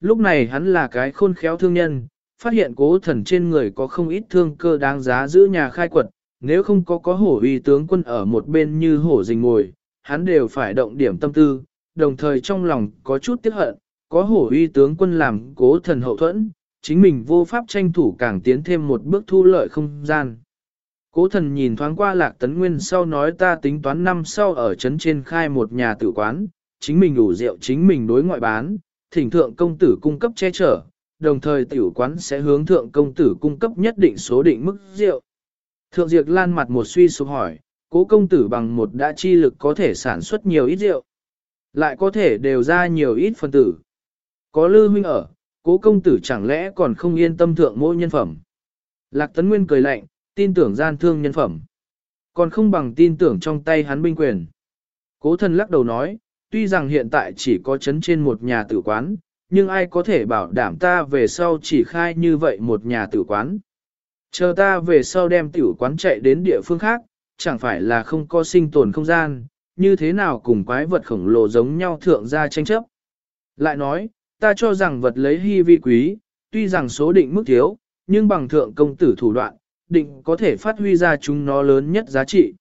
Lúc này hắn là cái khôn khéo thương nhân, phát hiện cố thần trên người có không ít thương cơ đáng giá giữ nhà khai quật, nếu không có có hổ uy tướng quân ở một bên như hổ rình ngồi, hắn đều phải động điểm tâm tư, đồng thời trong lòng có chút tiếc hận, có hổ uy tướng quân làm cố thần hậu thuẫn, chính mình vô pháp tranh thủ càng tiến thêm một bước thu lợi không gian. Cố thần nhìn thoáng qua lạc tấn nguyên sau nói ta tính toán năm sau ở trấn trên khai một nhà tử quán, chính mình đủ rượu chính mình đối ngoại bán, thỉnh thượng công tử cung cấp che chở, đồng thời tiểu quán sẽ hướng thượng công tử cung cấp nhất định số định mức rượu. Thượng Diệp Lan mặt một suy sụp hỏi, cố công tử bằng một đã chi lực có thể sản xuất nhiều ít rượu, lại có thể đều ra nhiều ít phân tử. Có lư huynh ở, cố công tử chẳng lẽ còn không yên tâm thượng mỗi nhân phẩm. Lạc Tấn Nguyên cười lạnh, tin tưởng gian thương nhân phẩm. Còn không bằng tin tưởng trong tay hắn binh quyền. Cố thần lắc đầu nói, tuy rằng hiện tại chỉ có chấn trên một nhà tử quán, nhưng ai có thể bảo đảm ta về sau chỉ khai như vậy một nhà tử quán. Chờ ta về sau đem tử quán chạy đến địa phương khác, chẳng phải là không có sinh tồn không gian, như thế nào cùng quái vật khổng lồ giống nhau thượng ra tranh chấp. Lại nói, ta cho rằng vật lấy hy vi quý, tuy rằng số định mức thiếu, nhưng bằng thượng công tử thủ đoạn, định có thể phát huy ra chúng nó lớn nhất giá trị.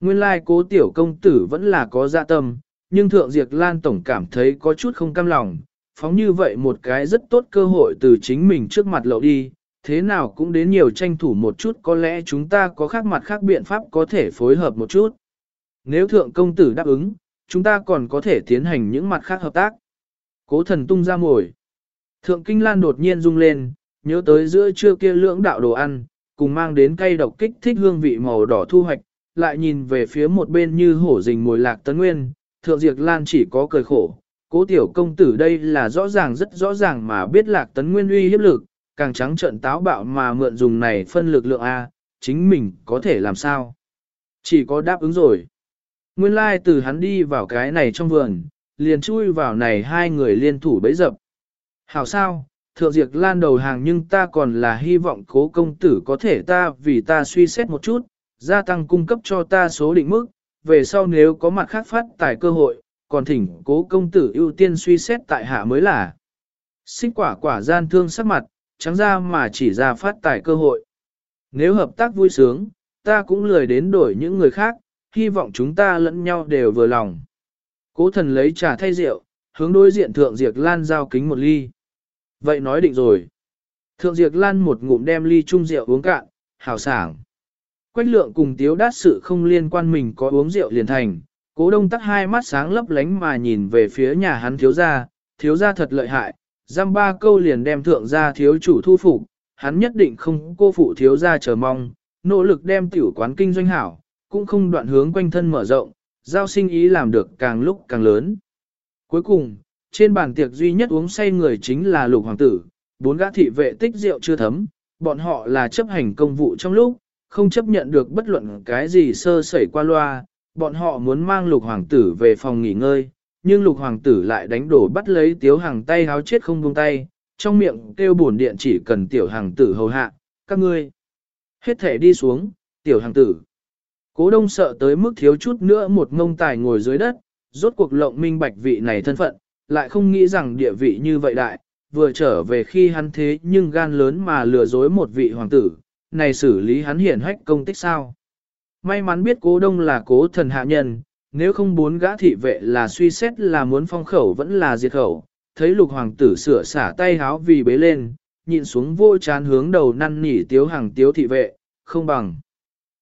Nguyên lai cố tiểu công tử vẫn là có dạ tâm, nhưng thượng diệt lan tổng cảm thấy có chút không cam lòng, phóng như vậy một cái rất tốt cơ hội từ chính mình trước mặt lậu đi, thế nào cũng đến nhiều tranh thủ một chút có lẽ chúng ta có khác mặt khác biện pháp có thể phối hợp một chút. Nếu thượng công tử đáp ứng, chúng ta còn có thể tiến hành những mặt khác hợp tác. Cố thần tung ra mồi. Thượng Kinh Lan đột nhiên rung lên, nhớ tới giữa trưa kia lưỡng đạo đồ ăn, cùng mang đến cây độc kích thích hương vị màu đỏ thu hoạch, lại nhìn về phía một bên như hổ rình mồi lạc tấn nguyên, thượng Diệp lan chỉ có cười khổ. Cố tiểu công tử đây là rõ ràng rất rõ ràng mà biết lạc tấn nguyên uy hiếp lực, càng trắng trợn táo bạo mà mượn dùng này phân lực lượng A, chính mình có thể làm sao? Chỉ có đáp ứng rồi. Nguyên lai like từ hắn đi vào cái này trong vườn, liền chui vào này hai người liên thủ bấy dập. Hảo sao, thượng diệt lan đầu hàng nhưng ta còn là hy vọng cố công tử có thể ta vì ta suy xét một chút, gia tăng cung cấp cho ta số định mức, về sau nếu có mặt khác phát tài cơ hội, còn thỉnh cố công tử ưu tiên suy xét tại hạ mới là. Xích quả quả gian thương sắc mặt, trắng ra mà chỉ ra phát tài cơ hội. Nếu hợp tác vui sướng, ta cũng lười đến đổi những người khác, hy vọng chúng ta lẫn nhau đều vừa lòng. Cố thần lấy trà thay rượu, hướng đối diện thượng diệt lan giao kính một ly. Vậy nói định rồi. Thượng diệt lan một ngụm đem ly chung rượu uống cạn, hào sảng. Quách lượng cùng tiếu đát sự không liên quan mình có uống rượu liền thành. Cố đông tắt hai mắt sáng lấp lánh mà nhìn về phía nhà hắn thiếu gia, thiếu gia thật lợi hại, giam ba câu liền đem thượng gia thiếu chủ thu phục, hắn nhất định không cô phụ thiếu gia chờ mong, nỗ lực đem tiểu quán kinh doanh hảo, cũng không đoạn hướng quanh thân mở rộng, giao sinh ý làm được càng lúc càng lớn. Cuối cùng, trên bàn tiệc duy nhất uống say người chính là lục hoàng tử, bốn gã thị vệ tích rượu chưa thấm, bọn họ là chấp hành công vụ trong lúc, không chấp nhận được bất luận cái gì sơ sẩy qua loa, bọn họ muốn mang lục hoàng tử về phòng nghỉ ngơi, nhưng lục hoàng tử lại đánh đổ bắt lấy tiếu hàng tay háo chết không buông tay, trong miệng kêu bổn điện chỉ cần tiểu hàng tử hầu hạ, các ngươi. Hết thể đi xuống, tiểu hàng tử. Cố đông sợ tới mức thiếu chút nữa một ngông tài ngồi dưới đất, rốt cuộc lộng minh bạch vị này thân phận, lại không nghĩ rằng địa vị như vậy đại, vừa trở về khi hắn thế nhưng gan lớn mà lừa dối một vị hoàng tử, này xử lý hắn hiển hách công tích sao. May mắn biết cố đông là cố thần hạ nhân, nếu không bốn gã thị vệ là suy xét là muốn phong khẩu vẫn là diệt khẩu, thấy lục hoàng tử sửa xả tay háo vì bế lên, nhìn xuống vô chán hướng đầu năn nỉ tiếu hàng tiếu thị vệ, không bằng.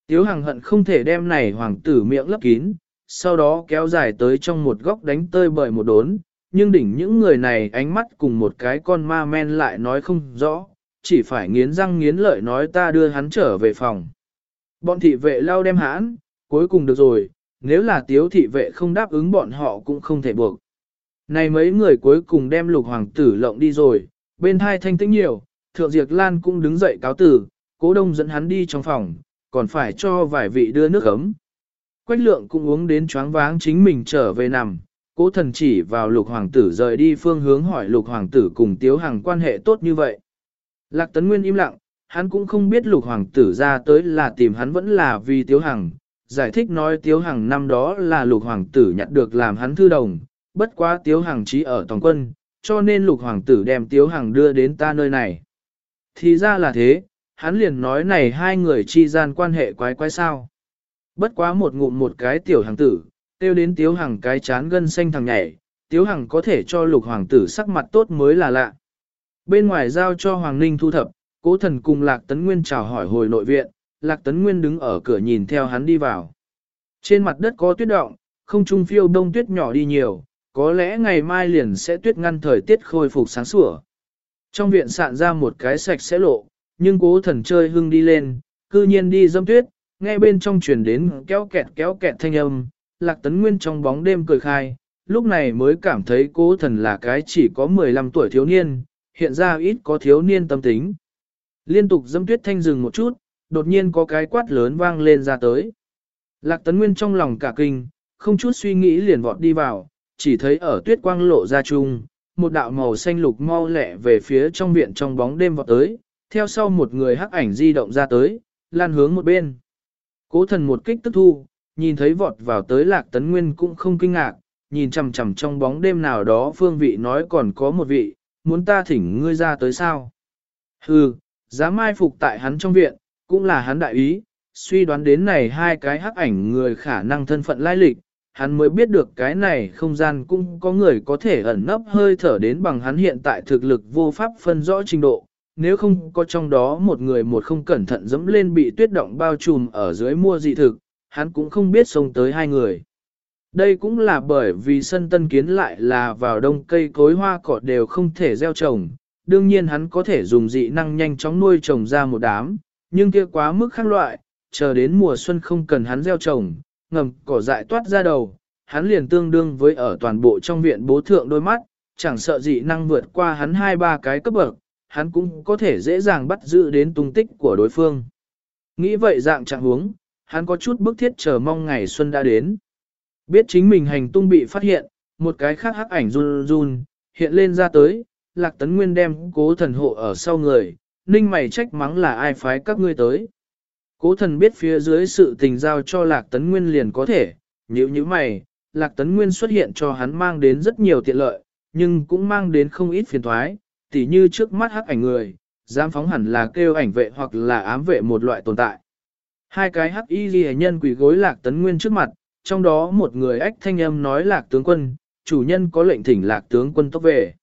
Tiếu hàng hận không thể đem này hoàng tử miệng lấp kín, sau đó kéo dài tới trong một góc đánh tơi bời một đốn, nhưng đỉnh những người này ánh mắt cùng một cái con ma men lại nói không rõ, chỉ phải nghiến răng nghiến lợi nói ta đưa hắn trở về phòng. Bọn thị vệ lao đem hãn, cuối cùng được rồi, nếu là tiếu thị vệ không đáp ứng bọn họ cũng không thể buộc. Này mấy người cuối cùng đem lục hoàng tử lộng đi rồi, bên hai thanh tĩnh nhiều, thượng diệt lan cũng đứng dậy cáo tử, cố đông dẫn hắn đi trong phòng, còn phải cho vài vị đưa nước ấm. Quách lượng cũng uống đến choáng váng chính mình trở về nằm, cố thần chỉ vào lục hoàng tử rời đi phương hướng hỏi lục hoàng tử cùng tiếu hàng quan hệ tốt như vậy. Lạc tấn nguyên im lặng, hắn cũng không biết lục hoàng tử ra tới là tìm hắn vẫn là vì tiếu Hằng. giải thích nói tiếu Hằng năm đó là lục hoàng tử nhặt được làm hắn thư đồng, bất quá tiếu Hằng trí ở toàn quân, cho nên lục hoàng tử đem tiếu hằng đưa đến ta nơi này. Thì ra là thế, hắn liền nói này hai người chi gian quan hệ quái quái sao. Bất quá một ngụm một cái tiểu hàng tử, tiêu đến tiếu hằng cái chán gân xanh thằng nhảy, tiếu hằng có thể cho lục hoàng tử sắc mặt tốt mới là lạ. Bên ngoài giao cho Hoàng Ninh thu thập, cố thần cùng Lạc Tấn Nguyên chào hỏi hồi nội viện, Lạc Tấn Nguyên đứng ở cửa nhìn theo hắn đi vào. Trên mặt đất có tuyết động, không trung phiêu đông tuyết nhỏ đi nhiều, có lẽ ngày mai liền sẽ tuyết ngăn thời tiết khôi phục sáng sủa. Trong viện sạn ra một cái sạch sẽ lộ, nhưng cố thần chơi hưng đi lên, cư nhiên đi dâm tuyết, nghe bên trong truyền đến kéo kẹt kéo kẹt thanh âm, lạc tấn nguyên trong bóng đêm cười khai, lúc này mới cảm thấy cố thần là cái chỉ có 15 tuổi thiếu niên, hiện ra ít có thiếu niên tâm tính. Liên tục dâm tuyết thanh dừng một chút, đột nhiên có cái quát lớn vang lên ra tới. Lạc tấn nguyên trong lòng cả kinh, không chút suy nghĩ liền vọt đi vào, chỉ thấy ở tuyết quang lộ ra chung, một đạo màu xanh lục mau lẹ về phía trong viện trong bóng đêm vọt tới, theo sau một người hắc ảnh di động ra tới, lan hướng một bên. Cố thần một kích tức thu, nhìn thấy vọt vào tới lạc tấn nguyên cũng không kinh ngạc, nhìn chằm chằm trong bóng đêm nào đó phương vị nói còn có một vị, muốn ta thỉnh ngươi ra tới sao. Hừ, dám mai phục tại hắn trong viện, cũng là hắn đại ý, suy đoán đến này hai cái hắc ảnh người khả năng thân phận lai lịch, hắn mới biết được cái này không gian cũng có người có thể ẩn nấp hơi thở đến bằng hắn hiện tại thực lực vô pháp phân rõ trình độ. Nếu không có trong đó một người một không cẩn thận dẫm lên bị tuyết động bao trùm ở dưới mua dị thực, hắn cũng không biết xông tới hai người. Đây cũng là bởi vì sân tân kiến lại là vào đông cây cối hoa cỏ đều không thể gieo trồng, đương nhiên hắn có thể dùng dị năng nhanh chóng nuôi trồng ra một đám, nhưng kia quá mức khác loại, chờ đến mùa xuân không cần hắn gieo trồng, ngầm cỏ dại toát ra đầu, hắn liền tương đương với ở toàn bộ trong viện bố thượng đôi mắt, chẳng sợ dị năng vượt qua hắn hai ba cái cấp bậc, hắn cũng có thể dễ dàng bắt giữ đến tung tích của đối phương. Nghĩ vậy dạng trạng huống, hắn có chút bức thiết chờ mong ngày xuân đã đến. Biết chính mình hành tung bị phát hiện, một cái khác hắc ảnh run run, hiện lên ra tới, lạc tấn nguyên đem cố thần hộ ở sau người, ninh mày trách mắng là ai phái các ngươi tới. Cố thần biết phía dưới sự tình giao cho lạc tấn nguyên liền có thể, nhữ như mày, lạc tấn nguyên xuất hiện cho hắn mang đến rất nhiều tiện lợi, nhưng cũng mang đến không ít phiền thoái, tỉ như trước mắt hắc ảnh người, dám phóng hẳn là kêu ảnh vệ hoặc là ám vệ một loại tồn tại. Hai cái hắc y ghi nhân quỷ gối lạc tấn nguyên trước mặt, trong đó một người ách thanh âm nói lạc tướng quân, chủ nhân có lệnh thỉnh lạc tướng quân tốc về.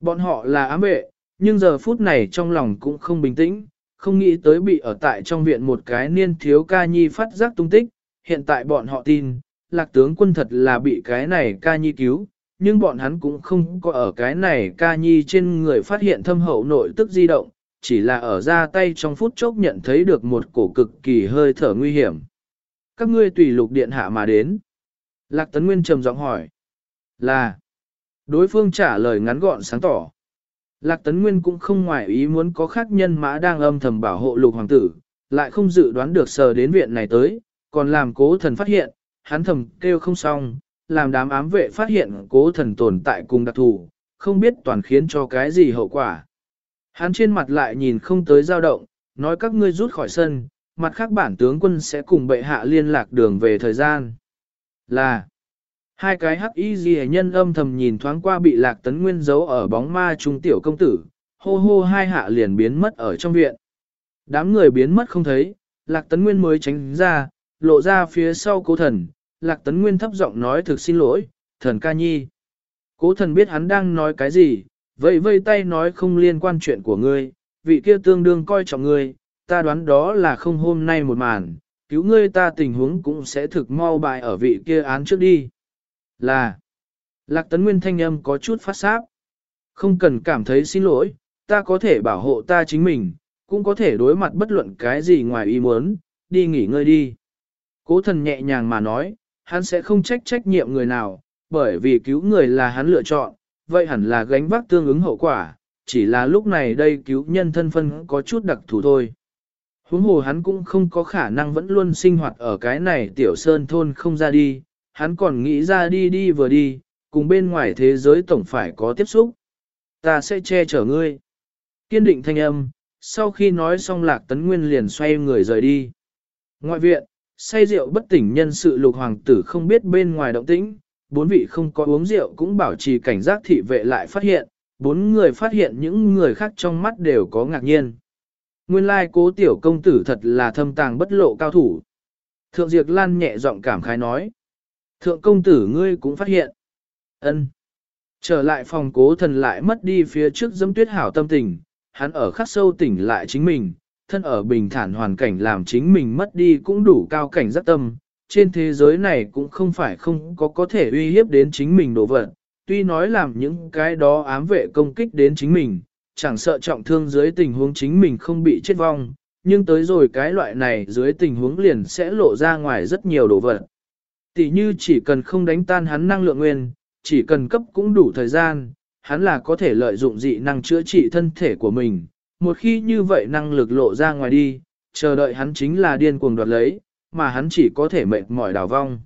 Bọn họ là ám vệ, nhưng giờ phút này trong lòng cũng không bình tĩnh, không nghĩ tới bị ở tại trong viện một cái niên thiếu ca nhi phát giác tung tích, hiện tại bọn họ tin, lạc tướng quân thật là bị cái này ca nhi cứu, nhưng bọn hắn cũng không có ở cái này ca nhi trên người phát hiện thâm hậu nội tức di động, chỉ là ở ra tay trong phút chốc nhận thấy được một cổ cực kỳ hơi thở nguy hiểm. Các ngươi tùy lục điện hạ mà đến. Lạc Tấn Nguyên trầm giọng hỏi. Là. Đối phương trả lời ngắn gọn sáng tỏ. Lạc Tấn Nguyên cũng không ngoài ý muốn có khác nhân mã đang âm thầm bảo hộ lục hoàng tử, lại không dự đoán được sờ đến viện này tới, còn làm cố thần phát hiện, hắn thầm kêu không xong, làm đám ám vệ phát hiện cố thần tồn tại cùng đặc thù, không biết toàn khiến cho cái gì hậu quả. Hắn trên mặt lại nhìn không tới dao động, nói các ngươi rút khỏi sân, mặt khác bản tướng quân sẽ cùng bệ hạ liên lạc đường về thời gian. Là, hai cái hắc y ghi nhân âm thầm nhìn thoáng qua bị lạc tấn nguyên giấu ở bóng ma trung tiểu công tử, hô hô hai hạ liền biến mất ở trong viện. Đám người biến mất không thấy, lạc tấn nguyên mới tránh ra, lộ ra phía sau cố thần, lạc tấn nguyên thấp giọng nói thực xin lỗi, thần ca nhi. Cố thần biết hắn đang nói cái gì, vậy vây tay nói không liên quan chuyện của ngươi, vị kia tương đương coi trọng ngươi, ta đoán đó là không hôm nay một màn, cứu ngươi ta tình huống cũng sẽ thực mau bại ở vị kia án trước đi. Là, lạc tấn nguyên thanh âm có chút phát sáp. Không cần cảm thấy xin lỗi, ta có thể bảo hộ ta chính mình, cũng có thể đối mặt bất luận cái gì ngoài ý muốn, đi nghỉ ngơi đi. Cố thần nhẹ nhàng mà nói, hắn sẽ không trách trách nhiệm người nào, bởi vì cứu người là hắn lựa chọn, vậy hẳn là gánh vác tương ứng hậu quả, chỉ là lúc này đây cứu nhân thân phân có chút đặc thù thôi. Huống hồ hắn cũng không có khả năng vẫn luôn sinh hoạt ở cái này tiểu sơn thôn không ra đi, hắn còn nghĩ ra đi đi vừa đi, cùng bên ngoài thế giới tổng phải có tiếp xúc. Ta sẽ che chở ngươi. Kiên định thanh âm, sau khi nói xong lạc tấn nguyên liền xoay người rời đi. Ngoại viện, say rượu bất tỉnh nhân sự lục hoàng tử không biết bên ngoài động tĩnh, bốn vị không có uống rượu cũng bảo trì cảnh giác thị vệ lại phát hiện, bốn người phát hiện những người khác trong mắt đều có ngạc nhiên. Nguyên lai cố tiểu công tử thật là thâm tàng bất lộ cao thủ. Thượng Diệp Lan nhẹ giọng cảm khái nói. Thượng công tử ngươi cũng phát hiện. ân Trở lại phòng cố thần lại mất đi phía trước dâm tuyết hảo tâm tình, hắn ở khắc sâu tỉnh lại chính mình, thân ở bình thản hoàn cảnh làm chính mình mất đi cũng đủ cao cảnh giác tâm. Trên thế giới này cũng không phải không có có thể uy hiếp đến chính mình đồ vật, tuy nói làm những cái đó ám vệ công kích đến chính mình, chẳng sợ trọng thương dưới tình huống chính mình không bị chết vong, nhưng tới rồi cái loại này dưới tình huống liền sẽ lộ ra ngoài rất nhiều đồ vật. Tỷ như chỉ cần không đánh tan hắn năng lượng nguyên, chỉ cần cấp cũng đủ thời gian, hắn là có thể lợi dụng dị năng chữa trị thân thể của mình. Một khi như vậy năng lực lộ ra ngoài đi, chờ đợi hắn chính là điên cuồng đoạt lấy, mà hắn chỉ có thể mệt mỏi đào vong.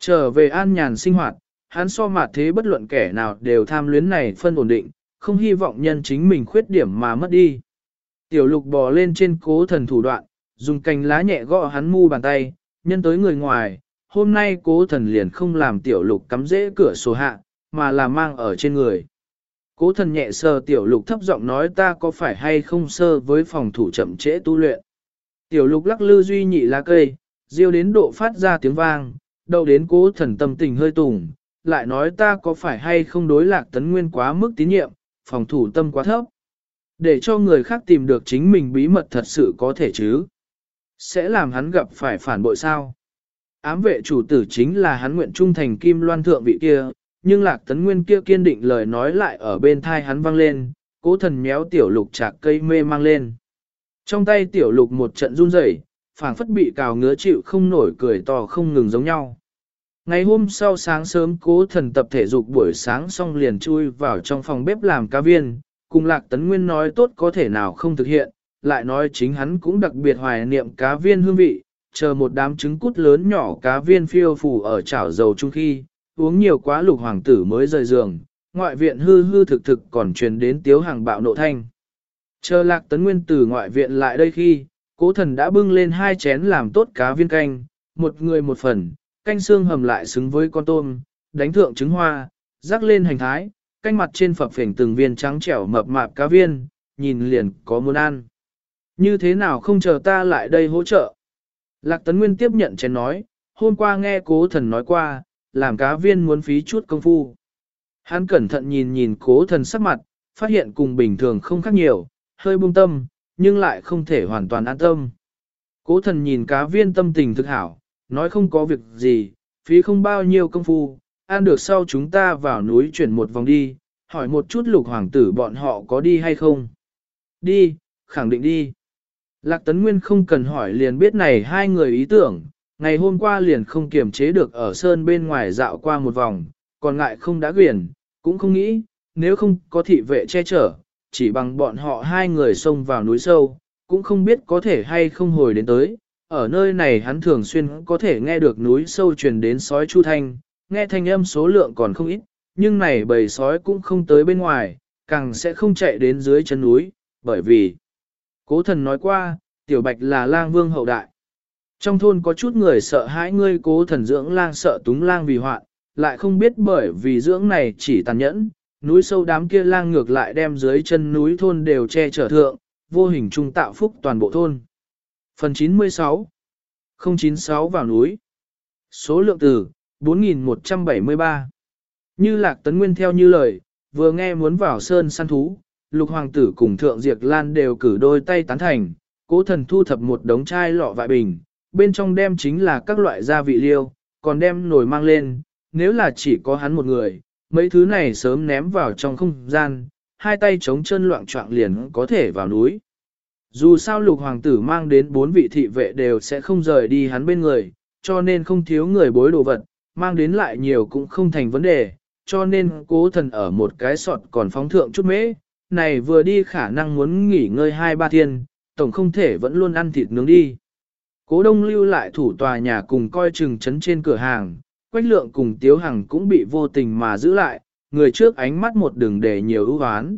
Trở về an nhàn sinh hoạt, hắn so mặt thế bất luận kẻ nào đều tham luyến này phân ổn định, không hy vọng nhân chính mình khuyết điểm mà mất đi. Tiểu lục bò lên trên cố thần thủ đoạn, dùng cành lá nhẹ gõ hắn mu bàn tay, nhân tới người ngoài, hôm nay cố thần liền không làm tiểu lục cắm dễ cửa sổ hạ, mà là mang ở trên người. Cố thần nhẹ sờ tiểu lục thấp giọng nói ta có phải hay không sơ với phòng thủ chậm trễ tu luyện. Tiểu lục lắc lư duy nhị lá cây, diêu đến độ phát ra tiếng vang, đầu đến cố thần tâm tình hơi tùng, lại nói ta có phải hay không đối lạc tấn nguyên quá mức tín nhiệm, phòng thủ tâm quá thấp. Để cho người khác tìm được chính mình bí mật thật sự có thể chứ. Sẽ làm hắn gặp phải phản bội sao. Ám vệ chủ tử chính là hắn nguyện trung thành kim loan thượng vị kia, nhưng lạc tấn nguyên kia kiên định lời nói lại ở bên thai hắn vang lên, cố thần méo tiểu lục chạc cây mê mang lên. Trong tay tiểu lục một trận run rẩy, phảng phất bị cào ngứa chịu không nổi cười to không ngừng giống nhau. Ngày hôm sau sáng sớm cố thần tập thể dục buổi sáng xong liền chui vào trong phòng bếp làm cá viên, cùng lạc tấn nguyên nói tốt có thể nào không thực hiện, lại nói chính hắn cũng đặc biệt hoài niệm cá viên hương vị, chờ một đám trứng cút lớn nhỏ cá viên phiêu phù ở chảo dầu chung khi, uống nhiều quá lục hoàng tử mới rời giường, ngoại viện hư hư thực thực còn truyền đến tiếu hàng bạo nộ thanh. Chờ lạc tấn nguyên từ ngoại viện lại đây khi, cố thần đã bưng lên hai chén làm tốt cá viên canh, một người một phần, canh xương hầm lại xứng với con tôm, đánh thượng trứng hoa, rắc lên hành thái, canh mặt trên phập phỉnh từng viên trắng trẻo mập mạp cá viên, nhìn liền có muốn ăn. Như thế nào không chờ ta lại đây hỗ trợ? Lạc Tấn Nguyên tiếp nhận chén nói, hôm qua nghe cố thần nói qua, làm cá viên muốn phí chút công phu. Hắn cẩn thận nhìn nhìn cố thần sắc mặt, phát hiện cùng bình thường không khác nhiều, hơi buông tâm, nhưng lại không thể hoàn toàn an tâm. Cố thần nhìn cá viên tâm tình thực hảo, nói không có việc gì, phí không bao nhiêu công phu, ăn được sau chúng ta vào núi chuyển một vòng đi, hỏi một chút lục hoàng tử bọn họ có đi hay không. Đi, khẳng định đi. Lạc Tấn Nguyên không cần hỏi liền biết này hai người ý tưởng, ngày hôm qua liền không kiềm chế được ở sơn bên ngoài dạo qua một vòng, còn ngại không đã quyển, cũng không nghĩ, nếu không có thị vệ che chở, chỉ bằng bọn họ hai người xông vào núi sâu, cũng không biết có thể hay không hồi đến tới. Ở nơi này hắn thường xuyên có thể nghe được núi sâu truyền đến sói chu thanh, nghe thanh âm số lượng còn không ít, nhưng này bầy sói cũng không tới bên ngoài, càng sẽ không chạy đến dưới chân núi, bởi vì Cố thần nói qua, tiểu bạch là lang vương hậu đại. Trong thôn có chút người sợ hãi ngươi cố thần dưỡng lang sợ túng lang vì hoạn, lại không biết bởi vì dưỡng này chỉ tàn nhẫn, núi sâu đám kia lang ngược lại đem dưới chân núi thôn đều che chở thượng, vô hình trung tạo phúc toàn bộ thôn. Phần 96 096 vào núi. Số lượng từ 4173 Như lạc tấn nguyên theo như lời, vừa nghe muốn vào sơn săn thú, lục hoàng tử cùng thượng diệt lan đều cử đôi tay tán thành, cố thần thu thập một đống chai lọ vại bình, bên trong đem chính là các loại gia vị liêu, còn đem nồi mang lên, nếu là chỉ có hắn một người, mấy thứ này sớm ném vào trong không gian, hai tay chống chân loạn trọng liền có thể vào núi. Dù sao lục hoàng tử mang đến bốn vị thị vệ đều sẽ không rời đi hắn bên người, cho nên không thiếu người bối đồ vật, mang đến lại nhiều cũng không thành vấn đề, cho nên cố thần ở một cái sọt còn phóng thượng chút mễ, này vừa đi khả năng muốn nghỉ ngơi hai ba thiên, tổng không thể vẫn luôn ăn thịt nướng đi. Cố đông lưu lại thủ tòa nhà cùng coi chừng chấn trên cửa hàng, quách lượng cùng tiếu hằng cũng bị vô tình mà giữ lại, người trước ánh mắt một đường để nhiều ưu hoán.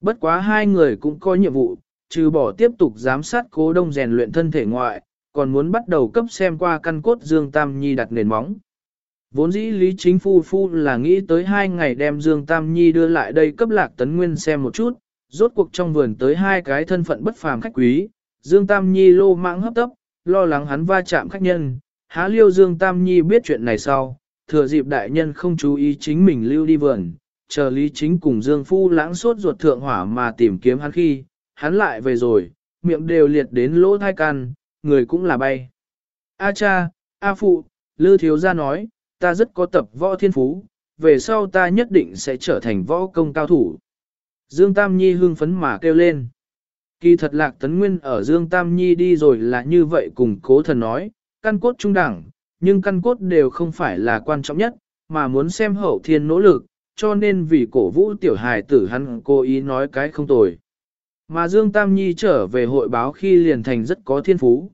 Bất quá hai người cũng có nhiệm vụ, trừ bỏ tiếp tục giám sát cố đông rèn luyện thân thể ngoại, còn muốn bắt đầu cấp xem qua căn cốt Dương Tam Nhi đặt nền móng. Vốn dĩ Lý Chính Phu Phu là nghĩ tới hai ngày đem Dương Tam Nhi đưa lại đây cấp lạc tấn nguyên xem một chút, rốt cuộc trong vườn tới hai cái thân phận bất phàm khách quý, Dương Tam Nhi lô mạng hấp tấp, lo lắng hắn va chạm khách nhân, há liêu Dương Tam Nhi biết chuyện này sau, thừa dịp đại nhân không chú ý chính mình lưu đi vườn, chờ Lý Chính cùng Dương Phu lãng sốt ruột thượng hỏa mà tìm kiếm hắn khi, hắn lại về rồi, miệng đều liệt đến lỗ thai can, người cũng là bay. A cha, A phụ, Lư Thiếu Gia nói, ta rất có tập võ thiên phú, về sau ta nhất định sẽ trở thành võ công cao thủ. Dương Tam Nhi hưng phấn mà kêu lên. Kỳ thật lạc tấn nguyên ở Dương Tam Nhi đi rồi là như vậy cùng cố thần nói, căn cốt trung đẳng, nhưng căn cốt đều không phải là quan trọng nhất, mà muốn xem hậu thiên nỗ lực, cho nên vì cổ vũ tiểu hài tử hắn cố ý nói cái không tồi. Mà Dương Tam Nhi trở về hội báo khi liền thành rất có thiên phú.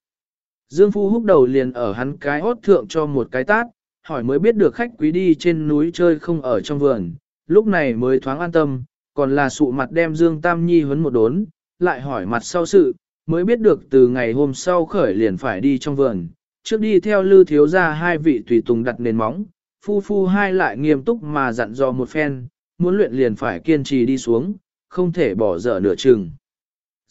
Dương Phu húc đầu liền ở hắn cái hốt thượng cho một cái tát, hỏi mới biết được khách quý đi trên núi chơi không ở trong vườn, lúc này mới thoáng an tâm, còn là sụ mặt đem Dương Tam Nhi huấn một đốn, lại hỏi mặt sau sự, mới biết được từ ngày hôm sau khởi liền phải đi trong vườn, trước đi theo lư thiếu ra hai vị tùy tùng đặt nền móng, phu phu hai lại nghiêm túc mà dặn dò một phen, muốn luyện liền phải kiên trì đi xuống, không thể bỏ dở nửa chừng.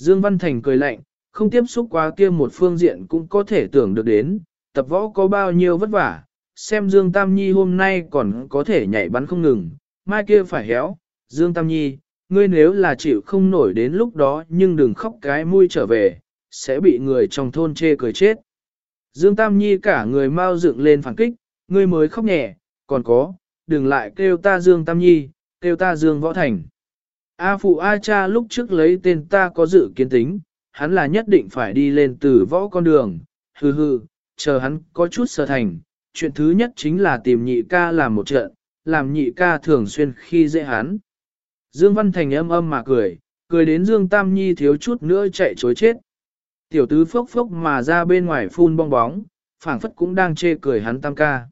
Dương Văn Thành cười lạnh, không tiếp xúc quá kia một phương diện cũng có thể tưởng được đến, tập võ có bao nhiêu vất vả, xem Dương Tam Nhi hôm nay còn có thể nhảy bắn không ngừng, mai kia phải héo, Dương Tam Nhi, ngươi nếu là chịu không nổi đến lúc đó nhưng đừng khóc cái mũi trở về, sẽ bị người trong thôn chê cười chết. Dương Tam Nhi cả người mau dựng lên phản kích, ngươi mới khóc nhẹ, còn có, đừng lại kêu ta Dương Tam Nhi, kêu ta Dương Võ Thành. A phụ A cha lúc trước lấy tên ta có dự kiến tính, hắn là nhất định phải đi lên từ võ con đường, hừ hừ, chờ hắn có chút sở thành. Chuyện thứ nhất chính là tìm nhị ca làm một trận, làm nhị ca thường xuyên khi dễ hắn. Dương Văn Thành âm âm mà cười, cười đến Dương Tam Nhi thiếu chút nữa chạy chối chết. Tiểu tứ phốc phốc mà ra bên ngoài phun bong bóng, phảng phất cũng đang chê cười hắn tam ca.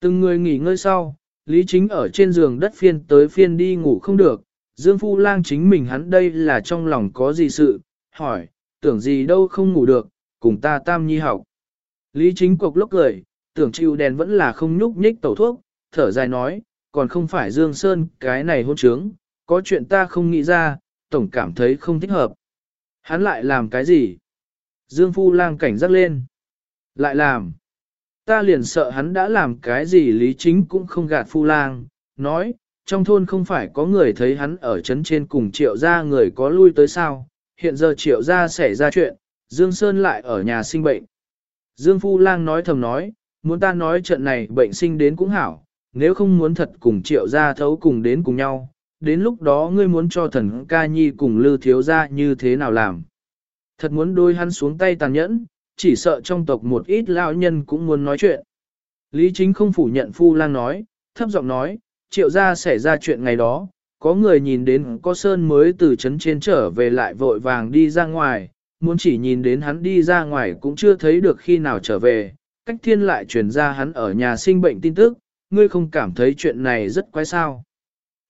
Từng người nghỉ ngơi sau, Lý Chính ở trên giường đất phiên tới phiên đi ngủ không được, Dương Phu Lang chính mình hắn đây là trong lòng có gì sự, hỏi, tưởng gì đâu không ngủ được, cùng ta tam nhi học. Lý Chính cục lốc cười, tưởng chịu đèn vẫn là không nhúc nhích tẩu thuốc, thở dài nói, còn không phải Dương Sơn cái này hôn trướng, có chuyện ta không nghĩ ra, tổng cảm thấy không thích hợp. Hắn lại làm cái gì? Dương Phu Lang cảnh giác lên. Lại làm. Ta liền sợ hắn đã làm cái gì lý chính cũng không gạt Phu Lang, nói, trong thôn không phải có người thấy hắn ở trấn trên cùng triệu gia người có lui tới sao, hiện giờ triệu gia xảy ra chuyện, Dương Sơn lại ở nhà sinh bệnh. Dương Phu Lang nói thầm nói, muốn ta nói trận này bệnh sinh đến cũng hảo, nếu không muốn thật cùng triệu gia thấu cùng đến cùng nhau, đến lúc đó ngươi muốn cho thần ca nhi cùng lư thiếu gia như thế nào làm. Thật muốn đôi hắn xuống tay tàn nhẫn, chỉ sợ trong tộc một ít lão nhân cũng muốn nói chuyện. Lý chính không phủ nhận phu lang nói, thấp giọng nói, triệu gia xảy ra chuyện ngày đó, có người nhìn đến có sơn mới từ trấn trên trở về lại vội vàng đi ra ngoài, muốn chỉ nhìn đến hắn đi ra ngoài cũng chưa thấy được khi nào trở về, cách thiên lại truyền ra hắn ở nhà sinh bệnh tin tức, ngươi không cảm thấy chuyện này rất quái sao.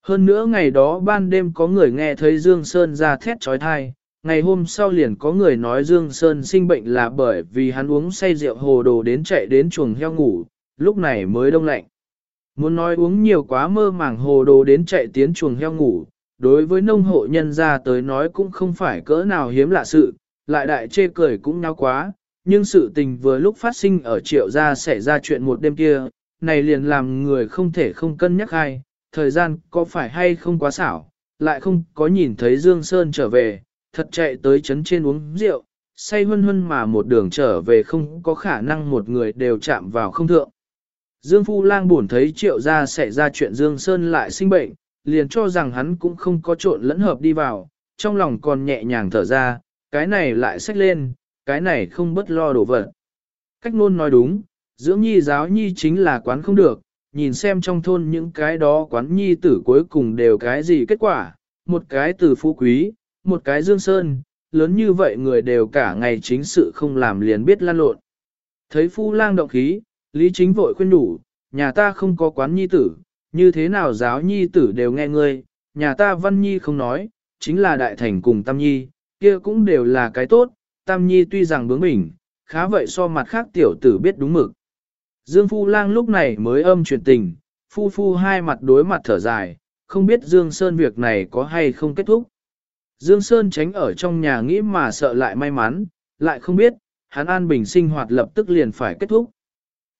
Hơn nữa ngày đó ban đêm có người nghe thấy Dương Sơn ra thét trói thai, ngày hôm sau liền có người nói Dương Sơn sinh bệnh là bởi vì hắn uống say rượu hồ đồ đến chạy đến chuồng heo ngủ, lúc này mới đông lạnh. Muốn nói uống nhiều quá mơ màng hồ đồ đến chạy tiến chuồng heo ngủ, đối với nông hộ nhân ra tới nói cũng không phải cỡ nào hiếm lạ sự, lại đại chê cười cũng nao quá, nhưng sự tình vừa lúc phát sinh ở triệu gia xảy ra chuyện một đêm kia, này liền làm người không thể không cân nhắc ai, thời gian có phải hay không quá xảo, lại không có nhìn thấy Dương Sơn trở về, thật chạy tới chấn trên uống rượu, say huân huân mà một đường trở về không có khả năng một người đều chạm vào không thượng. Dương Phu Lang buồn thấy triệu gia xảy ra chuyện Dương Sơn lại sinh bệnh, liền cho rằng hắn cũng không có trộn lẫn hợp đi vào, trong lòng còn nhẹ nhàng thở ra, cái này lại xách lên, cái này không bất lo đổ vật. Cách nôn nói đúng, dưỡng nhi giáo nhi chính là quán không được, nhìn xem trong thôn những cái đó quán nhi tử cuối cùng đều cái gì kết quả, một cái từ phú quý, một cái dương sơn, lớn như vậy người đều cả ngày chính sự không làm liền biết lan lộn. Thấy phu lang động khí, Lý Chính vội khuyên đủ, nhà ta không có quán nhi tử, như thế nào giáo nhi tử đều nghe ngươi, nhà ta văn nhi không nói, chính là đại thành cùng tam nhi, kia cũng đều là cái tốt, tam nhi tuy rằng bướng bỉnh, khá vậy so mặt khác tiểu tử biết đúng mực. Dương Phu Lang lúc này mới âm truyền tình, Phu Phu hai mặt đối mặt thở dài, không biết Dương Sơn việc này có hay không kết thúc. Dương Sơn tránh ở trong nhà nghĩ mà sợ lại may mắn, lại không biết, hắn an bình sinh hoạt lập tức liền phải kết thúc.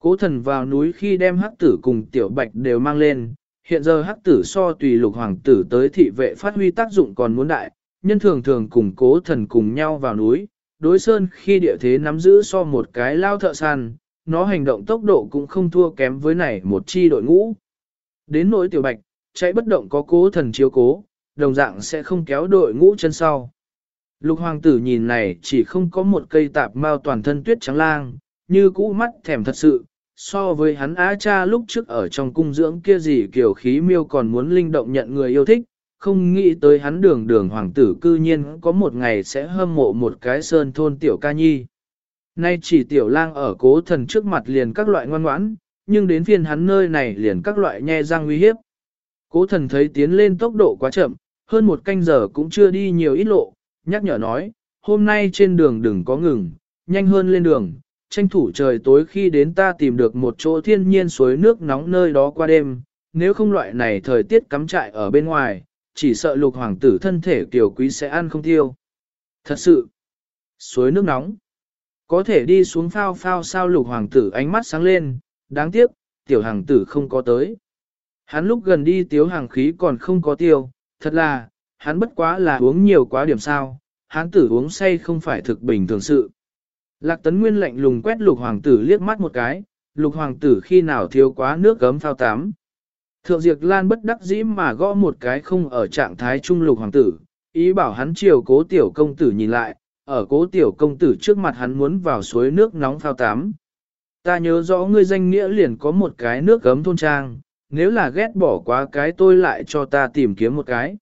Cố thần vào núi khi đem hắc tử cùng tiểu bạch đều mang lên, hiện giờ hắc tử so tùy lục hoàng tử tới thị vệ phát huy tác dụng còn muốn đại, nhân thường thường cùng cố thần cùng nhau vào núi, đối sơn khi địa thế nắm giữ so một cái lao thợ săn, nó hành động tốc độ cũng không thua kém với này một chi đội ngũ. Đến nỗi tiểu bạch, chạy bất động có cố thần chiếu cố, đồng dạng sẽ không kéo đội ngũ chân sau. Lục hoàng tử nhìn này chỉ không có một cây tạp mao toàn thân tuyết trắng lang, như cũ mắt thèm thật sự, so với hắn á cha lúc trước ở trong cung dưỡng kia gì kiểu khí miêu còn muốn linh động nhận người yêu thích, không nghĩ tới hắn đường đường hoàng tử cư nhiên có một ngày sẽ hâm mộ một cái sơn thôn tiểu ca nhi. Nay chỉ tiểu lang ở cố thần trước mặt liền các loại ngoan ngoãn, nhưng đến phiên hắn nơi này liền các loại nhe răng uy hiếp. Cố thần thấy tiến lên tốc độ quá chậm, hơn một canh giờ cũng chưa đi nhiều ít lộ, nhắc nhở nói, hôm nay trên đường đừng có ngừng, nhanh hơn lên đường, tranh thủ trời tối khi đến ta tìm được một chỗ thiên nhiên suối nước nóng nơi đó qua đêm, nếu không loại này thời tiết cắm trại ở bên ngoài, chỉ sợ lục hoàng tử thân thể tiểu quý sẽ ăn không tiêu. Thật sự, suối nước nóng, có thể đi xuống phao phao sao lục hoàng tử ánh mắt sáng lên, đáng tiếc, tiểu hoàng tử không có tới. Hắn lúc gần đi tiếu hàng khí còn không có tiêu, thật là, hắn bất quá là uống nhiều quá điểm sao, hắn tử uống say không phải thực bình thường sự. Lạc tấn nguyên lạnh lùng quét lục hoàng tử liếc mắt một cái, lục hoàng tử khi nào thiếu quá nước gấm phao tắm. Thượng Diệp Lan bất đắc dĩ mà gõ một cái không ở trạng thái trung lục hoàng tử, ý bảo hắn chiều cố tiểu công tử nhìn lại, ở cố tiểu công tử trước mặt hắn muốn vào suối nước nóng phao tắm. Ta nhớ rõ ngươi danh nghĩa liền có một cái nước gấm thôn trang, nếu là ghét bỏ quá cái tôi lại cho ta tìm kiếm một cái.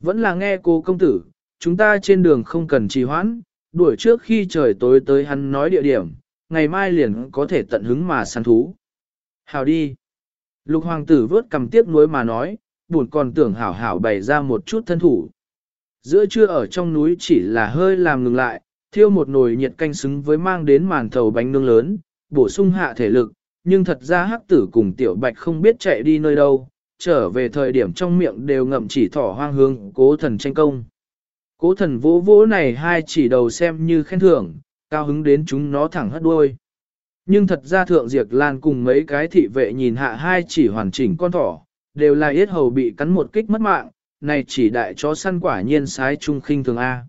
Vẫn là nghe cô công tử, chúng ta trên đường không cần trì hoãn, đuổi trước khi trời tối tới hắn nói địa điểm, ngày mai liền có thể tận hứng mà săn thú. Hào đi. Lục hoàng tử vớt cầm tiếc nuối mà nói, buồn còn tưởng hảo hảo bày ra một chút thân thủ. Giữa trưa ở trong núi chỉ là hơi làm ngừng lại, thiêu một nồi nhiệt canh xứng với mang đến màn thầu bánh nướng lớn, bổ sung hạ thể lực, nhưng thật ra hắc tử cùng tiểu bạch không biết chạy đi nơi đâu, trở về thời điểm trong miệng đều ngậm chỉ thỏ hoang hương cố thần tranh công. Cố thần vỗ vỗ này hai chỉ đầu xem như khen thưởng, cao hứng đến chúng nó thẳng hất đuôi. Nhưng thật ra thượng diệt lan cùng mấy cái thị vệ nhìn hạ hai chỉ hoàn chỉnh con thỏ, đều là yết hầu bị cắn một kích mất mạng, này chỉ đại chó săn quả nhiên sái trung khinh thường A.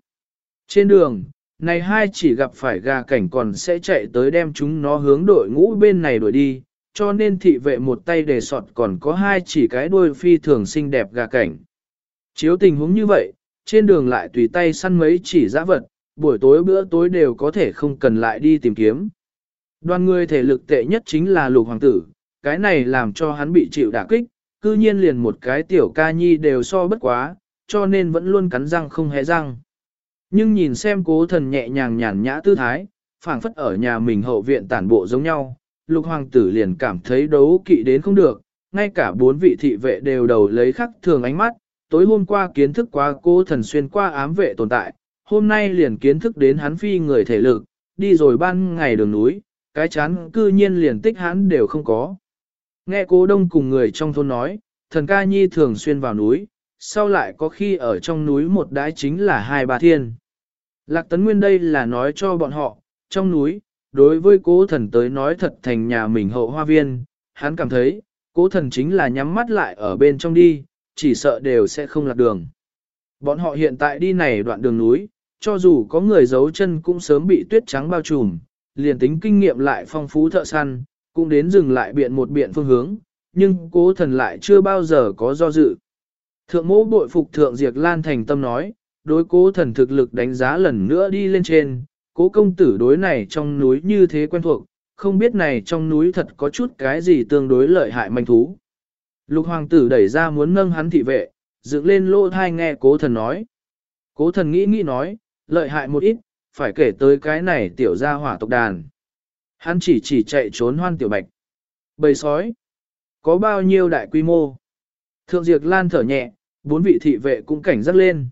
Trên đường, này hai chỉ gặp phải gà cảnh còn sẽ chạy tới đem chúng nó hướng đội ngũ bên này đuổi đi, cho nên thị vệ một tay đề sọt còn có hai chỉ cái đuôi phi thường xinh đẹp gà cảnh. Chiếu tình huống như vậy, trên đường lại tùy tay săn mấy chỉ giã vật, buổi tối bữa tối đều có thể không cần lại đi tìm kiếm. Đoàn người thể lực tệ nhất chính là lục hoàng tử, cái này làm cho hắn bị chịu đả kích, cư nhiên liền một cái tiểu ca nhi đều so bất quá, cho nên vẫn luôn cắn răng không hé răng. Nhưng nhìn xem cố thần nhẹ nhàng nhàn nhã tư thái, phảng phất ở nhà mình hậu viện tản bộ giống nhau, lục hoàng tử liền cảm thấy đấu kỵ đến không được, ngay cả bốn vị thị vệ đều đầu lấy khắc thường ánh mắt, tối hôm qua kiến thức qua cố thần xuyên qua ám vệ tồn tại, hôm nay liền kiến thức đến hắn phi người thể lực, đi rồi ban ngày đường núi, cái chán cư nhiên liền tích hắn đều không có. Nghe cố đông cùng người trong thôn nói, thần ca nhi thường xuyên vào núi, sau lại có khi ở trong núi một đái chính là hai bà thiên. Lạc tấn nguyên đây là nói cho bọn họ, trong núi, đối với cố thần tới nói thật thành nhà mình hậu hoa viên, hắn cảm thấy, cố thần chính là nhắm mắt lại ở bên trong đi, chỉ sợ đều sẽ không lạc đường. Bọn họ hiện tại đi này đoạn đường núi, cho dù có người giấu chân cũng sớm bị tuyết trắng bao trùm, liền tính kinh nghiệm lại phong phú thợ săn, cũng đến dừng lại biện một biện phương hướng, nhưng cố thần lại chưa bao giờ có do dự. Thượng mẫu bội phục thượng diệt lan thành tâm nói, đối cố thần thực lực đánh giá lần nữa đi lên trên, cố công tử đối này trong núi như thế quen thuộc, không biết này trong núi thật có chút cái gì tương đối lợi hại manh thú. Lục hoàng tử đẩy ra muốn nâng hắn thị vệ, dựng lên lỗ thai nghe cố thần nói. Cố thần nghĩ nghĩ nói, lợi hại một ít, phải kể tới cái này tiểu gia hỏa tộc đàn. Hắn chỉ chỉ chạy trốn hoan tiểu bạch. Bầy sói. Có bao nhiêu đại quy mô? Thượng diệt Lan thở nhẹ, bốn vị thị vệ cũng cảnh giác lên.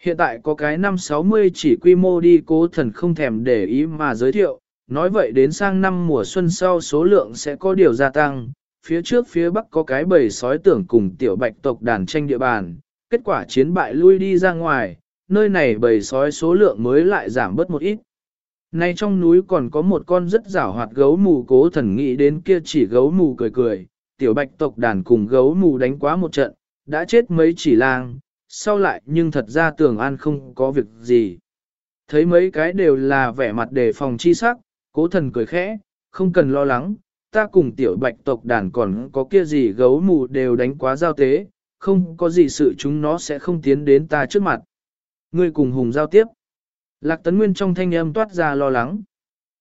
Hiện tại có cái năm 60 chỉ quy mô đi cố thần không thèm để ý mà giới thiệu, nói vậy đến sang năm mùa xuân sau số lượng sẽ có điều gia tăng, phía trước phía bắc có cái bầy sói tưởng cùng tiểu bạch tộc đàn tranh địa bàn, kết quả chiến bại lui đi ra ngoài, nơi này bầy sói số lượng mới lại giảm bớt một ít. Nay trong núi còn có một con rất rảo hoạt gấu mù cố thần nghĩ đến kia chỉ gấu mù cười cười, tiểu bạch tộc đàn cùng gấu mù đánh quá một trận, đã chết mấy chỉ lang, sau lại nhưng thật ra tưởng an không có việc gì. Thấy mấy cái đều là vẻ mặt đề phòng chi sắc, cố thần cười khẽ, không cần lo lắng, ta cùng tiểu bạch tộc đàn còn có kia gì gấu mù đều đánh quá giao tế, không có gì sự chúng nó sẽ không tiến đến ta trước mặt. Ngươi cùng hùng giao tiếp. Lạc tấn nguyên trong thanh âm toát ra lo lắng.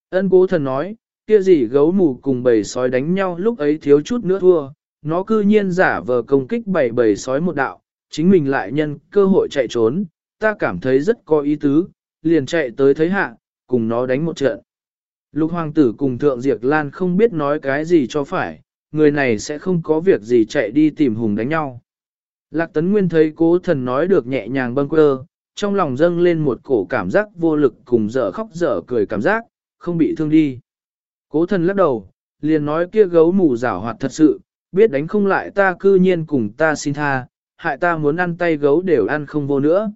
Ân cố thần nói, kia gì gấu mù cùng bầy sói đánh nhau lúc ấy thiếu chút nữa thua, nó cư nhiên giả vờ công kích bảy bầy sói một đạo, chính mình lại nhân cơ hội chạy trốn, ta cảm thấy rất có ý tứ, liền chạy tới thấy hạ, cùng nó đánh một trận. Lục hoàng tử cùng thượng diệt lan không biết nói cái gì cho phải, người này sẽ không có việc gì chạy đi tìm hùng đánh nhau. Lạc tấn nguyên thấy cố thần nói được nhẹ nhàng bâng quơ, trong lòng dâng lên một cổ cảm giác vô lực cùng dở khóc dở cười cảm giác, không bị thương đi. Cố thần lắc đầu, liền nói kia gấu mù rảo hoạt thật sự, biết đánh không lại ta cư nhiên cùng ta xin tha, hại ta muốn ăn tay gấu đều ăn không vô nữa.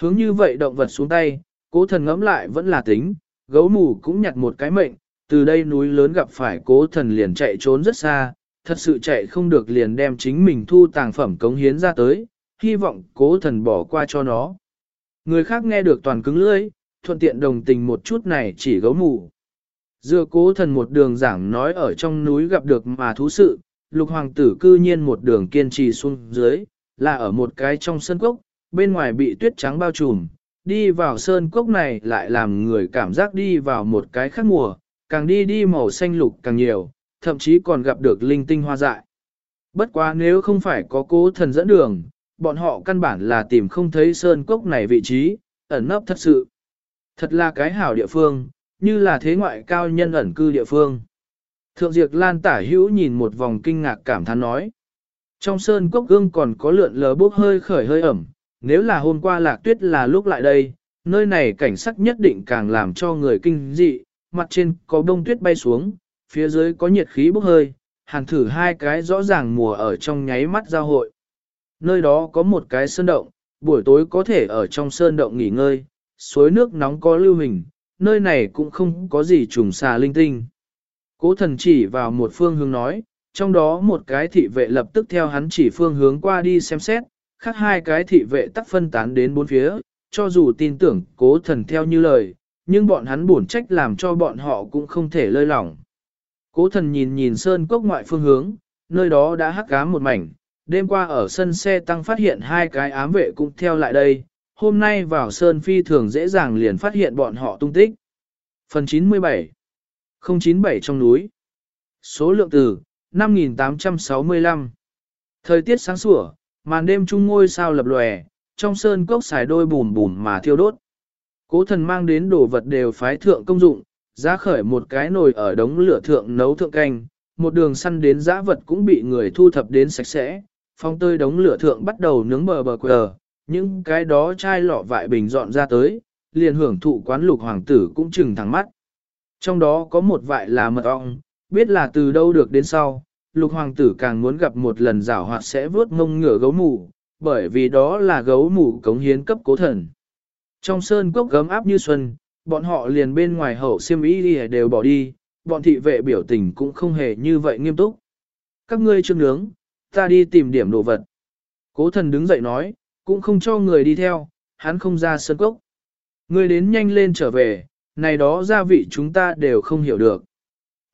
Hướng như vậy động vật xuống tay, cố thần ngẫm lại vẫn là tính, gấu mù cũng nhặt một cái mệnh, từ đây núi lớn gặp phải cố thần liền chạy trốn rất xa, thật sự chạy không được liền đem chính mình thu tàng phẩm cống hiến ra tới, hy vọng cố thần bỏ qua cho nó. Người khác nghe được toàn cứng lưỡi, thuận tiện đồng tình một chút này chỉ gấu mù. Dựa cố thần một đường giảng nói ở trong núi gặp được mà thú sự, lục hoàng tử cư nhiên một đường kiên trì xuống dưới, là ở một cái trong sân cốc, bên ngoài bị tuyết trắng bao trùm, đi vào sơn cốc này lại làm người cảm giác đi vào một cái khác mùa, càng đi đi màu xanh lục càng nhiều, thậm chí còn gặp được linh tinh hoa dại. Bất quá nếu không phải có cố thần dẫn đường, bọn họ căn bản là tìm không thấy sơn cốc này vị trí, ẩn nấp thật sự. Thật là cái hảo địa phương, như là thế ngoại cao nhân ẩn cư địa phương. Thượng Diệp Lan tả hữu nhìn một vòng kinh ngạc cảm thán nói. Trong sơn cốc gương còn có lượn lờ bốc hơi khởi hơi ẩm, nếu là hôm qua lạc tuyết là lúc lại đây, nơi này cảnh sắc nhất định càng làm cho người kinh dị, mặt trên có đông tuyết bay xuống, phía dưới có nhiệt khí bốc hơi, hàn thử hai cái rõ ràng mùa ở trong nháy mắt giao hội. Nơi đó có một cái sơn động, buổi tối có thể ở trong sơn động nghỉ ngơi, suối nước nóng có lưu hình, nơi này cũng không có gì trùng xà linh tinh. Cố thần chỉ vào một phương hướng nói, trong đó một cái thị vệ lập tức theo hắn chỉ phương hướng qua đi xem xét, khác hai cái thị vệ tắc phân tán đến bốn phía, cho dù tin tưởng cố thần theo như lời, nhưng bọn hắn buồn trách làm cho bọn họ cũng không thể lơi lỏng. Cố thần nhìn nhìn sơn cốc ngoại phương hướng, nơi đó đã hắc ám một mảnh, đêm qua ở sân xe tăng phát hiện hai cái ám vệ cũng theo lại đây, hôm nay vào sơn phi thường dễ dàng liền phát hiện bọn họ tung tích. Phần 97 097 trong núi Số lượng từ 5865 Thời tiết sáng sủa, màn đêm trung ngôi sao lập lòe, trong sơn cốc xài đôi bùn bùn mà thiêu đốt. Cố thần mang đến đồ vật đều phái thượng công dụng, giá khởi một cái nồi ở đống lửa thượng nấu thượng canh, một đường săn đến giã vật cũng bị người thu thập đến sạch sẽ, phong tơi đống lửa thượng bắt đầu nướng bờ bờ quờ, những cái đó chai lọ vại bình dọn ra tới, liền hưởng thụ quán lục hoàng tử cũng chừng thẳng mắt. Trong đó có một vại là mật ong, biết là từ đâu được đến sau, lục hoàng tử càng muốn gặp một lần rảo hoạt sẽ vớt ngông ngửa gấu mù, bởi vì đó là gấu mù cống hiến cấp cố thần. Trong sơn cốc gấm áp như xuân, bọn họ liền bên ngoài hậu siêm ý đều bỏ đi, bọn thị vệ biểu tình cũng không hề như vậy nghiêm túc. Các ngươi chưa nướng, ta đi tìm điểm đồ vật. Cố thần đứng dậy nói, cũng không cho người đi theo, hắn không ra sơn cốc. Ngươi đến nhanh lên trở về, này đó gia vị chúng ta đều không hiểu được.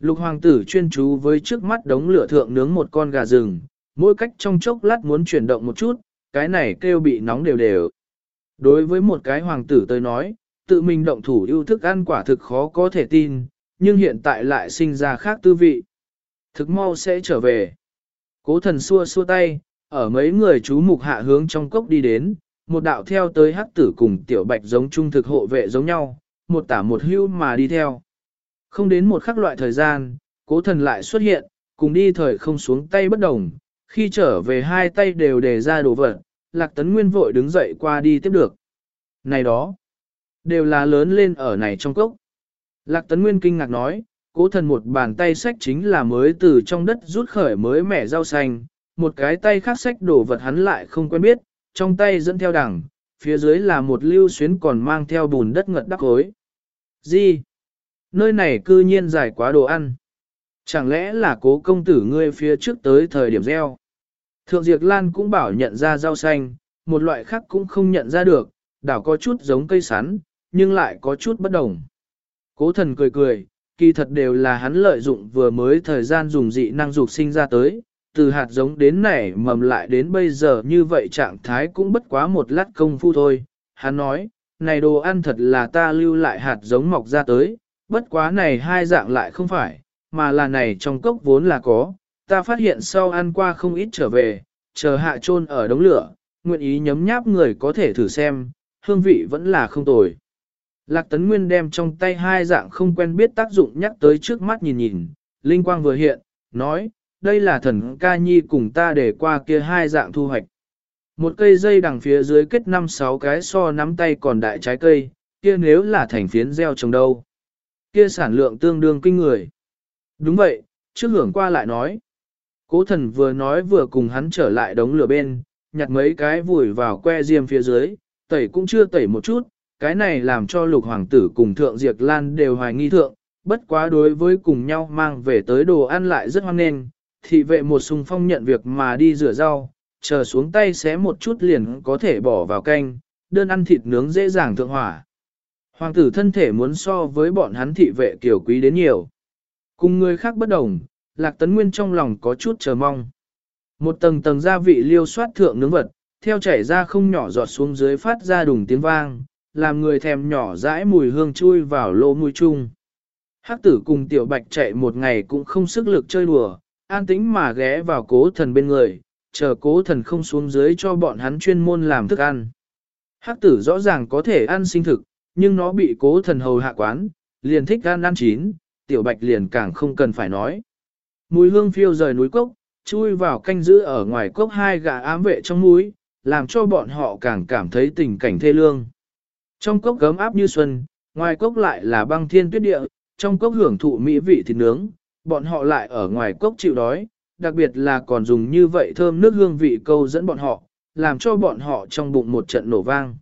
Lục hoàng tử chuyên chú với trước mắt đống lửa thượng nướng một con gà rừng, mỗi cách trong chốc lát muốn chuyển động một chút, cái này kêu bị nóng đều đều. Đối với một cái hoàng tử tới nói, tự mình động thủ yêu thức ăn quả thực khó có thể tin, nhưng hiện tại lại sinh ra khác tư vị. Thực mau sẽ trở về. Cố thần xua xua tay, ở mấy người chú mục hạ hướng trong cốc đi đến, một đạo theo tới hắc tử cùng tiểu bạch giống trung thực hộ vệ giống nhau, một tả một hưu mà đi theo. Không đến một khắc loại thời gian, cố thần lại xuất hiện, cùng đi thời không xuống tay bất đồng, khi trở về hai tay đều đề ra đồ vật, lạc tấn nguyên vội đứng dậy qua đi tiếp được. Này đó, đều là lớn lên ở này trong cốc. Lạc Tấn Nguyên kinh ngạc nói, cố thần một bàn tay sách chính là mới từ trong đất rút khởi mới mẻ rau xanh, một cái tay khác sách đồ vật hắn lại không quen biết, trong tay dẫn theo đằng, phía dưới là một lưu xuyến còn mang theo bùn đất ngật đắc khối. Gì? Nơi này cư nhiên dài quá đồ ăn. Chẳng lẽ là cố công tử ngươi phía trước tới thời điểm gieo? Thượng Diệp Lan cũng bảo nhận ra rau xanh, một loại khác cũng không nhận ra được, đảo có chút giống cây sắn, nhưng lại có chút bất đồng. Cố thần cười cười, kỳ thật đều là hắn lợi dụng vừa mới thời gian dùng dị năng dục sinh ra tới, từ hạt giống đến nảy mầm lại đến bây giờ như vậy trạng thái cũng bất quá một lát công phu thôi. Hắn nói, này đồ ăn thật là ta lưu lại hạt giống mọc ra tới, bất quá này hai dạng lại không phải, mà là này trong cốc vốn là có, ta phát hiện sau ăn qua không ít trở về, chờ hạ chôn ở đống lửa, nguyện ý nhấm nháp người có thể thử xem, hương vị vẫn là không tồi. Lạc Tấn Nguyên đem trong tay hai dạng không quen biết tác dụng nhắc tới trước mắt nhìn nhìn, Linh Quang vừa hiện, nói, đây là thần ca nhi cùng ta để qua kia hai dạng thu hoạch. Một cây dây đằng phía dưới kết năm sáu cái so nắm tay còn đại trái cây, kia nếu là thành phiến gieo trồng đâu. Kia sản lượng tương đương kinh người. Đúng vậy, trước hưởng qua lại nói. Cố thần vừa nói vừa cùng hắn trở lại đống lửa bên, nhặt mấy cái vùi vào que diêm phía dưới, tẩy cũng chưa tẩy một chút, cái này làm cho lục hoàng tử cùng thượng diệt lan đều hoài nghi thượng, bất quá đối với cùng nhau mang về tới đồ ăn lại rất hoang nghênh, thị vệ một sùng phong nhận việc mà đi rửa rau, chờ xuống tay xé một chút liền có thể bỏ vào canh, đơn ăn thịt nướng dễ dàng thượng hỏa. Hoàng tử thân thể muốn so với bọn hắn thị vệ kiểu quý đến nhiều. Cùng người khác bất đồng, Lạc Tấn Nguyên trong lòng có chút chờ mong. Một tầng tầng gia vị liêu soát thượng nướng vật, theo chảy ra không nhỏ giọt xuống dưới phát ra đùng tiếng vang, làm người thèm nhỏ dãi mùi hương chui vào lỗ mũi chung. Hắc tử cùng tiểu bạch chạy một ngày cũng không sức lực chơi đùa, an tĩnh mà ghé vào cố thần bên người, chờ cố thần không xuống dưới cho bọn hắn chuyên môn làm thức ăn. Hắc tử rõ ràng có thể ăn sinh thực, nhưng nó bị cố thần hầu hạ quán, liền thích gan ăn chín, tiểu bạch liền càng không cần phải nói. Mùi hương phiêu rời núi cốc, chui vào canh giữ ở ngoài cốc hai gà ám vệ trong núi, làm cho bọn họ càng cảm thấy tình cảnh thê lương. Trong cốc gấm áp như xuân, ngoài cốc lại là băng thiên tuyết địa, trong cốc hưởng thụ mỹ vị thịt nướng, bọn họ lại ở ngoài cốc chịu đói, đặc biệt là còn dùng như vậy thơm nước hương vị câu dẫn bọn họ, làm cho bọn họ trong bụng một trận nổ vang.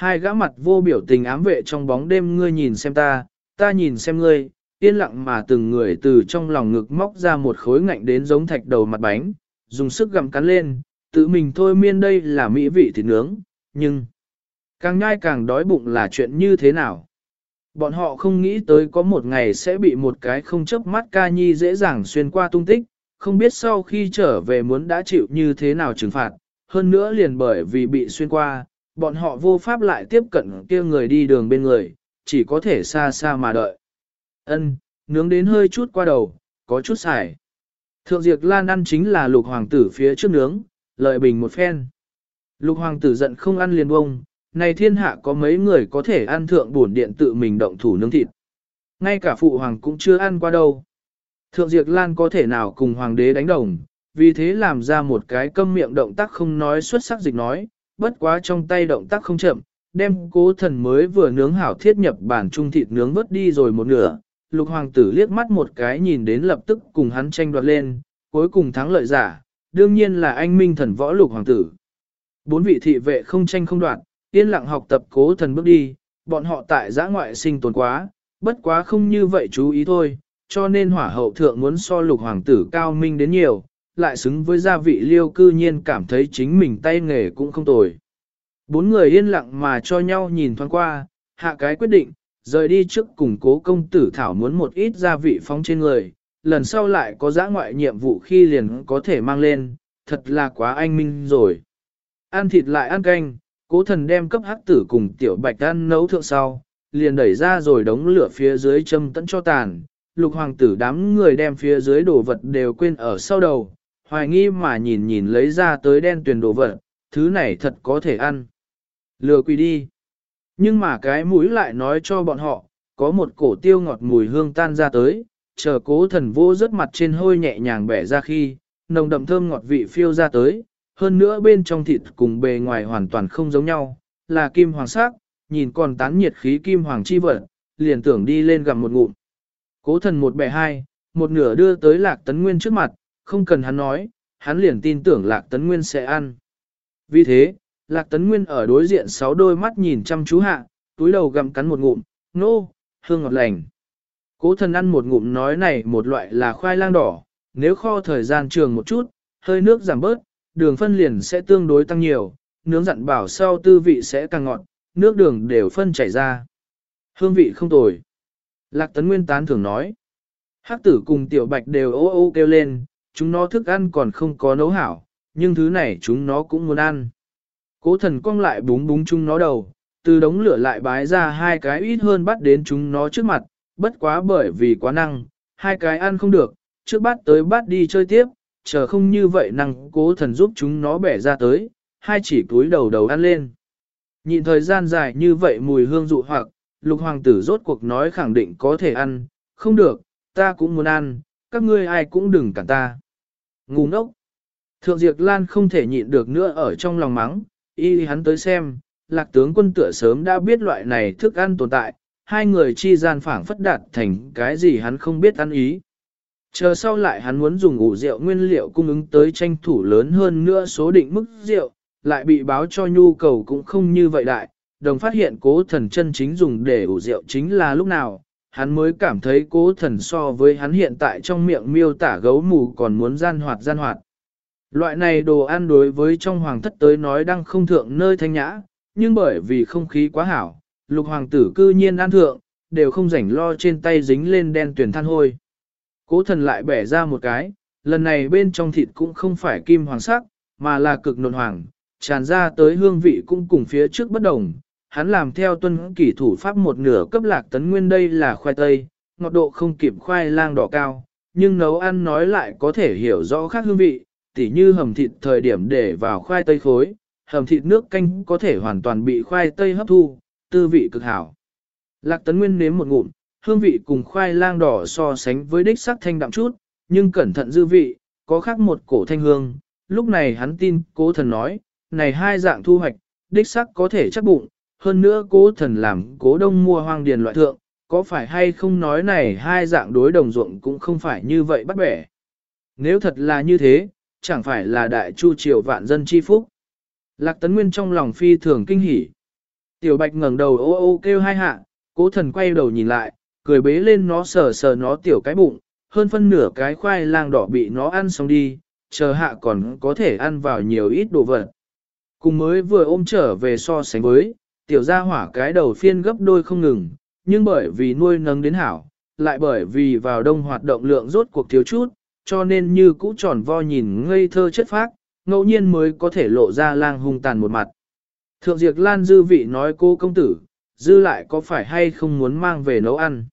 Hai gã mặt vô biểu tình ám vệ trong bóng đêm ngươi nhìn xem ta, ta nhìn xem ngươi, yên lặng mà từng người từ trong lòng ngực móc ra một khối ngạnh đến giống thạch đầu mặt bánh, dùng sức gặm cắn lên, tự mình thôi miên đây là mỹ vị thịt nướng, nhưng càng nhai càng đói bụng là chuyện như thế nào. Bọn họ không nghĩ tới có một ngày sẽ bị một cái không chớp mắt ca nhi dễ dàng xuyên qua tung tích, không biết sau khi trở về muốn đã chịu như thế nào trừng phạt, hơn nữa liền bởi vì bị xuyên qua, bọn họ vô pháp lại tiếp cận kia người đi đường bên người, chỉ có thể xa xa mà đợi. Ân, nướng đến hơi chút qua đầu, có chút xài. Thượng Diệp Lan ăn chính là lục hoàng tử phía trước nướng, lợi bình một phen. Lục hoàng tử giận không ăn liền bông, này thiên hạ có mấy người có thể ăn thượng bổn điện tự mình động thủ nướng thịt. Ngay cả phụ hoàng cũng chưa ăn qua đâu. Thượng Diệp Lan có thể nào cùng hoàng đế đánh đồng, vì thế làm ra một cái câm miệng động tác không nói xuất sắc dịch nói, bất quá trong tay động tác không chậm, đem cố thần mới vừa nướng hảo thiết nhập bản trung thịt nướng vớt đi rồi một nửa. Lục hoàng tử liếc mắt một cái nhìn đến lập tức cùng hắn tranh đoạt lên, cuối cùng thắng lợi giả, đương nhiên là anh minh thần võ lục hoàng tử. Bốn vị thị vệ không tranh không đoạt, yên lặng học tập cố thần bước đi, bọn họ tại giã ngoại sinh tồn quá, bất quá không như vậy chú ý thôi, cho nên hỏa hậu thượng muốn so lục hoàng tử cao minh đến nhiều, lại xứng với gia vị liêu cư nhiên cảm thấy chính mình tay nghề cũng không tồi. Bốn người yên lặng mà cho nhau nhìn thoáng qua, hạ cái quyết định, rời đi trước cùng cố công tử thảo muốn một ít gia vị phóng trên người, lần sau lại có giã ngoại nhiệm vụ khi liền có thể mang lên, thật là quá anh minh rồi. Ăn thịt lại ăn canh, cố thần đem cấp hắc tử cùng tiểu bạch ăn nấu thượng sau, liền đẩy ra rồi đống lửa phía dưới châm tẫn cho tàn, lục hoàng tử đám người đem phía dưới đồ vật đều quên ở sau đầu, hoài nghi mà nhìn nhìn lấy ra tới đen tuyền đồ vật, thứ này thật có thể ăn. Lừa quỷ đi. Nhưng mà cái mũi lại nói cho bọn họ, có một cổ tiêu ngọt mùi hương tan ra tới, chờ cố thần vô rớt mặt trên hôi nhẹ nhàng bẻ ra khi, nồng đậm thơm ngọt vị phiêu ra tới, hơn nữa bên trong thịt cùng bề ngoài hoàn toàn không giống nhau, là kim hoàng sắc, nhìn còn tán nhiệt khí kim hoàng chi vật, liền tưởng đi lên gặm một ngụm. Cố thần một bẻ hai, một nửa đưa tới lạc tấn nguyên trước mặt, không cần hắn nói, hắn liền tin tưởng lạc tấn nguyên sẽ ăn. Vì thế, lạc tấn nguyên ở đối diện sáu đôi mắt nhìn chăm chú hạ, túi đầu gặm cắn một ngụm, nô, hương ngọt lành. Cố thần ăn một ngụm nói này một loại là khoai lang đỏ, nếu kho thời gian trường một chút, hơi nước giảm bớt, đường phân liền sẽ tương đối tăng nhiều, nướng dặn bảo sau tư vị sẽ càng ngọt, nước đường đều phân chảy ra. Hương vị không tồi. Lạc Tấn Nguyên tán thường nói. Hắc tử cùng tiểu bạch đều ô ô kêu lên, chúng nó thức ăn còn không có nấu hảo, nhưng thứ này chúng nó cũng muốn ăn. Cố thần cong lại búng búng chúng nó đầu, từ đống lửa lại bái ra hai cái ít hơn bắt đến chúng nó trước mặt, bất quá bởi vì quá năng, hai cái ăn không được, trước bắt tới bắt đi chơi tiếp, chờ không như vậy năng cố thần giúp chúng nó bẻ ra tới, hai chỉ túi đầu đầu ăn lên. Nhìn thời gian dài như vậy mùi hương dụ hoặc, lục hoàng tử rốt cuộc nói khẳng định có thể ăn, không được, ta cũng muốn ăn, các ngươi ai cũng đừng cản ta. Ngu ngốc. Thượng Diệp Lan không thể nhịn được nữa ở trong lòng mắng, y hắn tới xem, lạc tướng quân tựa sớm đã biết loại này thức ăn tồn tại, hai người chi gian phảng phất đạt thành cái gì hắn không biết ăn ý. Chờ sau lại hắn muốn dùng ủ rượu nguyên liệu cung ứng tới tranh thủ lớn hơn nữa số định mức rượu, lại bị báo cho nhu cầu cũng không như vậy đại, đồng phát hiện cố thần chân chính dùng để ủ rượu chính là lúc nào, hắn mới cảm thấy cố thần so với hắn hiện tại trong miệng miêu tả gấu mù còn muốn gian hoạt gian hoạt. Loại này đồ ăn đối với trong hoàng thất tới nói đang không thượng nơi thanh nhã, nhưng bởi vì không khí quá hảo, lục hoàng tử cư nhiên ăn thượng, đều không rảnh lo trên tay dính lên đen tuyển than hôi. Cố thần lại bẻ ra một cái, lần này bên trong thịt cũng không phải kim hoàng sắc, mà là cực nộn hoàng, tràn ra tới hương vị cũng cùng phía trước bất đồng. Hắn làm theo tuân kỷ thủ pháp một nửa cấp lạc tấn nguyên đây là khoai tây, ngọt độ không kịp khoai lang đỏ cao, nhưng nấu ăn nói lại có thể hiểu rõ khác hương vị, tỉ như hầm thịt thời điểm để vào khoai tây khối, hầm thịt nước canh có thể hoàn toàn bị khoai tây hấp thu, tư vị cực hảo. Lạc tấn nguyên nếm một ngụm, hương vị cùng khoai lang đỏ so sánh với đích sắc thanh đậm chút, nhưng cẩn thận dư vị, có khác một cổ thanh hương. Lúc này hắn tin cố thần nói, này hai dạng thu hoạch, đích sắc có thể chắc bụng, hơn nữa cố thần làm cố đông mua hoang điền loại thượng, có phải hay không nói này hai dạng đối đồng ruộng cũng không phải như vậy bắt bẻ. Nếu thật là như thế, chẳng phải là đại chu triều vạn dân chi phúc. Lạc Tấn Nguyên trong lòng phi thường kinh hỉ. Tiểu Bạch ngẩng đầu ô ô kêu hai hạ, cố thần quay đầu nhìn lại, cười bế lên nó sờ sờ nó tiểu cái bụng, hơn phân nửa cái khoai lang đỏ bị nó ăn xong đi, chờ hạ còn có thể ăn vào nhiều ít đồ vật. Cùng mới vừa ôm trở về so sánh với, tiểu gia hỏa cái đầu phiên gấp đôi không ngừng, nhưng bởi vì nuôi nấng đến hảo, lại bởi vì vào đông hoạt động lượng rốt cuộc thiếu chút, cho nên như cũ tròn vo nhìn ngây thơ chất phác, ngẫu nhiên mới có thể lộ ra lang hung tàn một mặt. Thượng Diệp Lan dư vị nói cô công tử, dư lại có phải hay không muốn mang về nấu ăn.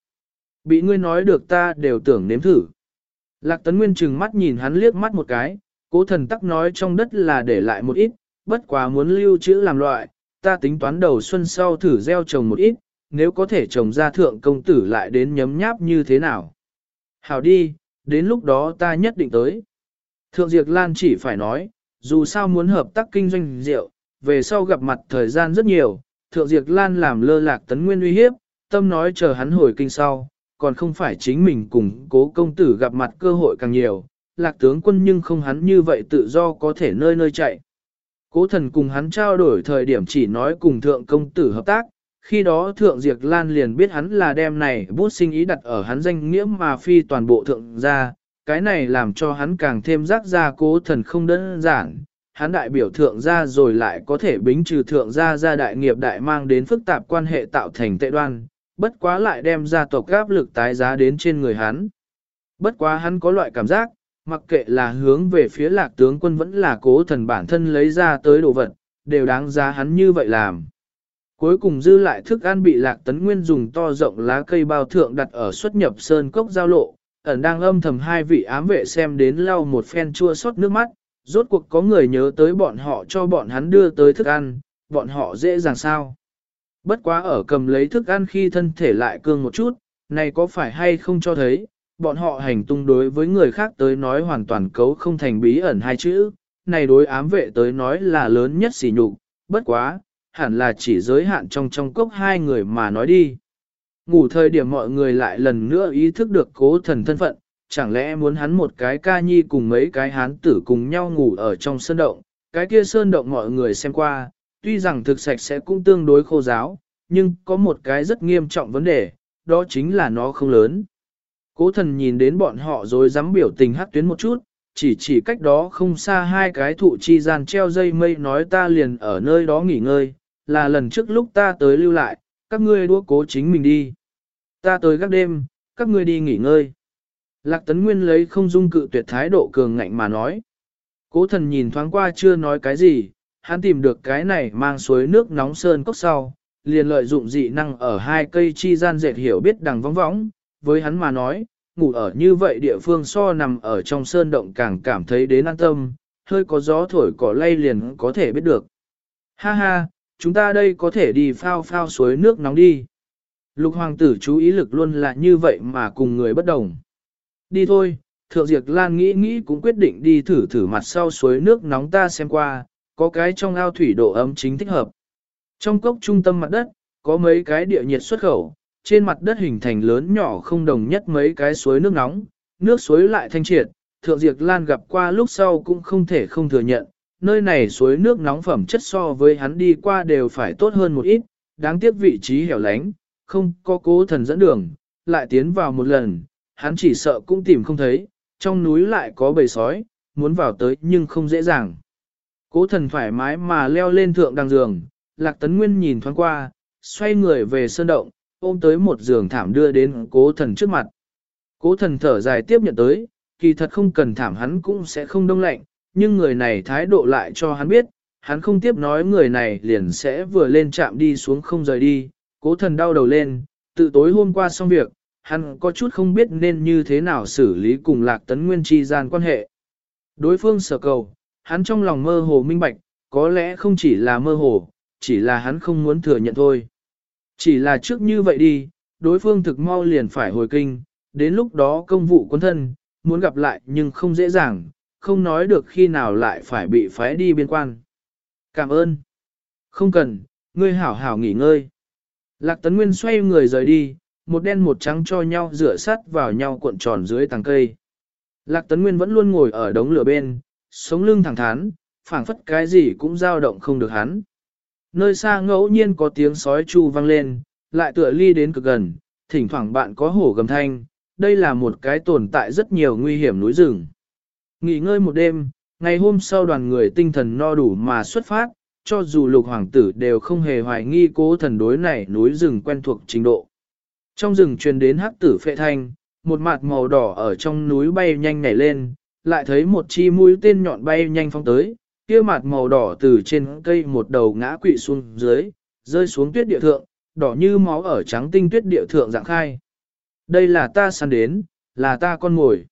Bị ngươi nói được ta đều tưởng nếm thử. Lạc Tấn Nguyên chừng mắt nhìn hắn liếc mắt một cái, cố thần tắc nói trong đất là để lại một ít, bất quá muốn lưu trữ làm loại, ta tính toán đầu xuân sau thử gieo trồng một ít, nếu có thể trồng ra thượng công tử lại đến nhấm nháp như thế nào. Hảo đi, đến lúc đó ta nhất định tới. Thượng Diệp Lan chỉ phải nói, dù sao muốn hợp tác kinh doanh rượu, về sau gặp mặt thời gian rất nhiều, Thượng Diệp Lan làm lơ lạc tấn nguyên uy hiếp, tâm nói chờ hắn hồi kinh sau, còn không phải chính mình cùng cố công tử gặp mặt cơ hội càng nhiều, lạc tướng quân nhưng không hắn như vậy tự do có thể nơi nơi chạy. Cố thần cùng hắn trao đổi thời điểm chỉ nói cùng thượng công tử hợp tác, khi đó thượng diệt lan liền biết hắn là đem này bút sinh ý đặt ở hắn danh nghĩa mà phi toàn bộ thượng gia, cái này làm cho hắn càng thêm rắc ra cố thần không đơn giản. Hắn đại biểu thượng gia rồi lại có thể bính trừ thượng gia gia đại nghiệp đại mang đến phức tạp quan hệ tạo thành tệ đoan, bất quá lại đem gia tộc áp lực tái giá đến trên người hắn. Bất quá hắn có loại cảm giác, mặc kệ là hướng về phía lạc tướng quân vẫn là cố thần bản thân lấy ra tới đồ vật, đều đáng giá hắn như vậy làm. Cuối cùng dư lại thức ăn bị lạc tấn nguyên dùng to rộng lá cây bao thượng đặt ở xuất nhập sơn cốc giao lộ, ẩn đang âm thầm hai vị ám vệ xem đến lau một phen chua xót nước mắt, rốt cuộc có người nhớ tới bọn họ cho bọn hắn đưa tới thức ăn, bọn họ dễ dàng sao. Bất quá ở cầm lấy thức ăn khi thân thể lại cương một chút, này có phải hay không cho thấy, bọn họ hành tung đối với người khác tới nói hoàn toàn cấu không thành bí ẩn hai chữ, này đối ám vệ tới nói là lớn nhất sỉ nhục, bất quá, hẳn là chỉ giới hạn trong trong cốc hai người mà nói đi. Ngủ thời điểm mọi người lại lần nữa ý thức được cố thần thân phận, chẳng lẽ muốn hắn một cái ca nhi cùng mấy cái hán tử cùng nhau ngủ ở trong sơn động, cái kia sơn động mọi người xem qua, tuy rằng thực sạch sẽ cũng tương đối khô giáo, nhưng có một cái rất nghiêm trọng vấn đề, đó chính là nó không lớn. Cố thần nhìn đến bọn họ rồi dám biểu tình hát tuyến một chút, chỉ chỉ cách đó không xa hai cái thụ chi gian treo dây mây nói ta liền ở nơi đó nghỉ ngơi, là lần trước lúc ta tới lưu lại, các ngươi đua cố chính mình đi. Ta tới các đêm, các ngươi đi nghỉ ngơi. Lạc Tấn Nguyên lấy không dung cự tuyệt thái độ cường ngạnh mà nói. Cố thần nhìn thoáng qua chưa nói cái gì, hắn tìm được cái này mang suối nước nóng sơn cốc sau, liền lợi dụng dị năng ở hai cây chi gian dệt hiểu biết đằng vóng võng, với hắn mà nói, ngủ ở như vậy địa phương so nằm ở trong sơn động càng cảm thấy đến an tâm, hơi có gió thổi cỏ lay liền có thể biết được. Ha ha, chúng ta đây có thể đi phao phao suối nước nóng đi. Lục hoàng tử chú ý lực luôn là như vậy mà cùng người bất đồng. Đi thôi, thượng diệt lan nghĩ nghĩ cũng quyết định đi thử thử mặt sau suối nước nóng ta xem qua, có cái trong ao thủy độ ấm chính thích hợp. Trong cốc trung tâm mặt đất, có mấy cái địa nhiệt xuất khẩu, trên mặt đất hình thành lớn nhỏ không đồng nhất mấy cái suối nước nóng, nước suối lại thanh triệt, thượng diệt lan gặp qua lúc sau cũng không thể không thừa nhận, nơi này suối nước nóng phẩm chất so với hắn đi qua đều phải tốt hơn một ít, đáng tiếc vị trí hẻo lánh, không có cố thần dẫn đường, lại tiến vào một lần, hắn chỉ sợ cũng tìm không thấy, trong núi lại có bầy sói, muốn vào tới nhưng không dễ dàng. Cố thần thoải mái mà leo lên thượng đằng giường, lạc tấn nguyên nhìn thoáng qua, xoay người về sơn động, ôm tới một giường thảm đưa đến cố thần trước mặt. Cố thần thở dài tiếp nhận tới, kỳ thật không cần thảm hắn cũng sẽ không đông lạnh, nhưng người này thái độ lại cho hắn biết, hắn không tiếp nói người này liền sẽ vừa lên chạm đi xuống không rời đi, cố thần đau đầu lên, tự tối hôm qua xong việc, hắn có chút không biết nên như thế nào xử lý cùng lạc tấn nguyên chi gian quan hệ. Đối phương sở cầu, hắn trong lòng mơ hồ minh bạch, có lẽ không chỉ là mơ hồ, chỉ là hắn không muốn thừa nhận thôi. Chỉ là trước như vậy đi, đối phương thực mau liền phải hồi kinh, đến lúc đó công vụ quân thân, muốn gặp lại nhưng không dễ dàng, không nói được khi nào lại phải bị phái đi biên quan. Cảm ơn. Không cần, ngươi hảo hảo nghỉ ngơi. Lạc Tấn Nguyên xoay người rời đi, một đen một trắng cho nhau rửa sắt vào nhau cuộn tròn dưới tàng cây. Lạc Tấn Nguyên vẫn luôn ngồi ở đống lửa bên, sống lưng thẳng thắn, phảng phất cái gì cũng dao động không được hắn. Nơi xa ngẫu nhiên có tiếng sói chu vang lên, lại tựa ly đến cực gần, thỉnh thoảng bạn có hổ gầm thanh, đây là một cái tồn tại rất nhiều nguy hiểm núi rừng. Nghỉ ngơi một đêm, ngày hôm sau đoàn người tinh thần no đủ mà xuất phát, cho dù lục hoàng tử đều không hề hoài nghi cố thần đối này núi rừng quen thuộc trình độ. Trong rừng truyền đến hắc tử phệ thanh, một mặt màu đỏ ở trong núi bay nhanh nhảy lên, lại thấy một chi mũi tên nhọn bay nhanh phong tới, kia mặt màu đỏ từ trên cây một đầu ngã quỵ xuống dưới, rơi xuống tuyết địa thượng, đỏ như máu ở trắng tinh tuyết địa thượng dạng khai. Đây là ta săn đến, là ta con ngồi.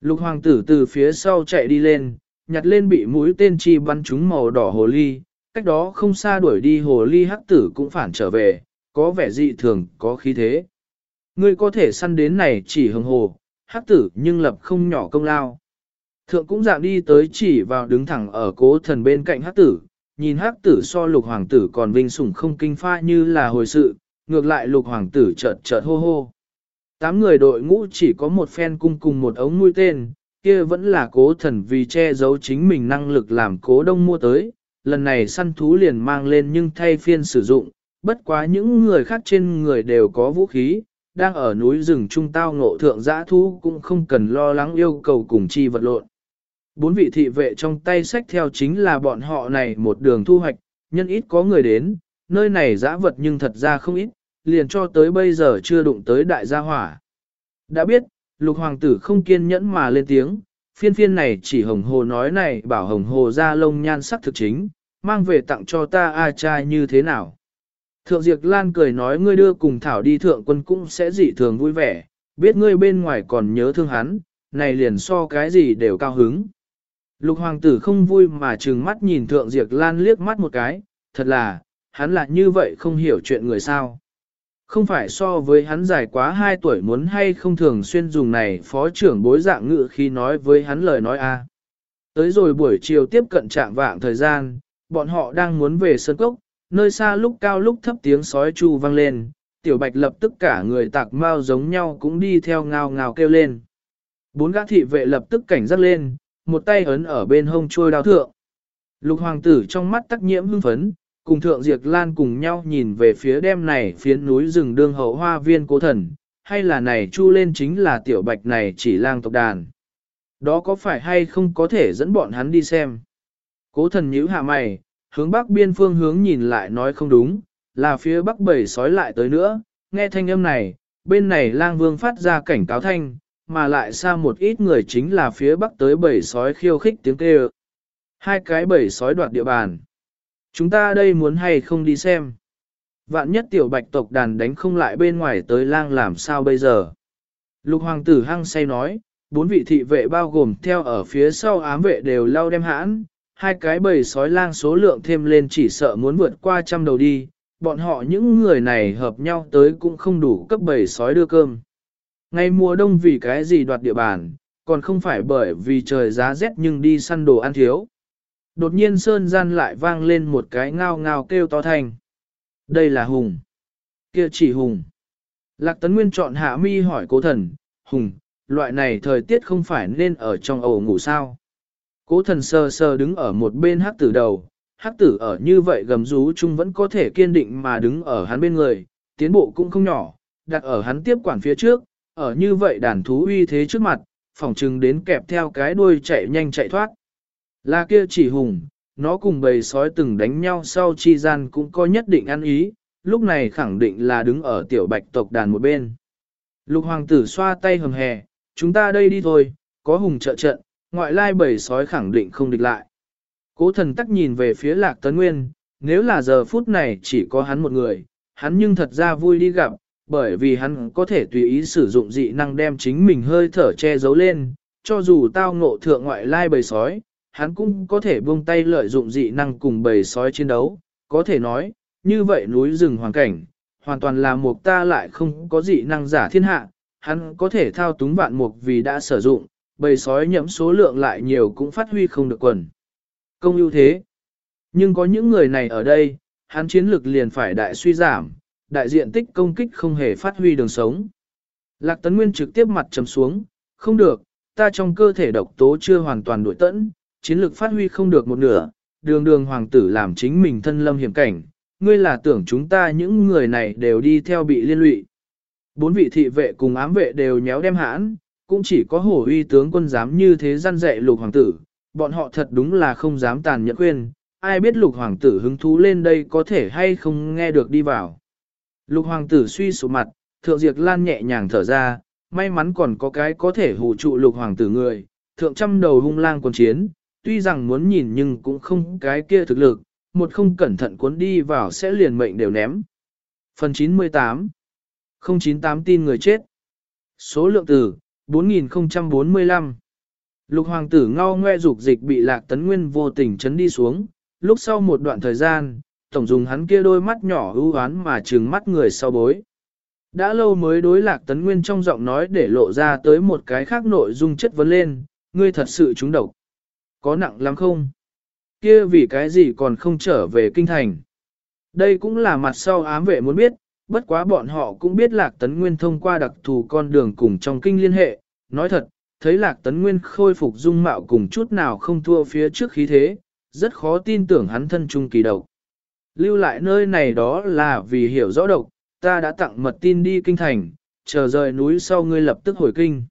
Lục hoàng tử từ phía sau chạy đi lên, nhặt lên bị mũi tên chi bắn trúng màu đỏ hồ ly, cách đó không xa đuổi đi hồ ly hắc tử cũng phản trở về, có vẻ dị thường, có khí thế. Ngươi có thể săn đến này chỉ hồng hồ, hắc tử nhưng lập không nhỏ công lao. Thượng cũng dạng đi tới chỉ vào đứng thẳng ở cố thần bên cạnh hắc tử, nhìn hắc tử so lục hoàng tử còn vinh sủng không kinh pha như là hồi sự, ngược lại lục hoàng tử chợt chợt hô hô. Tám người đội ngũ chỉ có một phen cung cùng một ống mũi tên, kia vẫn là cố thần vì che giấu chính mình năng lực làm cố đông mua tới, lần này săn thú liền mang lên nhưng thay phiên sử dụng, bất quá những người khác trên người đều có vũ khí, đang ở núi rừng trung tao ngộ thượng giã thú cũng không cần lo lắng yêu cầu cùng chi vật lộn. Bốn vị thị vệ trong tay sách theo chính là bọn họ này một đường thu hoạch, nhân ít có người đến, nơi này giã vật nhưng thật ra không ít, liền cho tới bây giờ chưa đụng tới đại gia hỏa. Đã biết, lục hoàng tử không kiên nhẫn mà lên tiếng, phiên phiên này chỉ hồng hồ nói này bảo hồng hồ ra lông nhan sắc thực chính, mang về tặng cho ta a trai như thế nào. Thượng Diệp Lan cười nói ngươi đưa cùng Thảo đi thượng quân cũng sẽ dị thường vui vẻ, biết ngươi bên ngoài còn nhớ thương hắn, này liền so cái gì đều cao hứng. Lục hoàng tử không vui mà trừng mắt nhìn thượng diệt Lan liếc mắt một cái, thật là, hắn là như vậy không hiểu chuyện người sao. Không phải so với hắn dài quá 2 tuổi muốn hay không thường xuyên dùng này phó trưởng bối dạng ngự khi nói với hắn lời nói a. Tới rồi buổi chiều tiếp cận trạng vạng thời gian, bọn họ đang muốn về sân cốc, nơi xa lúc cao lúc thấp tiếng sói chu vang lên, tiểu bạch lập tức cả người tạc mau giống nhau cũng đi theo ngao ngao kêu lên. Bốn gã thị vệ lập tức cảnh giác lên, một tay ấn ở bên hông trôi đao thượng. Lục hoàng tử trong mắt tắc nhiễm hưng phấn, cùng thượng diệt lan cùng nhau nhìn về phía đêm này phiến núi rừng đương hậu hoa viên cố thần, hay là này chu lên chính là tiểu bạch này chỉ lang tộc đàn. Đó có phải hay không có thể dẫn bọn hắn đi xem. Cố thần nhíu hạ mày, hướng bắc biên phương hướng nhìn lại nói không đúng, là phía bắc bầy sói lại tới nữa, nghe thanh âm này, bên này lang vương phát ra cảnh cáo thanh, mà lại xa một ít người chính là phía bắc tới bầy sói khiêu khích tiếng kêu. Hai cái bầy sói đoạt địa bàn. Chúng ta đây muốn hay không đi xem. Vạn nhất tiểu bạch tộc đàn đánh không lại bên ngoài tới lang làm sao bây giờ. Lục hoàng tử hăng say nói, bốn vị thị vệ bao gồm theo ở phía sau ám vệ đều lao đem hãn, hai cái bầy sói lang số lượng thêm lên chỉ sợ muốn vượt qua trăm đầu đi, bọn họ những người này hợp nhau tới cũng không đủ cấp bầy sói đưa cơm. Ngày mùa đông vì cái gì đoạt địa bàn, còn không phải bởi vì trời giá rét nhưng đi săn đồ ăn thiếu. Đột nhiên sơn gian lại vang lên một cái ngao ngao kêu to thành. Đây là Hùng. Kia chỉ Hùng. Lạc Tấn Nguyên chọn hạ mi hỏi cố thần, Hùng, loại này thời tiết không phải nên ở trong ổ ngủ sao. Cố thần sờ sờ đứng ở một bên hắc tử đầu, hắc tử ở như vậy gầm rú chung vẫn có thể kiên định mà đứng ở hắn bên người, tiến bộ cũng không nhỏ, đặt ở hắn tiếp quản phía trước, ở như vậy đàn thú uy thế trước mặt, phòng trừng đến kẹp theo cái đuôi chạy nhanh chạy thoát. Là kia chỉ hùng, nó cùng bầy sói từng đánh nhau sau chi gian cũng có nhất định ăn ý, lúc này khẳng định là đứng ở tiểu bạch tộc đàn một bên. Lục hoàng tử xoa tay hầm hè, chúng ta đây đi thôi, có hùng trợ trận, ngoại lai bầy sói khẳng định không địch lại. Cố thần tắc nhìn về phía lạc tấn nguyên, nếu là giờ phút này chỉ có hắn một người, hắn nhưng thật ra vui đi gặp, bởi vì hắn có thể tùy ý sử dụng dị năng đem chính mình hơi thở che giấu lên, cho dù tao ngộ thượng ngoại lai bầy sói, hắn cũng có thể buông tay lợi dụng dị năng cùng bầy sói chiến đấu, có thể nói, như vậy núi rừng hoàn cảnh, hoàn toàn là một ta lại không có dị năng giả thiên hạ, hắn có thể thao túng vạn mục vì đã sử dụng, bầy sói nhẫm số lượng lại nhiều cũng phát huy không được quần. Công ưu thế. Nhưng có những người này ở đây, hắn chiến lực liền phải đại suy giảm, đại diện tích công kích không hề phát huy đường sống. Lạc Tấn Nguyên trực tiếp mặt trầm xuống, không được, ta trong cơ thể độc tố chưa hoàn toàn đổi tẫn, chiến lực phát huy không được một nửa, đường đường hoàng tử làm chính mình thân lâm hiểm cảnh, ngươi là tưởng chúng ta những người này đều đi theo bị liên lụy. Bốn vị thị vệ cùng ám vệ đều nhéo đem hãn, cũng chỉ có hổ uy tướng quân dám như thế gian dạy lục hoàng tử, bọn họ thật đúng là không dám tàn nhẫn khuyên, ai biết lục hoàng tử hứng thú lên đây có thể hay không nghe được đi vào. Lục hoàng tử suy sụp mặt, thượng diệt lan nhẹ nhàng thở ra, may mắn còn có cái có thể hù trụ lục hoàng tử người, thượng trăm đầu hung lang quân chiến, tuy rằng muốn nhìn nhưng cũng không cái kia thực lực, một không cẩn thận cuốn đi vào sẽ liền mệnh đều ném. Phần 98 098 tin người chết. Số lượng tử 4045 Lục hoàng tử ngao ngoe dục dịch bị lạc tấn nguyên vô tình chấn đi xuống, lúc sau một đoạn thời gian, tổng dùng hắn kia đôi mắt nhỏ ưu oán mà trừng mắt người sau bối. Đã lâu mới đối lạc tấn nguyên trong giọng nói để lộ ra tới một cái khác nội dung chất vấn lên, ngươi thật sự trúng độc. Có nặng lắm không? Kia vì cái gì còn không trở về kinh thành? Đây cũng là mặt sau ám vệ muốn biết, bất quá bọn họ cũng biết lạc tấn nguyên thông qua đặc thù con đường cùng trong kinh liên hệ. Nói thật, thấy lạc tấn nguyên khôi phục dung mạo cùng chút nào không thua phía trước khí thế, rất khó tin tưởng hắn thân trung kỳ độc. Lưu lại nơi này đó là vì hiểu rõ độc, ta đã tặng mật tin đi kinh thành, chờ rời núi sau ngươi lập tức hồi kinh.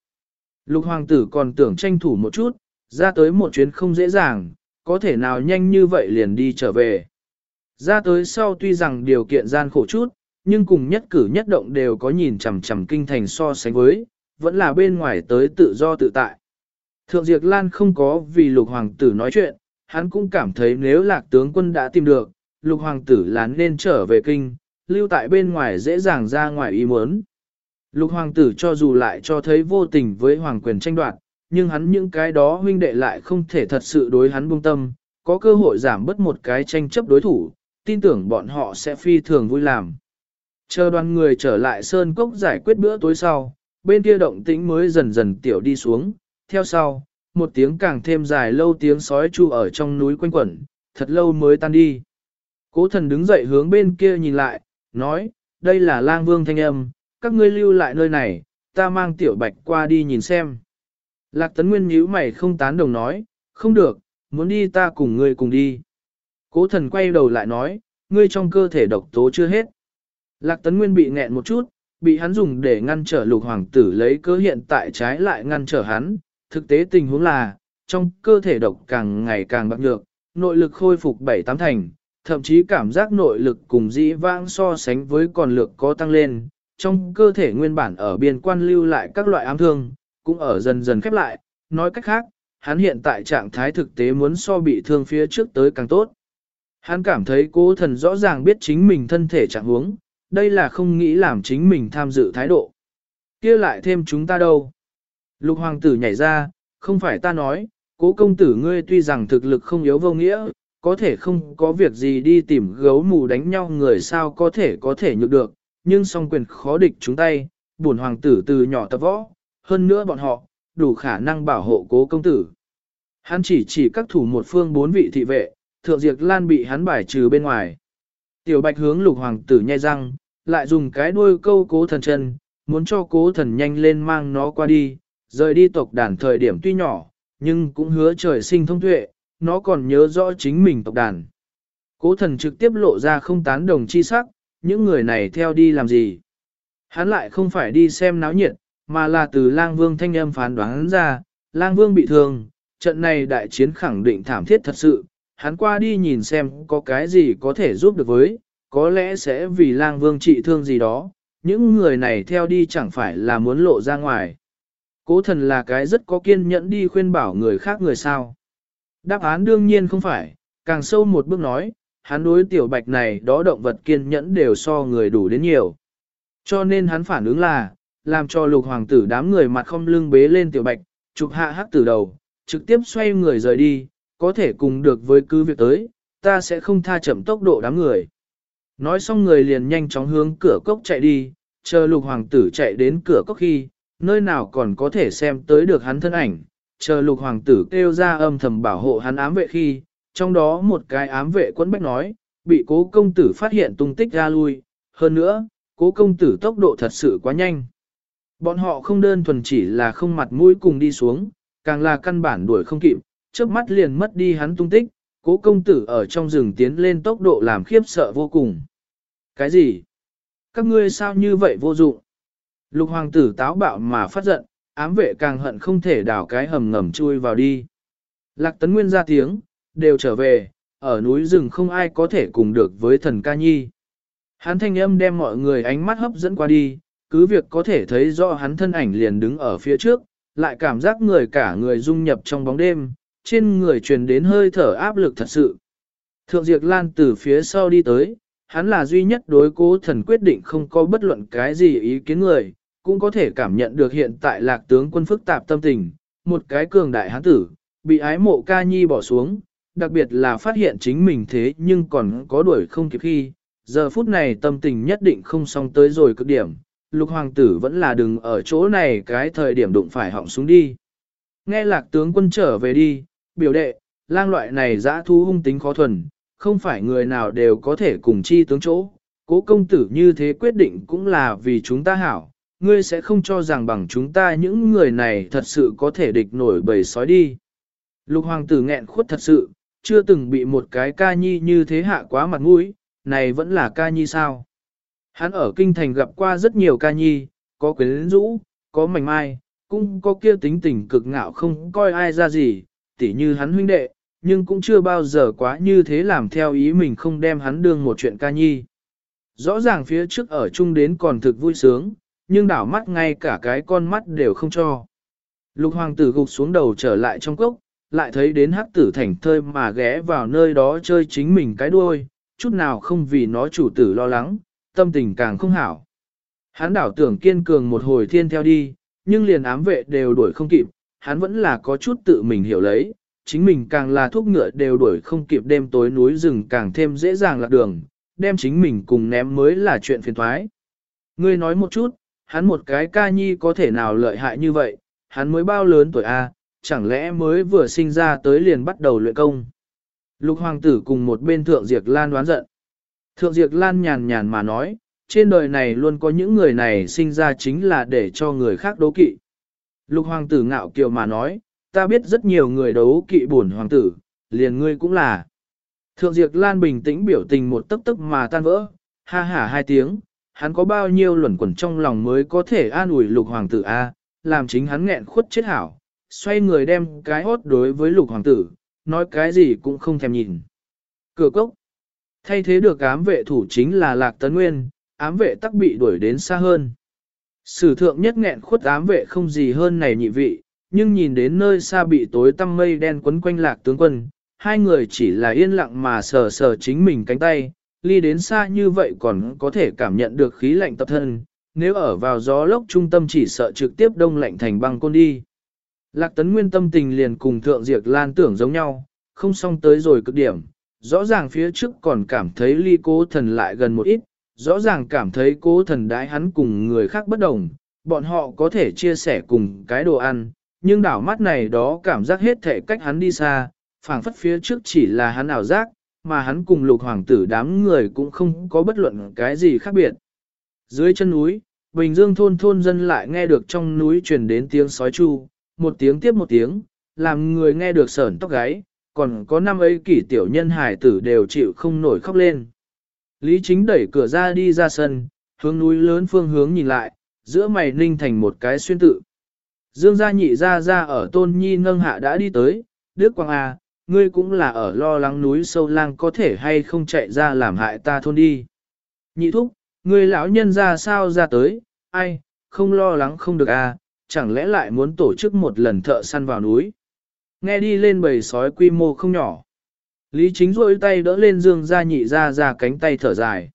Lục hoàng tử còn tưởng tranh thủ một chút, ra tới một chuyến không dễ dàng, có thể nào nhanh như vậy liền đi trở về. Ra tới sau tuy rằng điều kiện gian khổ chút, nhưng cùng nhất cử nhất động đều có nhìn chằm chằm kinh thành so sánh với, vẫn là bên ngoài tới tự do tự tại. Thượng Diệp Lan không có vì lục hoàng tử nói chuyện, hắn cũng cảm thấy nếu lạc tướng quân đã tìm được, lục hoàng tử là nên trở về kinh, lưu tại bên ngoài dễ dàng ra ngoài ý muốn. Lục hoàng tử cho dù lại cho thấy vô tình với hoàng quyền tranh đoạt, nhưng hắn những cái đó huynh đệ lại không thể thật sự đối hắn buông tâm, có cơ hội giảm bớt một cái tranh chấp đối thủ, tin tưởng bọn họ sẽ phi thường vui làm. Chờ đoàn người trở lại Sơn Cốc giải quyết bữa tối sau, bên kia động tĩnh mới dần dần tiểu đi xuống, theo sau, một tiếng càng thêm dài lâu tiếng sói chu ở trong núi quanh quẩn, thật lâu mới tan đi. Cố thần đứng dậy hướng bên kia nhìn lại, nói, đây là lang vương thanh âm, các ngươi lưu lại nơi này, ta mang tiểu bạch qua đi nhìn xem. Lạc tấn nguyên nhíu mày không tán đồng nói, không được, muốn đi ta cùng ngươi cùng đi. Cố thần quay đầu lại nói, ngươi trong cơ thể độc tố chưa hết. Lạc tấn nguyên bị nghẹn một chút, bị hắn dùng để ngăn trở lục hoàng tử lấy cơ hiện tại trái lại ngăn trở hắn. Thực tế tình huống là, trong cơ thể độc càng ngày càng bạc nhược, nội lực khôi phục bảy tám thành, thậm chí cảm giác nội lực cùng dĩ vãng so sánh với còn lực có tăng lên, trong cơ thể nguyên bản ở biên quan lưu lại các loại ám thương, cũng ở dần dần khép lại, nói cách khác, hắn hiện tại trạng thái thực tế muốn so bị thương phía trước tới càng tốt. Hắn cảm thấy cố thần rõ ràng biết chính mình thân thể trạng huống, đây là không nghĩ làm chính mình tham dự thái độ. kia lại thêm chúng ta đâu. Lục hoàng tử nhảy ra, không phải ta nói, cố công tử ngươi tuy rằng thực lực không yếu vô nghĩa, có thể không có việc gì đi tìm gấu mù đánh nhau người sao có thể có thể nhược được, nhưng song quyền khó địch chúng tay, bổn hoàng tử từ nhỏ tập võ, hơn nữa bọn họ, đủ khả năng bảo hộ cố công tử. Hắn chỉ chỉ các thủ một phương bốn vị thị vệ, thượng diệt lan bị hắn bài trừ bên ngoài. Tiểu bạch hướng lục hoàng tử nhai răng, lại dùng cái đuôi câu cố thần chân, muốn cho cố thần nhanh lên mang nó qua đi, rời đi tộc đàn thời điểm tuy nhỏ, nhưng cũng hứa trời sinh thông tuệ, nó còn nhớ rõ chính mình tộc đàn. Cố thần trực tiếp lộ ra không tán đồng chi sắc, những người này theo đi làm gì. Hắn lại không phải đi xem náo nhiệt, mà là từ lang vương thanh âm phán đoán ra, lang vương bị thương, trận này đại chiến khẳng định thảm thiết thật sự, hắn qua đi nhìn xem có cái gì có thể giúp được với, có lẽ sẽ vì lang vương trị thương gì đó, những người này theo đi chẳng phải là muốn lộ ra ngoài. Cố thần là cái rất có kiên nhẫn đi khuyên bảo người khác người sao. Đáp án đương nhiên không phải, càng sâu một bước nói, hắn đối tiểu bạch này đó động vật kiên nhẫn đều so người đủ đến nhiều. Cho nên hắn phản ứng là, làm cho lục hoàng tử đám người mặt không lưng bế lên tiểu bạch, chụp hạ hắc tử đầu, trực tiếp xoay người rời đi, có thể cùng được với cứ việc tới, ta sẽ không tha chậm tốc độ đám người. Nói xong người liền nhanh chóng hướng cửa cốc chạy đi, chờ lục hoàng tử chạy đến cửa cốc khi, nơi nào còn có thể xem tới được hắn thân ảnh, chờ lục hoàng tử kêu ra âm thầm bảo hộ hắn ám vệ khi, trong đó một cái ám vệ quấn bách nói, bị cố công tử phát hiện tung tích ra lui, hơn nữa, cố công tử tốc độ thật sự quá nhanh. Bọn họ không đơn thuần chỉ là không mặt mũi cùng đi xuống, càng là căn bản đuổi không kịp, trước mắt liền mất đi hắn tung tích, cố công tử ở trong rừng tiến lên tốc độ làm khiếp sợ vô cùng. Cái gì? Các ngươi sao như vậy vô dụng? Lục hoàng tử táo bạo mà phát giận, ám vệ càng hận không thể đào cái hầm ngầm chui vào đi. Lạc tấn nguyên ra tiếng, đều trở về, ở núi rừng không ai có thể cùng được với thần ca nhi. Hắn thanh âm đem mọi người ánh mắt hấp dẫn qua đi, cứ việc có thể thấy rõ hắn thân ảnh liền đứng ở phía trước, lại cảm giác người cả người dung nhập trong bóng đêm, trên người truyền đến hơi thở áp lực thật sự. Thượng Diệp Lan từ phía sau đi tới, hắn là duy nhất đối cố thần quyết định không có bất luận cái gì ý kiến người, cũng có thể cảm nhận được hiện tại lạc tướng quân phức tạp tâm tình, một cái cường đại hán tử, bị ái mộ ca nhi bỏ xuống, đặc biệt là phát hiện chính mình thế nhưng còn có đuổi không kịp khi, giờ phút này tâm tình nhất định không xong tới rồi cực điểm, lục hoàng tử vẫn là đừng ở chỗ này cái thời điểm đụng phải họng xuống đi. Nghe lạc tướng quân trở về đi, biểu đệ, lang loại này dã thu hung tính khó thuần, không phải người nào đều có thể cùng chi tướng chỗ. Cố công tử như thế quyết định cũng là vì chúng ta hảo, ngươi sẽ không cho rằng bằng chúng ta những người này thật sự có thể địch nổi bầy sói đi. Lục hoàng tử nghẹn khuất thật sự, chưa từng bị một cái ca nhi như thế hạ quá mặt mũi, này vẫn là ca nhi sao. Hắn ở kinh thành gặp qua rất nhiều ca nhi, có quyến rũ, có mảnh mai, cũng có kia tính tình cực ngạo không coi ai ra gì, tỉ như hắn huynh đệ, nhưng cũng chưa bao giờ quá như thế làm theo ý mình không đem hắn đương một chuyện ca nhi. Rõ ràng phía trước ở chung đến còn thực vui sướng, nhưng đảo mắt ngay cả cái con mắt đều không cho. Lục hoàng tử gục xuống đầu trở lại trong cốc, lại thấy đến hắc tử thành thơi mà ghé vào nơi đó chơi chính mình cái đuôi, chút nào không vì nó chủ tử lo lắng, tâm tình càng không hảo. Hắn đảo tưởng kiên cường một hồi thiên theo đi, nhưng liền ám vệ đều đuổi không kịp, hắn vẫn là có chút tự mình hiểu lấy, chính mình càng là thuốc ngựa đều đuổi không kịp đêm tối núi rừng càng thêm dễ dàng lạc đường, đem chính mình cùng ném mới là chuyện phiền thoái. Ngươi nói một chút, hắn một cái ca nhi có thể nào lợi hại như vậy, hắn mới bao lớn tuổi A, chẳng lẽ mới vừa sinh ra tới liền bắt đầu luyện công. Lục hoàng tử cùng một bên thượng diệt lan đoán giận. Thượng diệt lan nhàn nhàn mà nói, trên đời này luôn có những người này sinh ra chính là để cho người khác đấu kỵ. Lục hoàng tử ngạo kiều mà nói, ta biết rất nhiều người đấu kỵ bổn hoàng tử, liền ngươi cũng là. Thượng diệt Lan bình tĩnh biểu tình một tức tức mà tan vỡ, ha hả hai tiếng, hắn có bao nhiêu luẩn quẩn trong lòng mới có thể an ủi lục hoàng tử A, làm chính hắn nghẹn khuất chết hảo, xoay người đem cái hốt đối với lục hoàng tử, nói cái gì cũng không thèm nhìn. Cửa cốc, thay thế được ám vệ thủ chính là Lạc Tấn Nguyên, ám vệ tắc bị đuổi đến xa hơn. Sử thượng nhất nghẹn khuất ám vệ không gì hơn này nhị vị, nhưng nhìn đến nơi xa bị tối tăm mây đen quấn quanh lạc tướng quân, hai người chỉ là yên lặng mà sờ sờ chính mình cánh tay, ly đến xa như vậy còn có thể cảm nhận được khí lạnh tập thân, nếu ở vào gió lốc trung tâm chỉ sợ trực tiếp đông lạnh thành băng côn đi. Lạc tấn nguyên tâm tình liền cùng thượng diệt lan tưởng giống nhau, không xong tới rồi cực điểm, rõ ràng phía trước còn cảm thấy ly cố thần lại gần một ít, rõ ràng cảm thấy cố thần đái hắn cùng người khác bất đồng, bọn họ có thể chia sẻ cùng cái đồ ăn, nhưng đảo mắt này đó cảm giác hết thể cách hắn đi xa, phảng phất phía trước chỉ là hắn ảo giác, mà hắn cùng lục hoàng tử đám người cũng không có bất luận cái gì khác biệt. Dưới chân núi, Bình Dương thôn thôn dân lại nghe được trong núi truyền đến tiếng sói chu, một tiếng tiếp một tiếng, làm người nghe được sởn tóc gáy, còn có năm ấy kỷ tiểu nhân hải tử đều chịu không nổi khóc lên. Lý chính đẩy cửa ra đi ra sân, hướng núi lớn phương hướng nhìn lại, giữa mày ninh thành một cái xuyên tự. Dương gia nhị ra ra ở tôn nhi nâng hạ đã đi tới, Đức Quang A, à, ngươi cũng là ở lo lắng núi sâu lang có thể hay không chạy ra làm hại ta thôn đi. Nhị thúc, ngươi lão nhân ra sao ra tới, ai, không lo lắng không được à, chẳng lẽ lại muốn tổ chức một lần thợ săn vào núi. Nghe đi lên bầy sói quy mô không nhỏ. Lý chính rôi tay đỡ lên dương ra nhị ra ra cánh tay thở dài.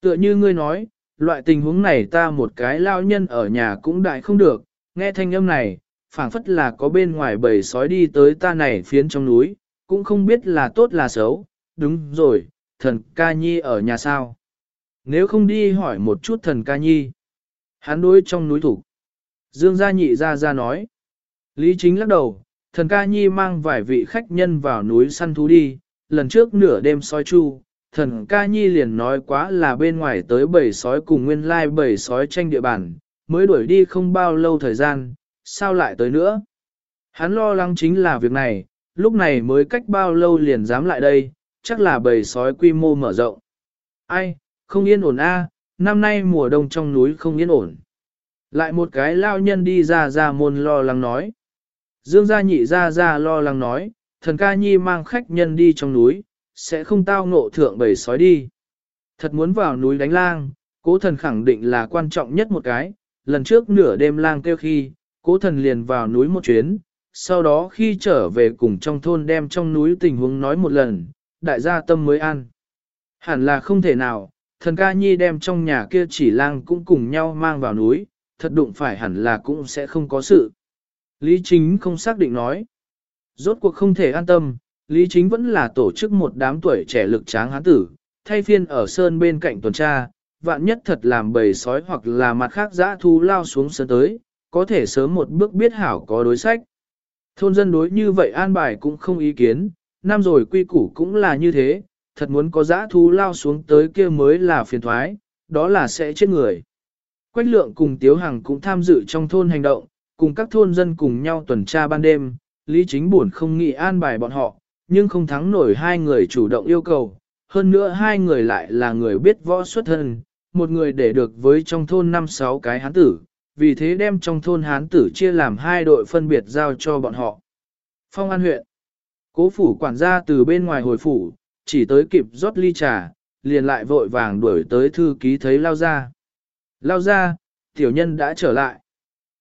Tựa như ngươi nói, loại tình huống này ta một cái lao nhân ở nhà cũng đại không được, nghe thanh âm này, phảng phất là có bên ngoài bầy sói đi tới ta này phiến trong núi, cũng không biết là tốt là xấu, đúng rồi, thần ca nhi ở nhà sao. Nếu không đi hỏi một chút thần ca nhi, hắn đối trong núi thủ. Dương gia nhị ra ra nói, Lý chính lắc đầu, thần ca nhi mang vài vị khách nhân vào núi săn thú đi, lần trước nửa đêm sói chu, thần ca nhi liền nói quá là bên ngoài tới bầy sói cùng nguyên lai bầy sói tranh địa bàn, mới đuổi đi không bao lâu thời gian, sao lại tới nữa. Hắn lo lắng chính là việc này, lúc này mới cách bao lâu liền dám lại đây, chắc là bầy sói quy mô mở rộng. Ai, không yên ổn a, năm nay mùa đông trong núi không yên ổn. Lại một cái lao nhân đi ra ra môn lo lắng nói. Dương gia nhị ra ra lo lắng nói, thần ca nhi mang khách nhân đi trong núi, sẽ không tao ngộ thượng bầy sói đi. Thật muốn vào núi đánh lang, cố thần khẳng định là quan trọng nhất một cái, lần trước nửa đêm lang kêu khi, cố thần liền vào núi một chuyến, sau đó khi trở về cùng trong thôn đem trong núi tình huống nói một lần, đại gia tâm mới ăn Hẳn là không thể nào, thần ca nhi đem trong nhà kia chỉ lang cũng cùng nhau mang vào núi, thật đụng phải hẳn là cũng sẽ không có sự. Lý chính không xác định nói. Rốt cuộc không thể an tâm, Lý chính vẫn là tổ chức một đám tuổi trẻ lực tráng hán tử, thay phiên ở sơn bên cạnh tuần tra, vạn nhất thật làm bầy sói hoặc là mặt khác dã thu lao xuống sơn tới, có thể sớm một bước biết hảo có đối sách. Thôn dân đối như vậy an bài cũng không ý kiến, năm rồi quy củ cũng là như thế, thật muốn có dã thú lao xuống tới kia mới là phiền thoái, đó là sẽ chết người. Quách lượng cùng Tiếu Hằng cũng tham dự trong thôn hành động, cùng các thôn dân cùng nhau tuần tra ban đêm, Lý Chính buồn không nghĩ an bài bọn họ, nhưng không thắng nổi hai người chủ động yêu cầu, hơn nữa hai người lại là người biết võ xuất thân, một người để được với trong thôn năm sáu cái hán tử, vì thế đem trong thôn hán tử chia làm hai đội phân biệt giao cho bọn họ. Phong An huyện Cố phủ quản gia từ bên ngoài hồi phủ, chỉ tới kịp rót ly trà, liền lại vội vàng đuổi tới thư ký thấy lao ra. Lao ra, tiểu nhân đã trở lại.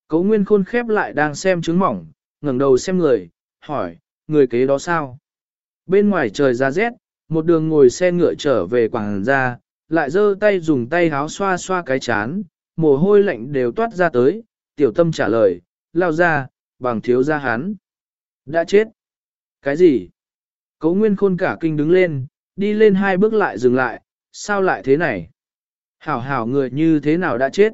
Cố nguyên khôn khép lại đang xem trứng mỏng, ngẩng đầu xem người, hỏi, người kế đó sao? Bên ngoài trời ra rét, một đường ngồi xe ngựa trở về quảng gia, lại giơ tay dùng tay háo xoa xoa cái chán, mồ hôi lạnh đều toát ra tới, tiểu tâm trả lời, lao ra, bằng thiếu ra hắn. Đã chết. Cái gì? Cấu nguyên khôn cả kinh đứng lên, đi lên hai bước lại dừng lại, sao lại thế này? Hảo hảo người như thế nào đã chết?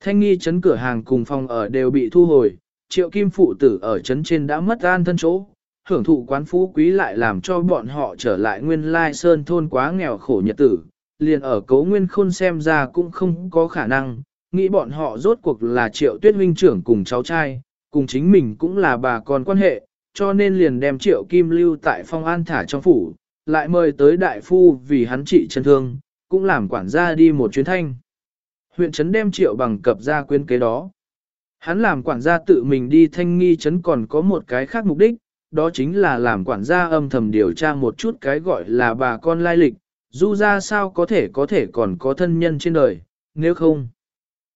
Thanh nghi chấn cửa hàng cùng phòng ở đều bị thu hồi, triệu kim phụ tử ở chấn trên đã mất an thân chỗ, hưởng thụ quán phú quý lại làm cho bọn họ trở lại nguyên lai sơn thôn quá nghèo khổ nhật tử, liền ở cấu nguyên khôn xem ra cũng không có khả năng, nghĩ bọn họ rốt cuộc là triệu tuyết huynh trưởng cùng cháu trai, cùng chính mình cũng là bà con quan hệ, cho nên liền đem triệu kim lưu tại phong an thả trong phủ, lại mời tới đại phu vì hắn trị chân thương, cũng làm quản gia đi một chuyến thanh. Huyện trấn đem triệu bằng cập ra quyên kế đó. Hắn làm quản gia tự mình đi thanh nghi trấn còn có một cái khác mục đích, đó chính là làm quản gia âm thầm điều tra một chút cái gọi là bà con lai lịch, du ra sao có thể có thể còn có thân nhân trên đời, nếu không.